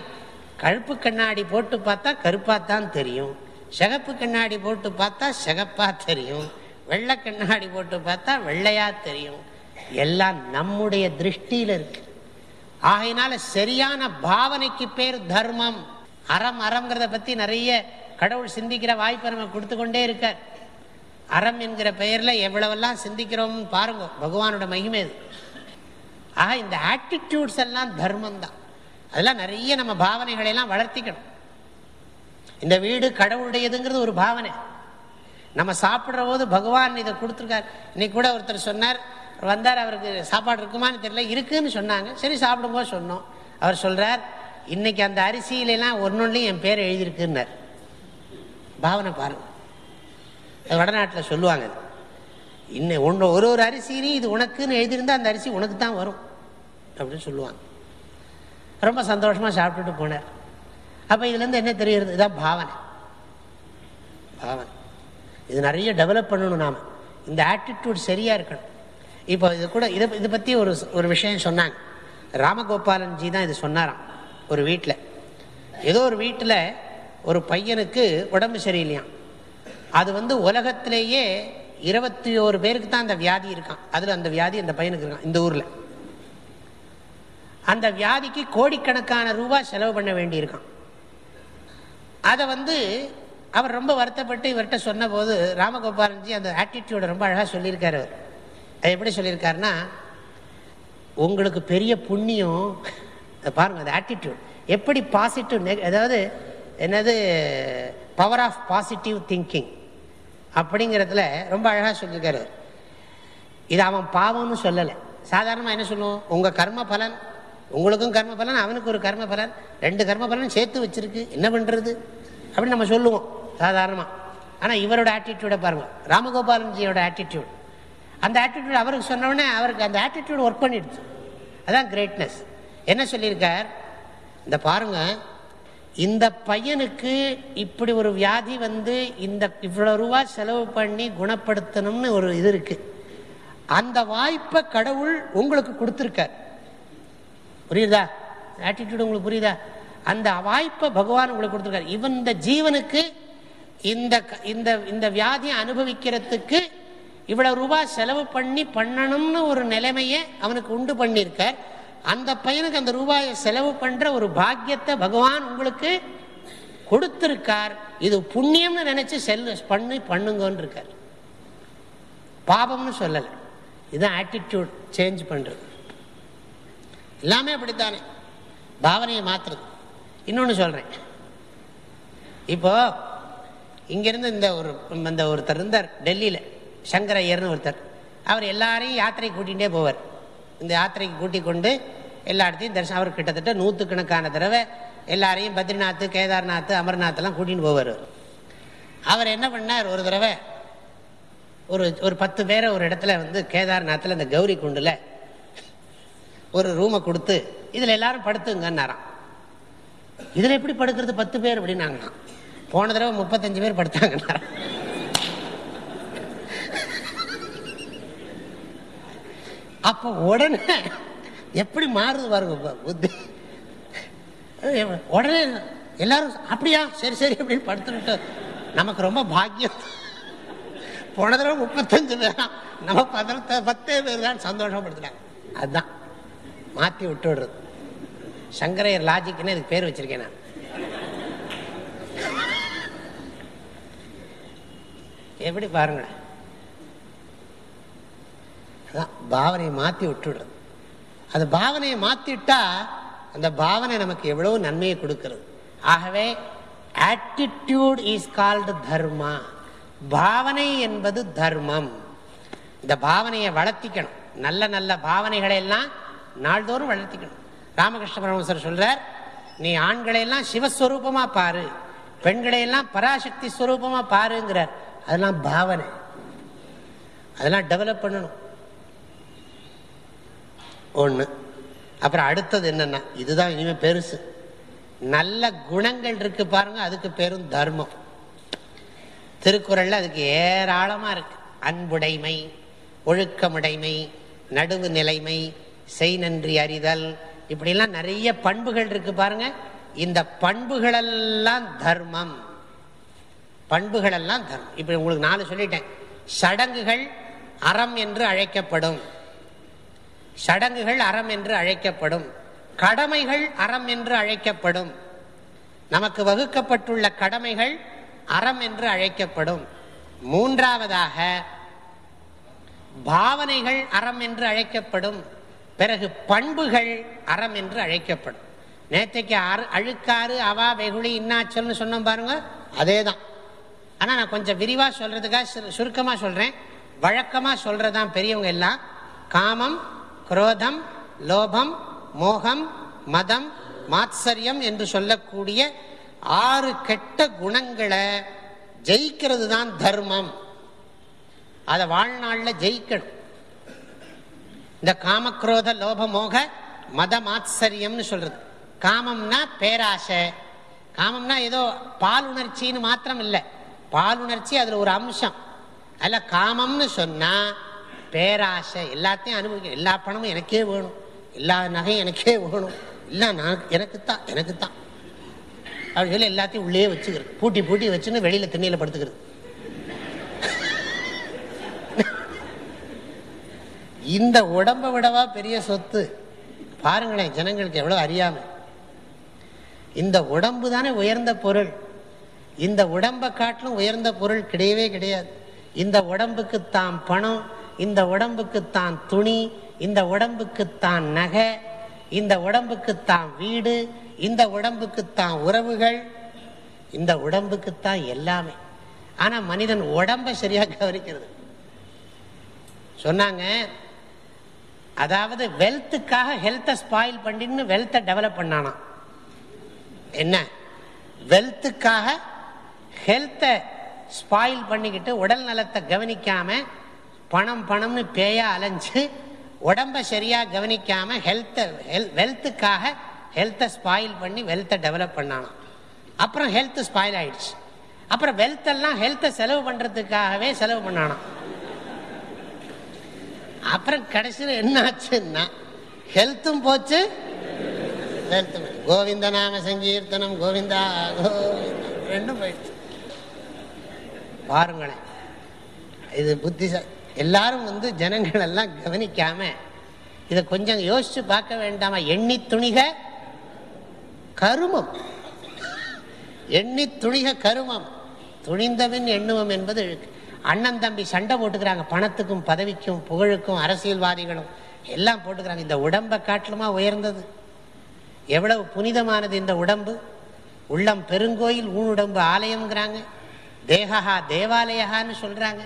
A: கழுப்பு கண்ணாடி போட்டு பார்த்தா கருப்பா தான் தெரியும் சிகப்பு கண்ணாடி போட்டு பார்த்தா சிகப்பாக தெரியும் வெள்ளை கண்ணாடி போட்டு பார்த்தா வெள்ளையாக தெரியும் எல்லாம் நம்முடைய திருஷ்டியில் இருக்கு ஆகையினால சரியான பாவனைக்கு பேர் தர்மம் அறம் அறங்கிறத பற்றி நிறைய கடவுள் சிந்திக்கிற வாய்ப்பை நம்ம கொடுத்து கொண்டே இருக்கார் அறம் என்கிற பெயரில் எவ்வளவெல்லாம் சிந்திக்கிறோம்னு பாருங்க பகவானோட மகிமை அது ஆக இந்த ஆட்டிடியூட்ஸ் எல்லாம் தர்மம் தான் அதெல்லாம் நிறைய நம்ம பாவனைகளை எல்லாம் வளர்த்திக்கணும் இந்த வீடு கடவுளுடையதுங்கிறது ஒரு பாவனை நம்ம சாப்பிட்ற போது பகவான் இதை கொடுத்துருக்காரு இன்னைக்கு கூட ஒருத்தர் சொன்னார் வந்தார் அவருக்கு சாப்பாடு இருக்குமான்னு தெரியல இருக்குன்னு சொன்னாங்க சரி போது சொன்னோம் அவர் சொல்கிறார் இன்னைக்கு அந்த அரிசியிலலாம் ஒன்றுலையும் என் பேர் எழுதியிருக்குன்னார் பாவனை பாருங்க வடநாட்டில் சொல்லுவாங்க இன்னும் ஒன்று ஒரு ஒரு அரிசியிலையும் இது உனக்குன்னு எழுதியிருந்தால் அந்த அரிசி உனக்கு தான் வரும் அப்படின்னு சொல்லுவாங்க ரொம்ப சந்தோஷமாக சாப்பிட்டுட்டு போனார் அப்போ இதுலேருந்து என்ன தெரிகிறது இதுதான் பாவனை பாவனை இது நிறைய டெவலப் பண்ணணும் நாம் இந்த ஆட்டிடியூட் சரியாக இருக்கணும் இப்போ இது கூட இதை இதை பற்றி ஒரு ஒரு விஷயம் சொன்னாங்க ராமகோபாலன்ஜி தான் இது சொன்னாராம் ஒரு வீட்டில் ஏதோ ஒரு வீட்டில் ஒரு பையனுக்கு உடம்பு சரியில்லையாம் அது வந்து உலகத்திலேயே இருபத்தி ஓரு பேருக்கு தான் அந்த வியாதி இருக்கான் அதில் அந்த வியாதி அந்த பையனுக்கு இருக்கான் இந்த ஊரில் அந்த வியாதிக்கு கோடிக்கணக்கான ரூபாய் செலவு பண்ண வேண்டியிருக்கான் அதை வந்து அவர் ரொம்ப வருத்தப்பட்டு இவர்கிட்ட சொன்னபோது ராமகோபாலன்ஜி அந்த ஆட்டிடியூட ரொம்ப அழகாக சொல்லியிருக்கார் அவர் அது எப்படி சொல்லியிருக்காருன்னா உங்களுக்கு பெரிய புண்ணியம் பாருங்கள் அந்த ஆட்டிடியூட் எப்படி பாசிட்டிவ் அதாவது என்னது பவர் ஆஃப் பாசிட்டிவ் திங்கிங் அப்படிங்கிறதுல ரொம்ப அழகாக சொல்லியிருக்காரு இது அவன் பாவம்னு சொல்லலை சாதாரணமாக என்ன சொல்லுவோம் உங்கள் கர்ம பலன் உங்களுக்கும் கர்ம பலன் அவனுக்கு ஒரு கர்ம பலன் ரெண்டு கர்ம பலன் சேர்த்து வச்சிருக்கு என்ன பண்ணுறது அப்படின்னு நம்ம சொல்லுவோம் சாதாரணமாக ஆனால் இவரோட ஆட்டிடியூடை பாருங்கள் ராமகோபாலன்ஜியோட ஆட்டிடியூட் அந்த ஆட்டிடியூட் அவருக்கு சொன்னோடனே அவருக்கு அந்த ஆட்டிடியூட் ஒர்க் பண்ணிடுச்சு அதுதான் கிரேட்னஸ் என்ன சொல்லியிருக்கார் இந்த பாருங்கள் இந்த பையனுக்கு இப்படி ஒரு வியாதி வந்து இந்த இவ்வளோ ரூபா செலவு பண்ணி குணப்படுத்தணும்னு ஒரு இது இருக்கு அந்த வாய்ப்பை கடவுள் உங்களுக்கு கொடுத்துருக்கார் புரியுதா ஆட்டிடியூட் உங்களுக்கு புரியுதா அந்த வாய்ப்பை பகவான் உங்களுக்கு கொடுத்துருக்காரு இவன் இந்த ஜீவனுக்கு இந்த இந்த இந்த வியாதியை அனுபவிக்கிறதுக்கு இவ்வளோ ரூபா செலவு பண்ணி பண்ணணும்னு ஒரு நிலைமையை அவனுக்கு உண்டு பண்ணியிருக்கார் அந்த பையனுக்கு அந்த ரூபாயை செலவு பண்ணுற ஒரு பாக்கியத்தை பகவான் உங்களுக்கு கொடுத்துருக்கார் இது புண்ணியம்னு நினச்சி செல் பண்ணி பண்ணுங்கன்னு இருக்கார் பாபம்னு சொல்லலை இதுதான் ஆட்டிடியூட் சேஞ்ச் பண்ணுறது எல்லாமே அப்படித்தானே பாவனையை மாற்றுறது இன்னொன்று சொல்கிறேன் இப்போ இங்கேருந்து இந்த ஒரு இந்த ஒருத்தர் இருந்தார் டெல்லியில் சங்கர் ஐயர்னு ஒருத்தர் அவர் எல்லாரையும் யாத்திரை கூட்டிகிட்டே போவார் இந்த யாத்திரைக்கு கூட்டிக் கொண்டு எல்லா இடத்தையும் தரிசனம் அவர் கிட்டத்தட்ட நூற்றுக்கணக்கான தடவை எல்லாரையும் பத்ரிநாத் கேதார்நாத் அமர்நாத்லாம் கூட்டின்னு போவார் அவர் என்ன பண்ணார் ஒரு தடவை ஒரு ஒரு பத்து பேரை ஒரு இடத்துல வந்து கேதார்நாத்தில் இந்த கௌரி குண்டில் ஒரு ரூமை கொடுத்து இதில் எல்லாரும் படுத்துங்கன்னாராம் இதில் எப்படி படுக்கிறது பத்து பேர் அப்படின்னாங்கண்ணா போன தடவை முப்பத்தஞ்சு பேர் படுத்தாங்கண்ணா அப்ப உடனே எப்படி மாறுது பாருங்க புத்தி உடனே எல்லாரும் அப்படியா சரி சரி அப்படின்னு படுத்துட்டு நமக்கு ரொம்ப பாக்கியம் போன முப்பத்தஞ்சு பேரா நம்ம பதினத்தை பத்தே பேர் தான் சந்தோஷப்படுத்துனாங்க அதுதான் மாற்றி விட்டு விடுறது சங்கரையர் லாஜிக்னு இதுக்கு பேர் வச்சிருக்கேன் நான் எப்படி பாருங்களேன் அதான் பாவனையை மாற்றி விட்டுடுறது அந்த பாவனையை மாற்றிட்டா அந்த பாவனை நமக்கு எவ்வளோ நன்மையை கொடுக்கறது ஆகவே ஆட்டிடியூட் இஸ் கால்டு தர்மா பாவனை என்பது தர்மம் இந்த பாவனையை வளர்த்திக்கணும் நல்ல நல்ல பாவனைகளை எல்லாம் நாள்தோறும் வளர்த்திக்கணும் ராமகிருஷ்ண பரமசர் சொல்றார் நீ ஆண்களை எல்லாம் சிவஸ்வரூபமா பாரு பெண்களை எல்லாம் பராசக்தி ஸ்வரூபமா பாருங்கிறார் அதெல்லாம் பாவனை அதெல்லாம் டெவலப் பண்ணணும் ஒன்று அப்புறம் அடுத்தது என்னென்னா இதுதான் இனிமேல் பெருசு நல்ல குணங்கள் இருக்கு பாருங்க அதுக்கு பேரும் தர்மம் திருக்குறளில் அதுக்கு ஏராளமாக இருக்கு அன்புடைமை ஒழுக்கமுடைமை நடுவு நிலைமை செய் நன்றி அறிதல் இப்படிலாம் நிறைய பண்புகள் இருக்கு பாருங்க இந்த பண்புகளெல்லாம் தர்மம் பண்புகளெல்லாம் தர்மம் இப்படி உங்களுக்கு நாலு சொல்லிட்டேன் சடங்குகள் அறம் என்று அழைக்கப்படும் சடங்குகள் அறம் என்று அழைக்கப்படும் கடமைகள் அறம் என்று அழைக்கப்படும் நமக்கு வகுக்கப்பட்டுள்ள கடமைகள் அறம் என்று அழைக்கப்படும் மூன்றாவதாக பாவனைகள் அறம் என்று அழைக்கப்படும் பிறகு பண்புகள் அறம் என்று அழைக்கப்படும் நேற்றைக்கு அழுக்காறு அவா வெகுளி இன்னாச்சல்னு சொன்னோம் பாருங்க அதே தான் நான் கொஞ்சம் விரிவாக சொல்றதுக்காக சுருக்கமாக சொல்றேன் வழக்கமாக சொல்றதுதான் பெரியவங்க எல்லாம் காமம் குரோதம் லோபம் மோகம் மதம் மாத்சரியம் என்று சொல்லக்கூடிய ஆறு கெட்ட குணங்களை ஜெயிக்கிறது தான் தர்மம் அதை வாழ்நாளில் ஜெயிக்கணும் இந்த காமக்ரோத மோக மத மாத்சரியம்னு சொல்றது காமம்னா பேராசை காமம்னா ஏதோ பாலுணர்ச்சின்னு மாத்திரம் இல்லை பாலுணர்ச்சி அதில் ஒரு அம்சம் அதில் காமம்னு சொன்னால் பேராசை எல்லாத்தையும் அனுபவிக்கணும் எல்லா பணமும் எனக்கே வேணும் எல்லா நகையும் எனக்கே வேணும் எல்லாம் நான் எனக்குத்தான் எனக்குத்தான் அப்படின்னு சொல்லி எல்லாத்தையும் உள்ளே வச்சுக்கிறது பூட்டி பூட்டி வச்சுன்னு வெளியில் திண்ணையில் படுத்துக்கிறது இந்த உடம்பை விடவா பெரிய சொத்து பாருங்களேன் ஜனங்களுக்கு எவ்வளோ அறியாமல் இந்த உடம்பு தானே உயர்ந்த பொருள் இந்த உடம்பை காட்டிலும் உயர்ந்த பொருள் கிடையவே கிடையாது இந்த உடம்புக்கு தான் பணம் இந்த உடம்புக்குத்தான் துணி இந்த உடம்புக்குத்தான் நகை இந்த உடம்புக்குத்தான் வீடு இந்த உடம்புக்குத்தான் உறவுகள் இந்த உடம்புக்குத்தான் எல்லாமே ஆனால் மனிதன் உடம்பை சரியாக கவனிக்கிறது சொன்னாங்க அதாவது வெல்த்துக்காக ஹெல்த்தை ஸ்பாயில் பண்ணின்னு வெல்த்தை டெவலப் பண்ணானா என்ன வெல்த்துக்காக ஹெல்த்தை ஸ்பாயில் பண்ணிக்கிட்டு உடல் நலத்தை கவனிக்காமல் பணம் பணம்னு பேயாக அலைஞ்சு உடம்பை சரியாக கவனிக்காமல் ஹெல்த்தை ஹெல் வெல்த்துக்காக ஹெல்த்தை ஸ்பாயில் பண்ணி வெல்த்தை டெவலப் பண்ணானாம் அப்புறம் ஹெல்த்து ஸ்பாயில் ஆயிடுச்சு அப்புறம் வெல்த்தெல்லாம் ஹெல்த்தை செலவு பண்ணுறதுக்காகவே செலவு பண்ணானாம் அப்புறம் கடைசியில் என்ன ஆச்சுன்னா ஹெல்த்தும் போச்சு வெல்த்தும் கோவிந்த நாம சங்கீர்த்தனம் கோவிந்தா கோவிந்தா ரெண்டும் போயிடுச்சு பாருங்களேன் இது புத்திசாலி எல்லாரும் வந்து ஜனங்கள் எல்லாம் கவனிக்காம இதை கொஞ்சம் யோசிச்சு பார்க்க வேண்டாமா எண்ணி துணிக கருமம் எண்ணி துணிக கருமம் துணிந்தவன் எண்ணுவம் என்பது அண்ணன் தம்பி சண்டை போட்டுக்கிறாங்க பணத்துக்கும் பதவிக்கும் புகழுக்கும் அரசியல்வாதிகளும் எல்லாம் போட்டுக்கிறாங்க இந்த உடம்பை காட்டிலுமா உயர்ந்தது எவ்வளவு புனிதமானது இந்த உடம்பு உள்ளம் பெருங்கோயில் ஊனுடம்பு ஆலயம்ங்கிறாங்க தேகஹா தேவாலயஹான்னு சொல்கிறாங்க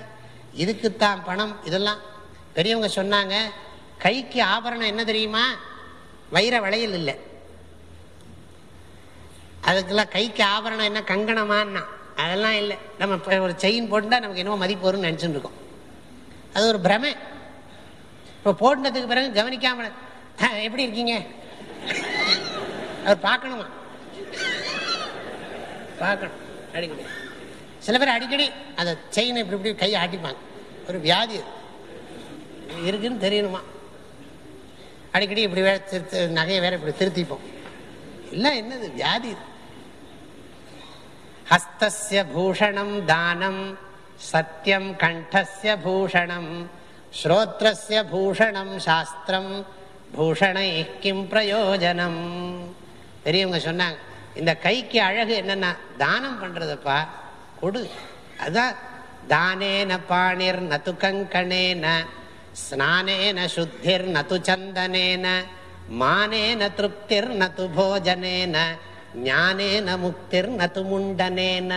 A: இதுக்குத்தான் பணம் இதெல்லாம் பெரியவங்க சொன்னாங்க கைக்கு ஆபரணம் என்ன தெரியுமா வைர வளையல் இல்லை அதுக்கெல்லாம் கைக்கு ஆபரணம் என்ன கங்கணமான்னா அதெல்லாம் இல்லை நம்ம ஒரு செயின் போட்டுட்டா நமக்கு என்னமோ மதிப்பு வரும்னு நினச்சிட்டு இருக்கோம் அது ஒரு பிரமை இப்போ போட்டுனதுக்கு பிறகு கவனிக்காம எப்படி இருக்கீங்க அவர் பார்க்கணுமா பார்க்கணும் அடிக்கடி சில பேர் அடிக்கடி அந்த செயின் இப்படி இப்படி கையை ஆட்டிப்பாங்க ஒரு வியாதி இருக்குன்னு தெரியணுமா அடிக்கடி இப்படி வேற திருத்த நகையை வேற இப்படி திருத்திப்போம் இல்லை என்னது வியாதி ஹஸ்திய பூஷணம் தானம் சத்தியம் கண்டஸ்ய பூஷணம் ஸ்ரோத்ரஸ்ய பூஷணம் சாஸ்திரம் பூஷணை கிம் பிரயோஜனம் பெரியவங்க சொன்னாங்க இந்த கைக்கு அழகு என்னன்னா தானம் பண்றதுப்பா கொடு அதான் தானேன பாணிர் நது கங்கணேன ஸ்நானேன சுத்திர் நது சந்தனேன மானேன திருப்திர் நது போஜனேன ஞானேன முக்திர் நது முண்டனேன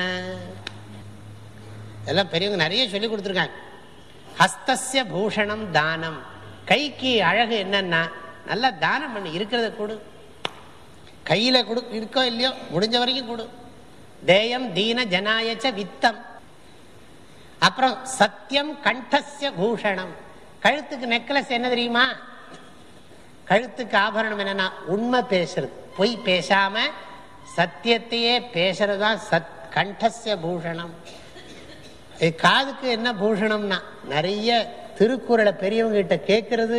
A: இதெல்லாம் பெரியவங்க நிறைய சொல்லி கொடுத்துருக்காங்க ஹஸ்தஸ்ய பூஷணம் தானம் கைக்கு அழகு என்னன்னா நல்லா தானம் பண்ணி இருக்கிறத கொடு கையில் கொடு இருக்கோ இல்லையோ முடிஞ்ச வரைக்கும் கொடு தேயம் தீன ஜனாயச்ச வித்தம் அப்புறம் சத்தியம் கண்டசிய பூஷணம் கழுத்துக்கு நெக்லஸ் என்ன தெரியுமா கழுத்துக்கு ஆபரணம் என்னன்னா உண்மை பேசுறது பொய் பேசாம சத்தியத்தையே பேசுறது தான் சத் கண்டசிய பூஷணம் காதுக்கு என்ன பூஷணம்னா நிறைய திருக்குறளை பெரியவங்க கேட்கறது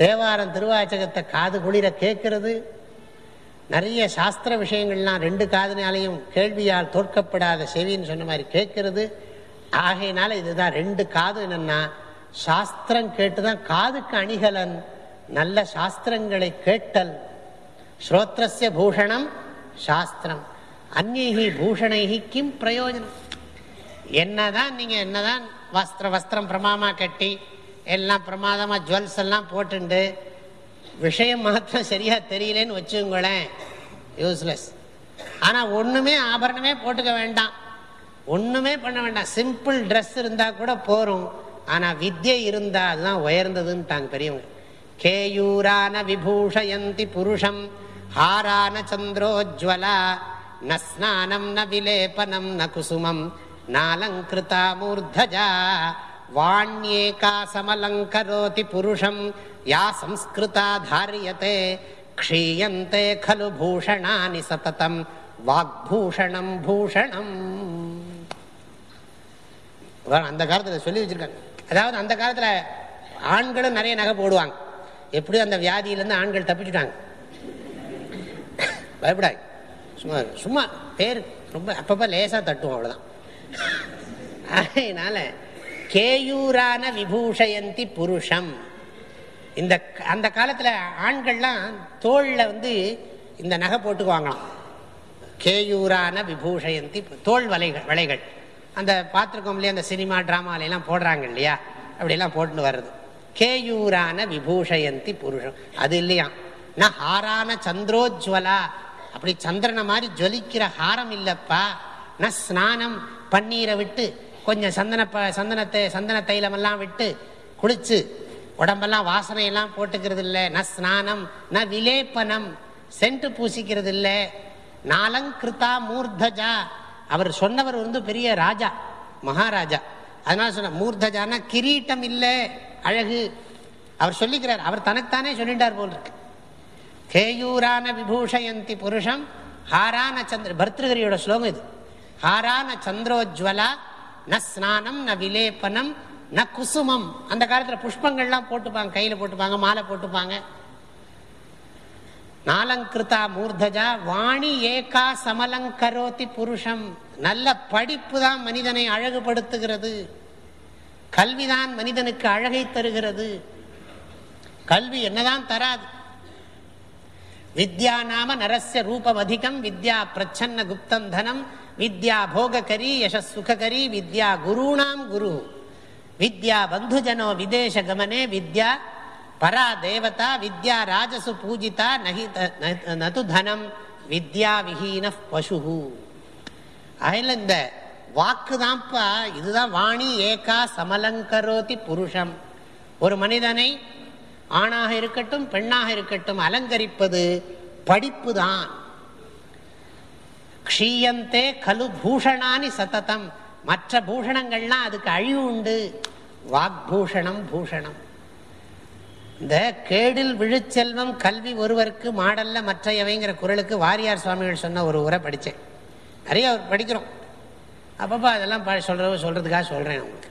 A: தேவாரம் திருவாச்சகத்தை காது குளிர கேட்கறது நிறைய சாஸ்திர விஷயங்கள்லாம் ரெண்டு காதுனாலையும் கேள்வியால் தோற்கப்படாத செவின்னு சொன்ன மாதிரி கேட்கறது ஆகையினால இதுதான் ரெண்டு காது என்னன்னா சாஸ்திரம் கேட்டுதான் காதுக்கு அணிகலன் நல்ல சாஸ்திரங்களை கேட்டல் ஸ்ரோத்ரஸ்ய பூஷணம் சாஸ்திரம் அந்நீகி பூஷணைகி கிம் பிரயோஜனம் என்னதான் நீங்கள் என்னதான் வஸ்திர வஸ்திரம் பிரமாமா கட்டி எல்லாம் பிரமாதமாக ஜுவல்ஸ் எல்லாம் போட்டுண்டு விஷயம் மாத்திரம் சரியா தெரியலன்னு வச்சுங்களேன் யூஸ்லெஸ் ஆனால் ஒன்றுமே ஆபரணமே போட்டுக்க வேண்டாம் ஒன்றுமே பண்ண வேண்டாம் சிம்பிள் ட்ரெஸ் இருந்தால் கூட போறோம் ஆனால் வித்யை இருந்தால் அதுதான் தாங்க பெரியவங்க கேயூரான விபூஷயந்தி புருஷம் ஹாரான சந்திரோஜ்வலா ந ஸ்நானம் ந விலேபனம் ந குசுமம் நாலங்கிருதா மூர்தஜா வாணியேகா சமலங்கரோதி புருஷம் யா சம்ஸ்கிருதா தாரியத்தே க்ஷீயந்தே கலு பூஷணானி சததம் வாக்பூஷணம் பூஷணம் அந்த காலத்தில் சொல்லி வச்சிருக்காங்க அதாவது அந்த காலத்தில் ஆண்களும் நிறைய நகை போடுவாங்க எப்படியும் அந்த வியாதியிலேருந்து ஆண்கள் தப்பிச்சுட்டாங்க பயப்படாது சும்மா சும்மா பேர் ரொம்ப அப்பப்போ லேசாக தட்டுவோம் அவ்வளோதான் அதனால் கேயூரான விபூஷயந்தி புருஷம் இந்த அந்த காலத்தில் ஆண்கள்லாம் தோளில் வந்து இந்த நகை போட்டுக்குவாங்களாம் கேயூரான விபூஷயந்தி தோல் வலைகள் வலைகள் அந்த பார்த்துருக்கோம் இல்லையா அந்த சினிமா ட்ராமாலையெல்லாம் போடுறாங்க இல்லையா அப்படிலாம் போட்டுன்னு வருது கேயூரான விபூஷயந்தி புருஷம் அது இல்லையா நான் ஹாரான சந்திரோஜ்வலா அப்படி சந்திரனை மாதிரி ஜொலிக்கிற ஹாரம் இல்லப்பா நான் ஸ்நானம் பன்னீரை விட்டு கொஞ்சம் சந்தன சந்தனத்தை சந்தன தைலமெல்லாம் விட்டு குளித்து உடம்பெல்லாம் வாசனையெல்லாம் போட்டுக்கிறது இல்லை ந ஸ்நானம் ந விலேப்பனம் சென்று பூசிக்கிறது இல்லை நாலங்கிருத்தா மூர்தஜா அவர் சொன்னவர் வந்து பெரிய ராஜா மகாராஜா அதனால சொன்ன மூர்தஜானா கிரீட்டம் இல்லை அழகு அவர் சொல்லிக்கிறார் அவர் தனக்குத்தானே சொல்லிட்டார் போல் இருக்கு கேயூரான விபூஷயந்தி புருஷம் ஹாரான சந்திர பர்திருகரியோட ஸ்லோகம் இது ஹாரான சந்திரோஜ்வலா ந ஸ்நானம் ந விலேப்பனம் ந குசுமம் அந்த காலத்தில் புஷ்பங்கள்லாம் போட்டுப்பாங்க கையில் போட்டுப்பாங்க மாலை போட்டுப்பாங்க நாலங்கிருத்தா மூர்தஜா வாணி ஏகா சமலங்கரோத்தி புருஷம் நல்ல படிப்பு தான் மனிதனை அழகுபடுத்துகிறது கல்விதான் மனிதனுக்கு அழகை தருகிறது கல்வி என்னதான் தராது வித்யா நாம நரசிய ரூபம் அதிகம் வித்யா பிரச்சன்ன குப்தம் தனம் வித்யா போககரி யசஸ் சுககரி வித்யா குருணாம் குரு வித்யா பந்துஜனோ விதேச கமனே வித்யா பரா தேவதா வித்யா ராஜசு பூஜிதா நகி நது தனம் வித்யா விஹீன பசு அதில் இந்த வாக்கு தான்ப்பா இதுதான் வாணி ஏகா சமலங்கரோதி புருஷம் ஒரு மனிதனை ஆணாக இருக்கட்டும் பெண்ணாக இருக்கட்டும் அலங்கரிப்பது படிப்பு தான் க்ஷீயந்தே கலு பூஷணானி சததம் மற்ற பூஷணங்கள்லாம் அதுக்கு அழிவு உண்டு வாக்பூஷணம் பூஷணம் இந்த கேடில் விழுச்செல்வம் கல்வி ஒருவருக்கு மாடல்ல மற்றையவைங்கிற குரலுக்கு வாரியார் சுவாமிகள் சொன்ன ஒரு உரை படித்தேன் நிறைய படிக்கிறோம் அப்பப்போ அதெல்லாம் சொல்கிற சொல்கிறதுக்காக சொல்கிறேன் உங்களுக்கு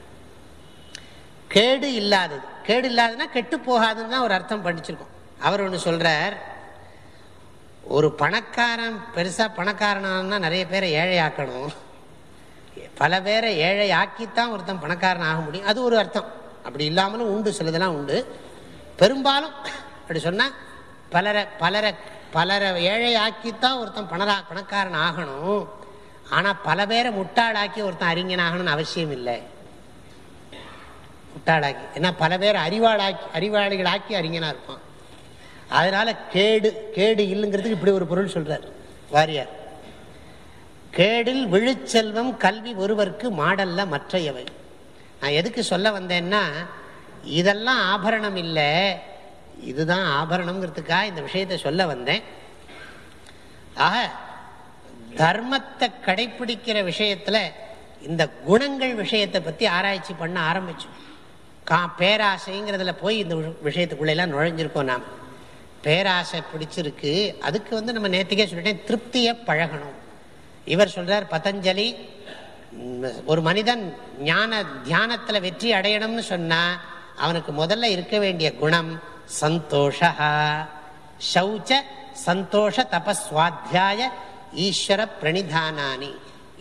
A: கேடு இல்லாதது கேடு இல்லாததுன்னா கெட்டு போகாதுன்னு தான் ஒரு அர்த்தம் படிச்சிருக்கோம் அவர் ஒன்று சொல்கிறார் ஒரு பணக்காரன் பெருசாக பணக்காரனானா நிறைய பேரை ஏழை ஆக்கணும் பல பேரை ஏழை ஆக்கித்தான் ஒருத்தன் பணக்காரன் ஆக முடியும் அது ஒரு அர்த்தம் அப்படி இல்லாமலும் உண்டு சிலதெல்லாம் உண்டு பெரும்பாலும் அப்படி சொன்னால் பலரை பலரை பலரை ஏழை ஆக்கித்தான் ஒருத்தன் பணரா பணக்காரன் ஆகணும் ஆனால் பல பேரை முட்டாளாக்கி ஒருத்தன் அறிஞன் ஆகணும்னு அவசியம் இல்லை முட்டாளாக்கி ஏன்னா பல பேர் அறிவாளாக்கி அறிவாளிகளாக்கி அறிஞனாக இருப்பான் அதனால கேடு கேடு இல்லைங்கிறதுக்கு இப்படி ஒரு பொருள் சொல்றார் வாரியார் கேடில் விழுச்செல்வம் கல்வி ஒருவருக்கு மாடல்ல மற்றையவை நான் எதுக்கு சொல்ல வந்தேன்னா இதெல்லாம் ஆபரணம் இல்லை இதுதான் ஆபரணம்ங்கிறதுக்காக இந்த விஷயத்தை சொல்ல வந்தேன் ஆக தர்மத்தை கடைபிடிக்கிற விஷயத்தில் இந்த குணங்கள் விஷயத்தை பற்றி ஆராய்ச்சி பண்ண ஆரம்பிச்சோம் கா பேராசைங்கிறதுல போய் இந்த விஷயத்துக்குள்ளெல்லாம் நுழைஞ்சிருக்கோம் நாம் பேராசை பிடிச்சிருக்கு அதுக்கு வந்து நம்ம நேற்றுக்கே சொல்லிட்டேன் திருப்தியை பழகணும் இவர் சொல்கிறார் பதஞ்சலி ஒரு மனிதன் ஞான தியானத்தில் வெற்றி அடையணும்னு சொன்னால் அவனுக்கு முதல்ல இருக்க வேண்டிய குணம் சந்தோஷா சௌச்ச சந்தோஷ தபஸ்வாத்தியாய ஈஸ்வர பிரணிதானானி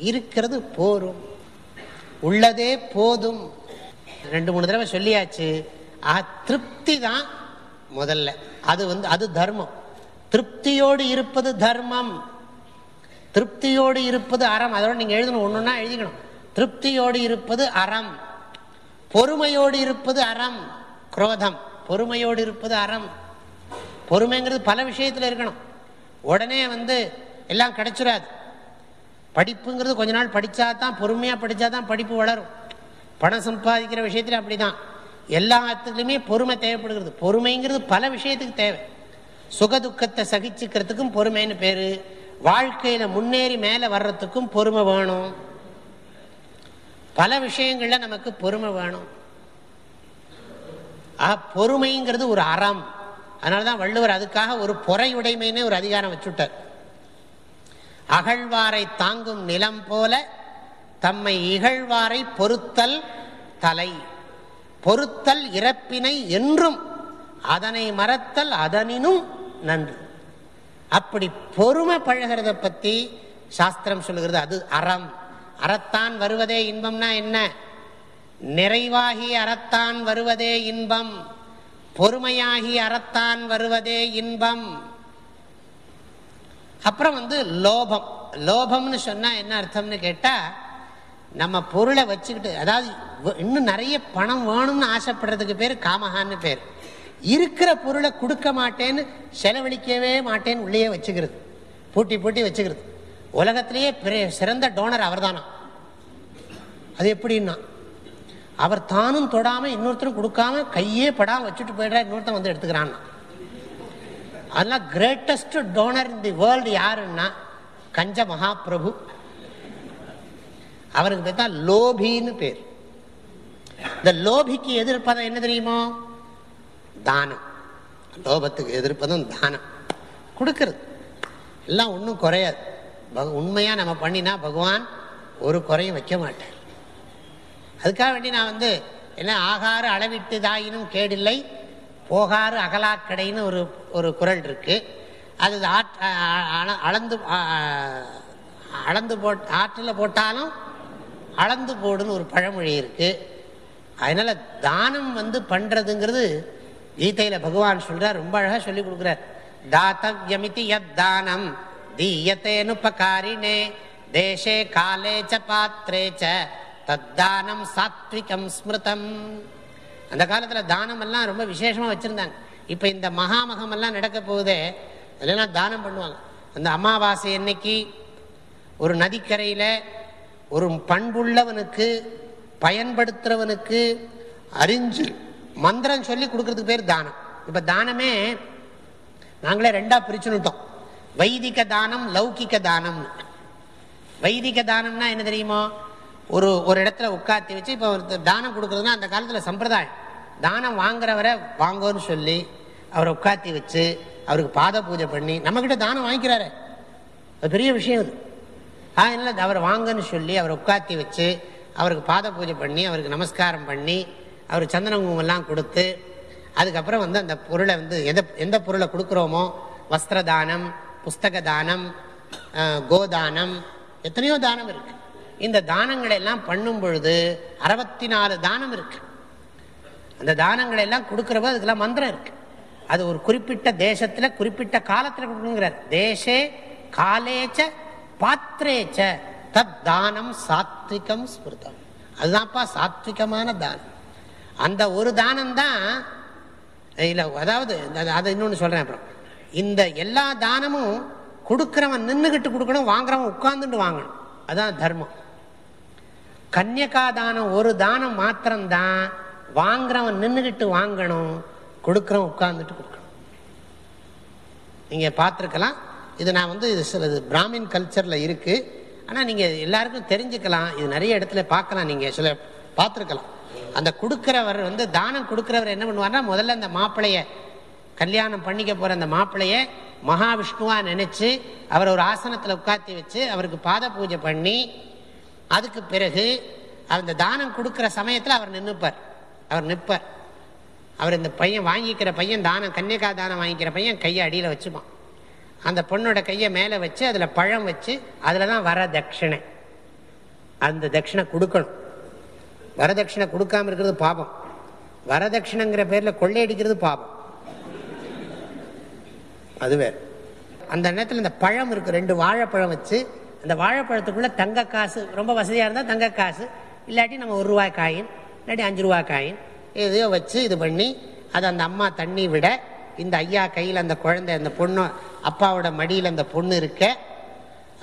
A: இருக்கிறது போரும் உள்ளதே போதும் ரெண்டு மூணு தடவை சொல்லியாச்சு ஆ திருப்தி தான் முதல்ல அது வந்து அது தர்மம் திருப்தியோடு இருப்பது தர்மம் திருப்தியோடு இருப்பது அறம் அதோட நீங்கள் எழுதணும் ஒன்றுன்னா எழுதிக்கணும் திருப்தியோடு இருப்பது அறம் பொறுமையோடு இருப்பது அறம் குரோதம் பொறுமையோடு இருப்பது அறம் பொறுமைங்கிறது பல விஷயத்தில் இருக்கணும் உடனே வந்து எல்லாம் கிடைச்சிடாது படிப்புங்கிறது கொஞ்ச நாள் படித்தா தான் பொறுமையாக படித்தாதான் படிப்பு வளரும் பணம் சம்பாதிக்கிற விஷயத்துல அப்படி தான் எல்லாத்துலேயுமே பொறுமை தேவைப்படுகிறது பொறுமைங்கிறது பல விஷயத்துக்கு தேவை சுகதுக்கத்தை சகிச்சுக்கிறதுக்கும் பொறுமைன்னு பேர் வாழ்க்கையில் முன்னேறி மேலே வர்றதுக்கும் பொறுமை வேணும் பல விஷயங்களில் நமக்கு பொறுமை வேணும் ஆ பொறுமைங்கிறது ஒரு அறம் அதனால தான் வள்ளுவர் அதுக்காக ஒரு பொறையுடைமைன்னு ஒரு அதிகாரம் வச்சுட்டார் அகழ்வாரை தாங்கும் நிலம் போல தம்மை இகழ்வாரை பொறுத்தல் தலை பொறுத்தல் இறப்பினை என்றும் அதனை மறத்தல் அதனினும் நன்று அப்படி பொறுமை பழகிறத பற்றி சாஸ்திரம் சொல்லுகிறது அது அறம் அறத்தான் வருவதே இன்பம்னா என்ன நிறைவாகி அறத்தான் வருவதே இன்பம் பொறுமையாகி அறத்தான் வருவதே இன்பம் அப்புறம் வந்து லோபம் லோபம்னு சொன்னால் என்ன அர்த்தம்னு கேட்டால் நம்ம பொருளை வச்சுக்கிட்டு அதாவது இன்னும் நிறைய பணம் வேணும்னு ஆசைப்படுறதுக்கு பேர் காமஹான்னு பேர் இருக்கிற பொருளை கொடுக்க மாட்டேன்னு செலவழிக்கவே மாட்டேன்னு உள்ளேயே வச்சுக்கிறது பூட்டி பூட்டி வச்சுக்கிறது உலகத்திலேயே சிறந்த டோனர் அவர் தானா அது எப்படின்னா அவர் தானும் தொடாமல் இன்னொருத்தரும் கொடுக்காம கையே படாமல் வச்சுட்டு போயிடுறா இன்னொருத்தன் வந்து எடுத்துக்கிறான்னா அதெல்லாம் greatest donor in the world யாருன்னா கஞ்ச மகாபிரபு அவருக்கு பேர் தான் லோபின்னு பேர் இந்த லோபிக்கு எதிர்ப்பதம் என்ன தெரியுமோ தானம் லோபத்துக்கு எதிர்ப்பதும் தானம் கொடுக்கறது எல்லாம் ஒன்றும் குறையாது உண்மையாக நம்ம பண்ணினா பகவான் ஒரு குறையும் வைக்க மாட்டார் அதுக்காக வேண்டி நான் வந்து என்ன ஆகாறு அளவிட்டு தாயினும் கேடில்லை போகாறு அகலாக்கடைன்னு ஒரு ஒரு குரல் இருக்குது அது ஆட் அளந்து அளந்து போட் ஆற்றில் போட்டாலும் அளந்து போடுன்னு ஒரு பழமொழி இருக்குது அதனால் தானம் வந்து பண்ணுறதுங்கிறது கீதையில பகவான் சொல்றார் ரொம்ப அழகாக சொல்லி கொடுக்குறார் தாத்தவியமிதி யத் தானம் தீயத்தேனுபகாரிணே தேசே காலே ச பாத்திரே ச தத்தானம் சாத்விகம் ஸ்மிருதம் அந்த காலத்தில் தானம் எல்லாம் ரொம்ப விசேஷமாக வச்சுருந்தாங்க இப்போ இந்த மகாமகமெல்லாம் நடக்க போகுதே அதெல்லாம் தானம் பண்ணுவாங்க அந்த அமாவாசை அன்னைக்கு ஒரு நதிக்கரையில் ஒரு பண்புள்ளவனுக்கு பயன்படுத்துகிறவனுக்கு அறிஞ்சு மந்திரம் சொல்லி கொடுக்கறதுக்கு பேர் தானம் இப்போ தானமே நாங்களே ரெண்டாக பிரிச்சுன்னுட்டோம் வைதிக தானம் லௌகிக்க தானம் வைதிக தானம்னா என்ன தெரியுமோ ஒரு ஒரு இடத்துல உட்காத்தி வச்சு இப்போ ஒருத்தர் தானம் கொடுக்குறதுனா அந்த காலத்தில் சம்பிரதாயம் தானம் வாங்குறவரை வாங்கன்னு சொல்லி அவரை உட்காத்தி வச்சு அவருக்கு பாத பூஜை பண்ணி நம்மக்கிட்ட தானம் வாங்கிக்கிறாரு அது பெரிய விஷயம் அது அதனால் அவர் வாங்கன்னு சொல்லி அவர் உட்காத்தி வச்சு அவருக்கு பாத பூஜை பண்ணி அவருக்கு நமஸ்காரம் பண்ணி அவர் சந்தனங்கெல்லாம் கொடுத்து அதுக்கப்புறம் வந்து அந்த பொருளை வந்து எந்த எந்த பொருளை கொடுக்குறோமோ வஸ்திர தானம் புஸ்தக தானம் கோதானம் எத்தனையோ தானம் இருக்கு இந்த தானங்களை எல்லாம் பண்ணும் பொழுது அறுபத்தி நாலு தானம் இருக்கு அந்த தானங்களை எல்லாம் கொடுக்குறப்ப அதுக்கெல்லாம் மந்திரம் இருக்கு அது ஒரு குறிப்பிட்ட தேசத்தில் குறிப்பிட்ட காலத்தில் கொடுக்குங்கிறார் தேசே காலேச்ச பாத்திரேச்ச தத் தானம் சாத்விகம் ஸ்மிருதம் அதுதான்ப்பா சாத்விகமான தானம் அந்த ஒரு தானம் தான் இல்லை அதாவது அதை இன்னொன்று சொல்கிறேன் அப்புறம் இந்த எல்லா தானமும் கொடுக்குறவன் நின்றுகிட்டு கொடுக்கணும் வாங்குறவன் உட்கார்ந்துட்டு வாங்கணும் அதான் தர்மம் கன்னியகா தானம் ஒரு தானம் மாத்திரம்தான் வாங்குறவன் நின்றுகிட்டு வாங்கணும் கொடுக்குறவன் உட்கார்ந்துட்டு கொடுக்கணும் நீங்கள் பார்த்துருக்கலாம் இது நான் வந்து சில பிராமின் கல்ச்சரில் இருக்குது ஆனால் நீங்கள் எல்லாருக்கும் தெரிஞ்சுக்கலாம் இது நிறைய இடத்துல பார்க்கலாம் நீங்கள் சில பார்த்துருக்கலாம் அந்த கொடுக்குறவர் வந்து தானம் கொடுக்குறவர் என்ன பண்ணுவார்னா முதல்ல அந்த மாப்பிளைய கல்யாணம் பண்ணிக்க போகிற அந்த மாப்பிளைய மகாவிஷ்ணுவாக நினச்சி அவர் ஒரு ஆசனத்தில் உட்காத்தி வச்சு அவருக்கு பாத பூஜை பண்ணி அதுக்கு பிறகு அந்த தானம் கொடுக்குற சமயத்தில் அவர் நின்றுப்பார் அவர் நிற்பார் அவர் இந்த பையன் வாங்கிக்கிற பையன் தானம் கன்னியகா தானம் வாங்கிக்கிற பையன் கையை அடியில் வச்சுப்பான் அந்த பொண்ணோட கையை மேலே வச்சு அதில் பழம் வச்சு அதில் தான் வர தட்சிணை அந்த தட்சிணை கொடுக்கணும் வரதட்சிணை கொடுக்காமல் இருக்கிறது பாபம் வரதட்சிணைங்கிற பேரில் கொள்ளையடிக்கிறது பாபம் அதுவே அந்த நேரத்தில் இந்த பழம் இருக்குது ரெண்டு வாழைப்பழம் வச்சு அந்த வாழைப்பழத்துக்குள்ளே தங்க காசு ரொம்ப வசதியாக இருந்தால் தங்க காசு இல்லாட்டி நம்ம ஒரு ரூபாய் காயின் இல்லாட்டி அஞ்சு ரூபாய் காயின் எதையோ வச்சு இது பண்ணி அதை அந்த அம்மா தண்ணி விட இந்த ஐயா கையில் அந்த குழந்தை அந்த பொண்ணு அப்பாவோட மடியில் அந்த பொண்ணு இருக்க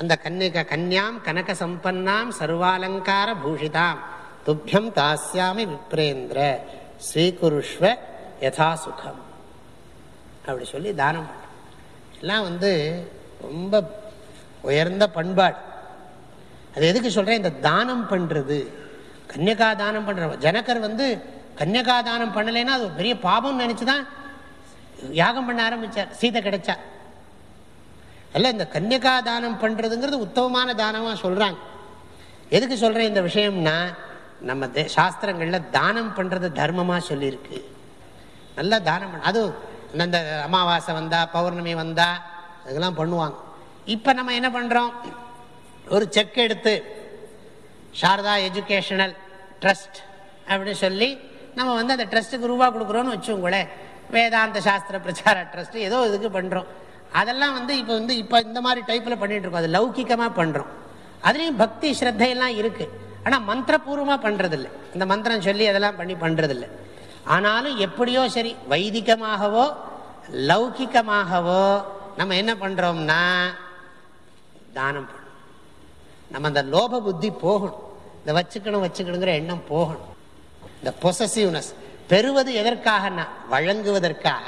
A: அந்த கன்னிக கன்யாம் கனக சம்பன்னாம் சர்வாலங்கார பூஷிதாம் துப்பியம் தாசியாமி விப்ரேந்திர ஸ்ரீகுருஷ்வ யதா சுகம் அப்படி சொல்லி தானம் எல்லாம் வந்து ரொம்ப உயர்ந்த பண்பாடு அது எதுக்கு சொல்கிறேன் இந்த தானம் பண்ணுறது கன்னியகா தானம் பண்ணுற ஜனகர் வந்து கன்னியகா தானம் பண்ணலைன்னா அது பெரிய பாபம்னு நினச்சி தான் யாகம் பண்ண ஆரம்பித்தார் சீதை கிடைச்சா அல்ல இந்த கன்னியகா தானம் பண்ணுறதுங்கிறது உத்தமமான தானமாக சொல்கிறாங்க எதுக்கு சொல்கிறேன் இந்த விஷயம்னா நம்ம சாஸ்திரங்களில் தானம் பண்ணுறது தர்மமாக சொல்லியிருக்கு நல்லா தானம் பண்ண அதுவும் அந்த அமாவாசை வந்தா பௌர்ணமி வந்தா அதெல்லாம் பண்ணுவாங்க இப்போ நம்ம என்ன பண்ணுறோம் ஒரு செக் எடுத்து சாரதா எஜுகேஷனல் ட்ரஸ்ட் அப்படின்னு சொல்லி நம்ம வந்து அந்த ட்ரஸ்ட்டுக்கு ரூபா கொடுக்குறோன்னு வச்சுக்கோங்களேன் வேதாந்த சாஸ்திர பிரச்சார ட்ரஸ்ட் ஏதோ இதுக்கு பண்ணுறோம் அதெல்லாம் வந்து இப்போ வந்து இப்போ இந்த மாதிரி டைப்பில் இருக்கோம் அது லௌகிக்கமாக பண்ணுறோம் அதுலேயும் பக்தி ஸ்ரத்தையெல்லாம் இருக்குது ஆனால் மந்திரபூர்வமாக பண்ணுறதில்ல இந்த மந்திரம் சொல்லி அதெல்லாம் பண்ணி பண்ணுறதில்ல ஆனாலும் எப்படியோ சரி வைதிகமாகவோ லௌகிக்கமாகவோ நம்ம என்ன பண்ணுறோம்னா தானம் பண்ணணும் நம்ம அந்த லோப புத்தி போகணும் இந்த வச்சுக்கணும் வச்சுக்கணுங்கிற எண்ணம் போகணும் இந்த பொசசிவ்னஸ் பெறுவது எதற்காகனா வழங்குவதற்காக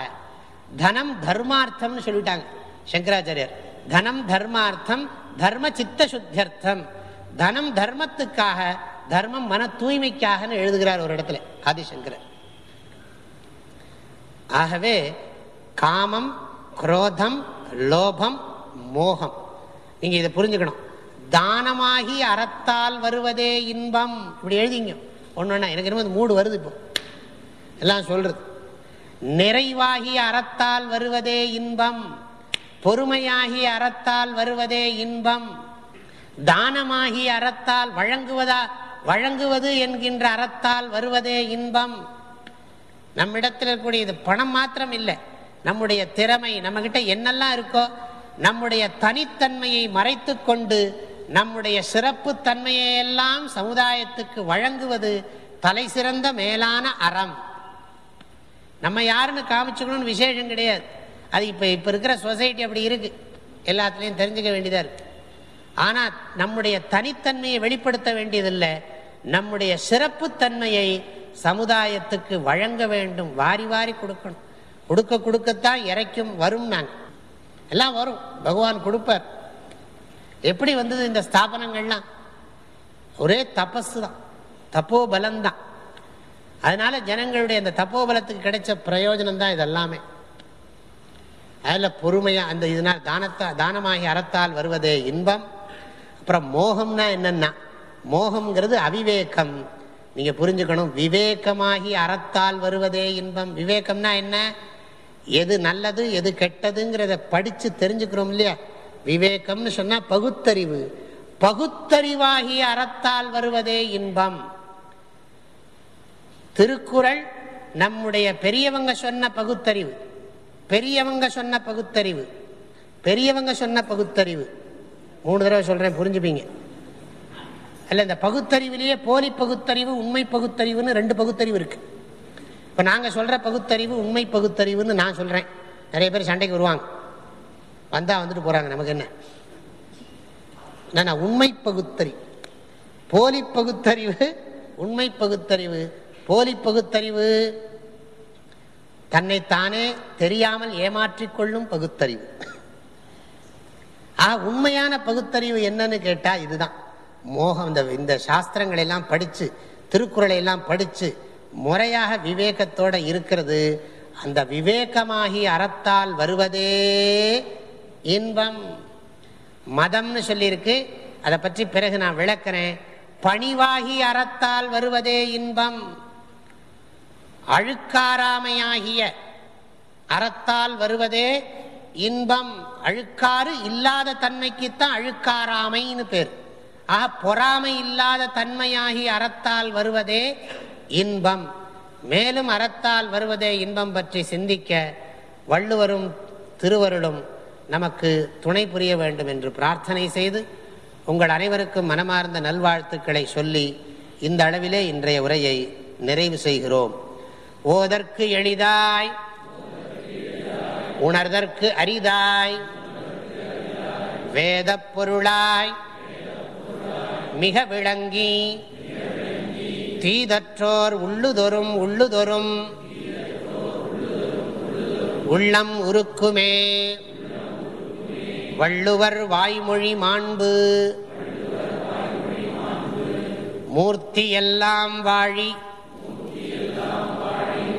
A: தனம் தர்மார்த்தம்னு சொல்லிட்டாங்க சங்கராச்சாரியர் தனம் தர்மார்த்தம் தர்ம சித்த சுத்தியர்த்தம் தனம் தர்மத்துக்காக தர்மம் மன தூய்மைக்காக எழுதுகிறார் ஒரு இடத்துல ஆதிசங்கரர் ஆகவே காமம் குரோதம் லோபம் மோகம் நீங்க இதை புரிஞ்சுக்கணும் தானமாகி அறத்தால் வருவதே இன்பம் இப்படி எழுதிங்க ஒன்று எனக்கு என்னமோ மூடு வருது இப்போ எல்லாம் சொல்றது நிறைவாகி அறத்தால் வருவதே இன்பம் பொறுமையாகி அறத்தால் வருவதே இன்பம் தானமாகி அறத்தால் வழங்குவதா வழங்குவது என்கின்ற அறத்தால் வருவதே இன்பம் நம்மிடத்தில் இருக்கக்கூடிய இது பணம் மாத்திரம் இல்லை நம்முடைய திறமை கிட்ட என்னெல்லாம் இருக்கோ நம்முடைய தனித்தன்மையை மறைத்து கொண்டு நம்முடைய சிறப்பு தன்மையெல்லாம் சமுதாயத்துக்கு வழங்குவது தலை சிறந்த மேலான அறம் நம்ம யாருன்னு காமிச்சுக்கணும்னு விசேஷம் கிடையாது அது இப்போ இப்போ இருக்கிற சொசைட்டி அப்படி இருக்குது எல்லாத்துலேயும் தெரிஞ்சுக்க வேண்டியதாக இருக்குது ஆனால் நம்முடைய தனித்தன்மையை வெளிப்படுத்த வேண்டியதில்லை நம்முடைய சிறப்புத்தன்மையை சமுதாயத்துக்கு வழங்க வேண்டும் வாரி வாரி கொடுக்கணும் கொடுக்க கொடுக்கத்தான் இறைக்கும் வரும் நாங்கள் எல்லாம் வரும் பகவான் கொடுப்பார் எப்படி வந்தது இந்த ஸ்தாபனங்கள்லாம் ஒரே தபஸ் தான் தப்போ பலம்தான் அதனால ஜனங்களுடைய அந்த தப்போபலத்துக்கு கிடைச்ச பிரயோஜனம் தான் இதெல்லாமே அதில் பொறுமையாக அந்த இதனால் தானத்தா தானமாகி அறத்தால் வருவதே இன்பம் அப்புறம் மோகம்னா என்னென்னா மோகம்ங்கிறது அவிவேகம் நீங்கள் புரிஞ்சுக்கணும் விவேகமாகி அறத்தால் வருவதே இன்பம் விவேகம்னா என்ன எது நல்லது எது கெட்டதுங்கிறத படித்து தெரிஞ்சுக்கிறோம் இல்லையா விவேகம்னு சொன்னால் பகுத்தறிவு பகுத்தறிவாகி அறத்தால் வருவதே இன்பம் திருக்குறள் நம்முடைய பெரியவங்க சொன்ன பகுத்தறிவு பெரியவங்க சொன்ன பகுத்தறிவு பெரியவங்க சொன்ன பகுத்தறிவு மூணு தடவை சொல்கிறேன் புரிஞ்சுப்பீங்க அல்ல இந்த பகுத்தறிவிலேயே போலி பகுத்தறிவு உண்மை பகுத்தறிவுன்னு ரெண்டு பகுத்தறிவு இருக்குது இப்போ நாங்கள் சொல்கிற பகுத்தறிவு உண்மை பகுத்தறிவுன்னு நான் சொல்கிறேன் நிறைய பேர் சண்டைக்கு வருவாங்க வந்தால் வந்துட்டு போகிறாங்க நமக்கு என்ன உண்மை பகுத்தறிவு போலி பகுத்தறிவு உண்மை பகுத்தறிவு போலி பகுத்தறிவு தன்னைத்தானே தெரியாமல் ஏமாற்றிக்கொள்ளும் பகுத்தறிவு ஆ உண்மையான பகுத்தறிவு என்னன்னு கேட்டால் இதுதான் மோகம் இந்த இந்த சாஸ்திரங்களை எல்லாம் படித்து திருக்குறளை எல்லாம் படித்து முறையாக விவேகத்தோடு இருக்கிறது அந்த விவேகமாகி அறத்தால் வருவதே இன்பம் மதம்னு சொல்லியிருக்கு அதை பற்றி பிறகு நான் விளக்கிறேன் பணிவாகி அறத்தால் வருவதே இன்பம் அழுக்காராமையாகிய அறத்தால் வருவதே இன்பம் அழுக்காறு இல்லாத தன்மைக்குத்தான் அழுக்காராமைன்னு பேர் ஆக பொறாமை இல்லாத தன்மையாகி அறத்தால் வருவதே இன்பம் மேலும் அறத்தால் வருவதே இன்பம் பற்றி சிந்திக்க வள்ளுவரும் திருவருளும் நமக்கு துணை புரிய வேண்டும் என்று பிரார்த்தனை செய்து உங்கள் அனைவருக்கும் மனமார்ந்த நல்வாழ்த்துக்களை சொல்லி இந்த அளவிலே இன்றைய உரையை நிறைவு செய்கிறோம் ஓதற்கு எளிதாய் உணர்தற்கு அரிதாய் வேத பொருளாய் மிக விளங்கி தீதற்றோர் உள்ளுதொரும் உள்ளுதொரும் உள்ளம் உருக்குமே வள்ளுவர் வாய்மொழி மாண்பு மூர்த்தி எல்லாம் வாழி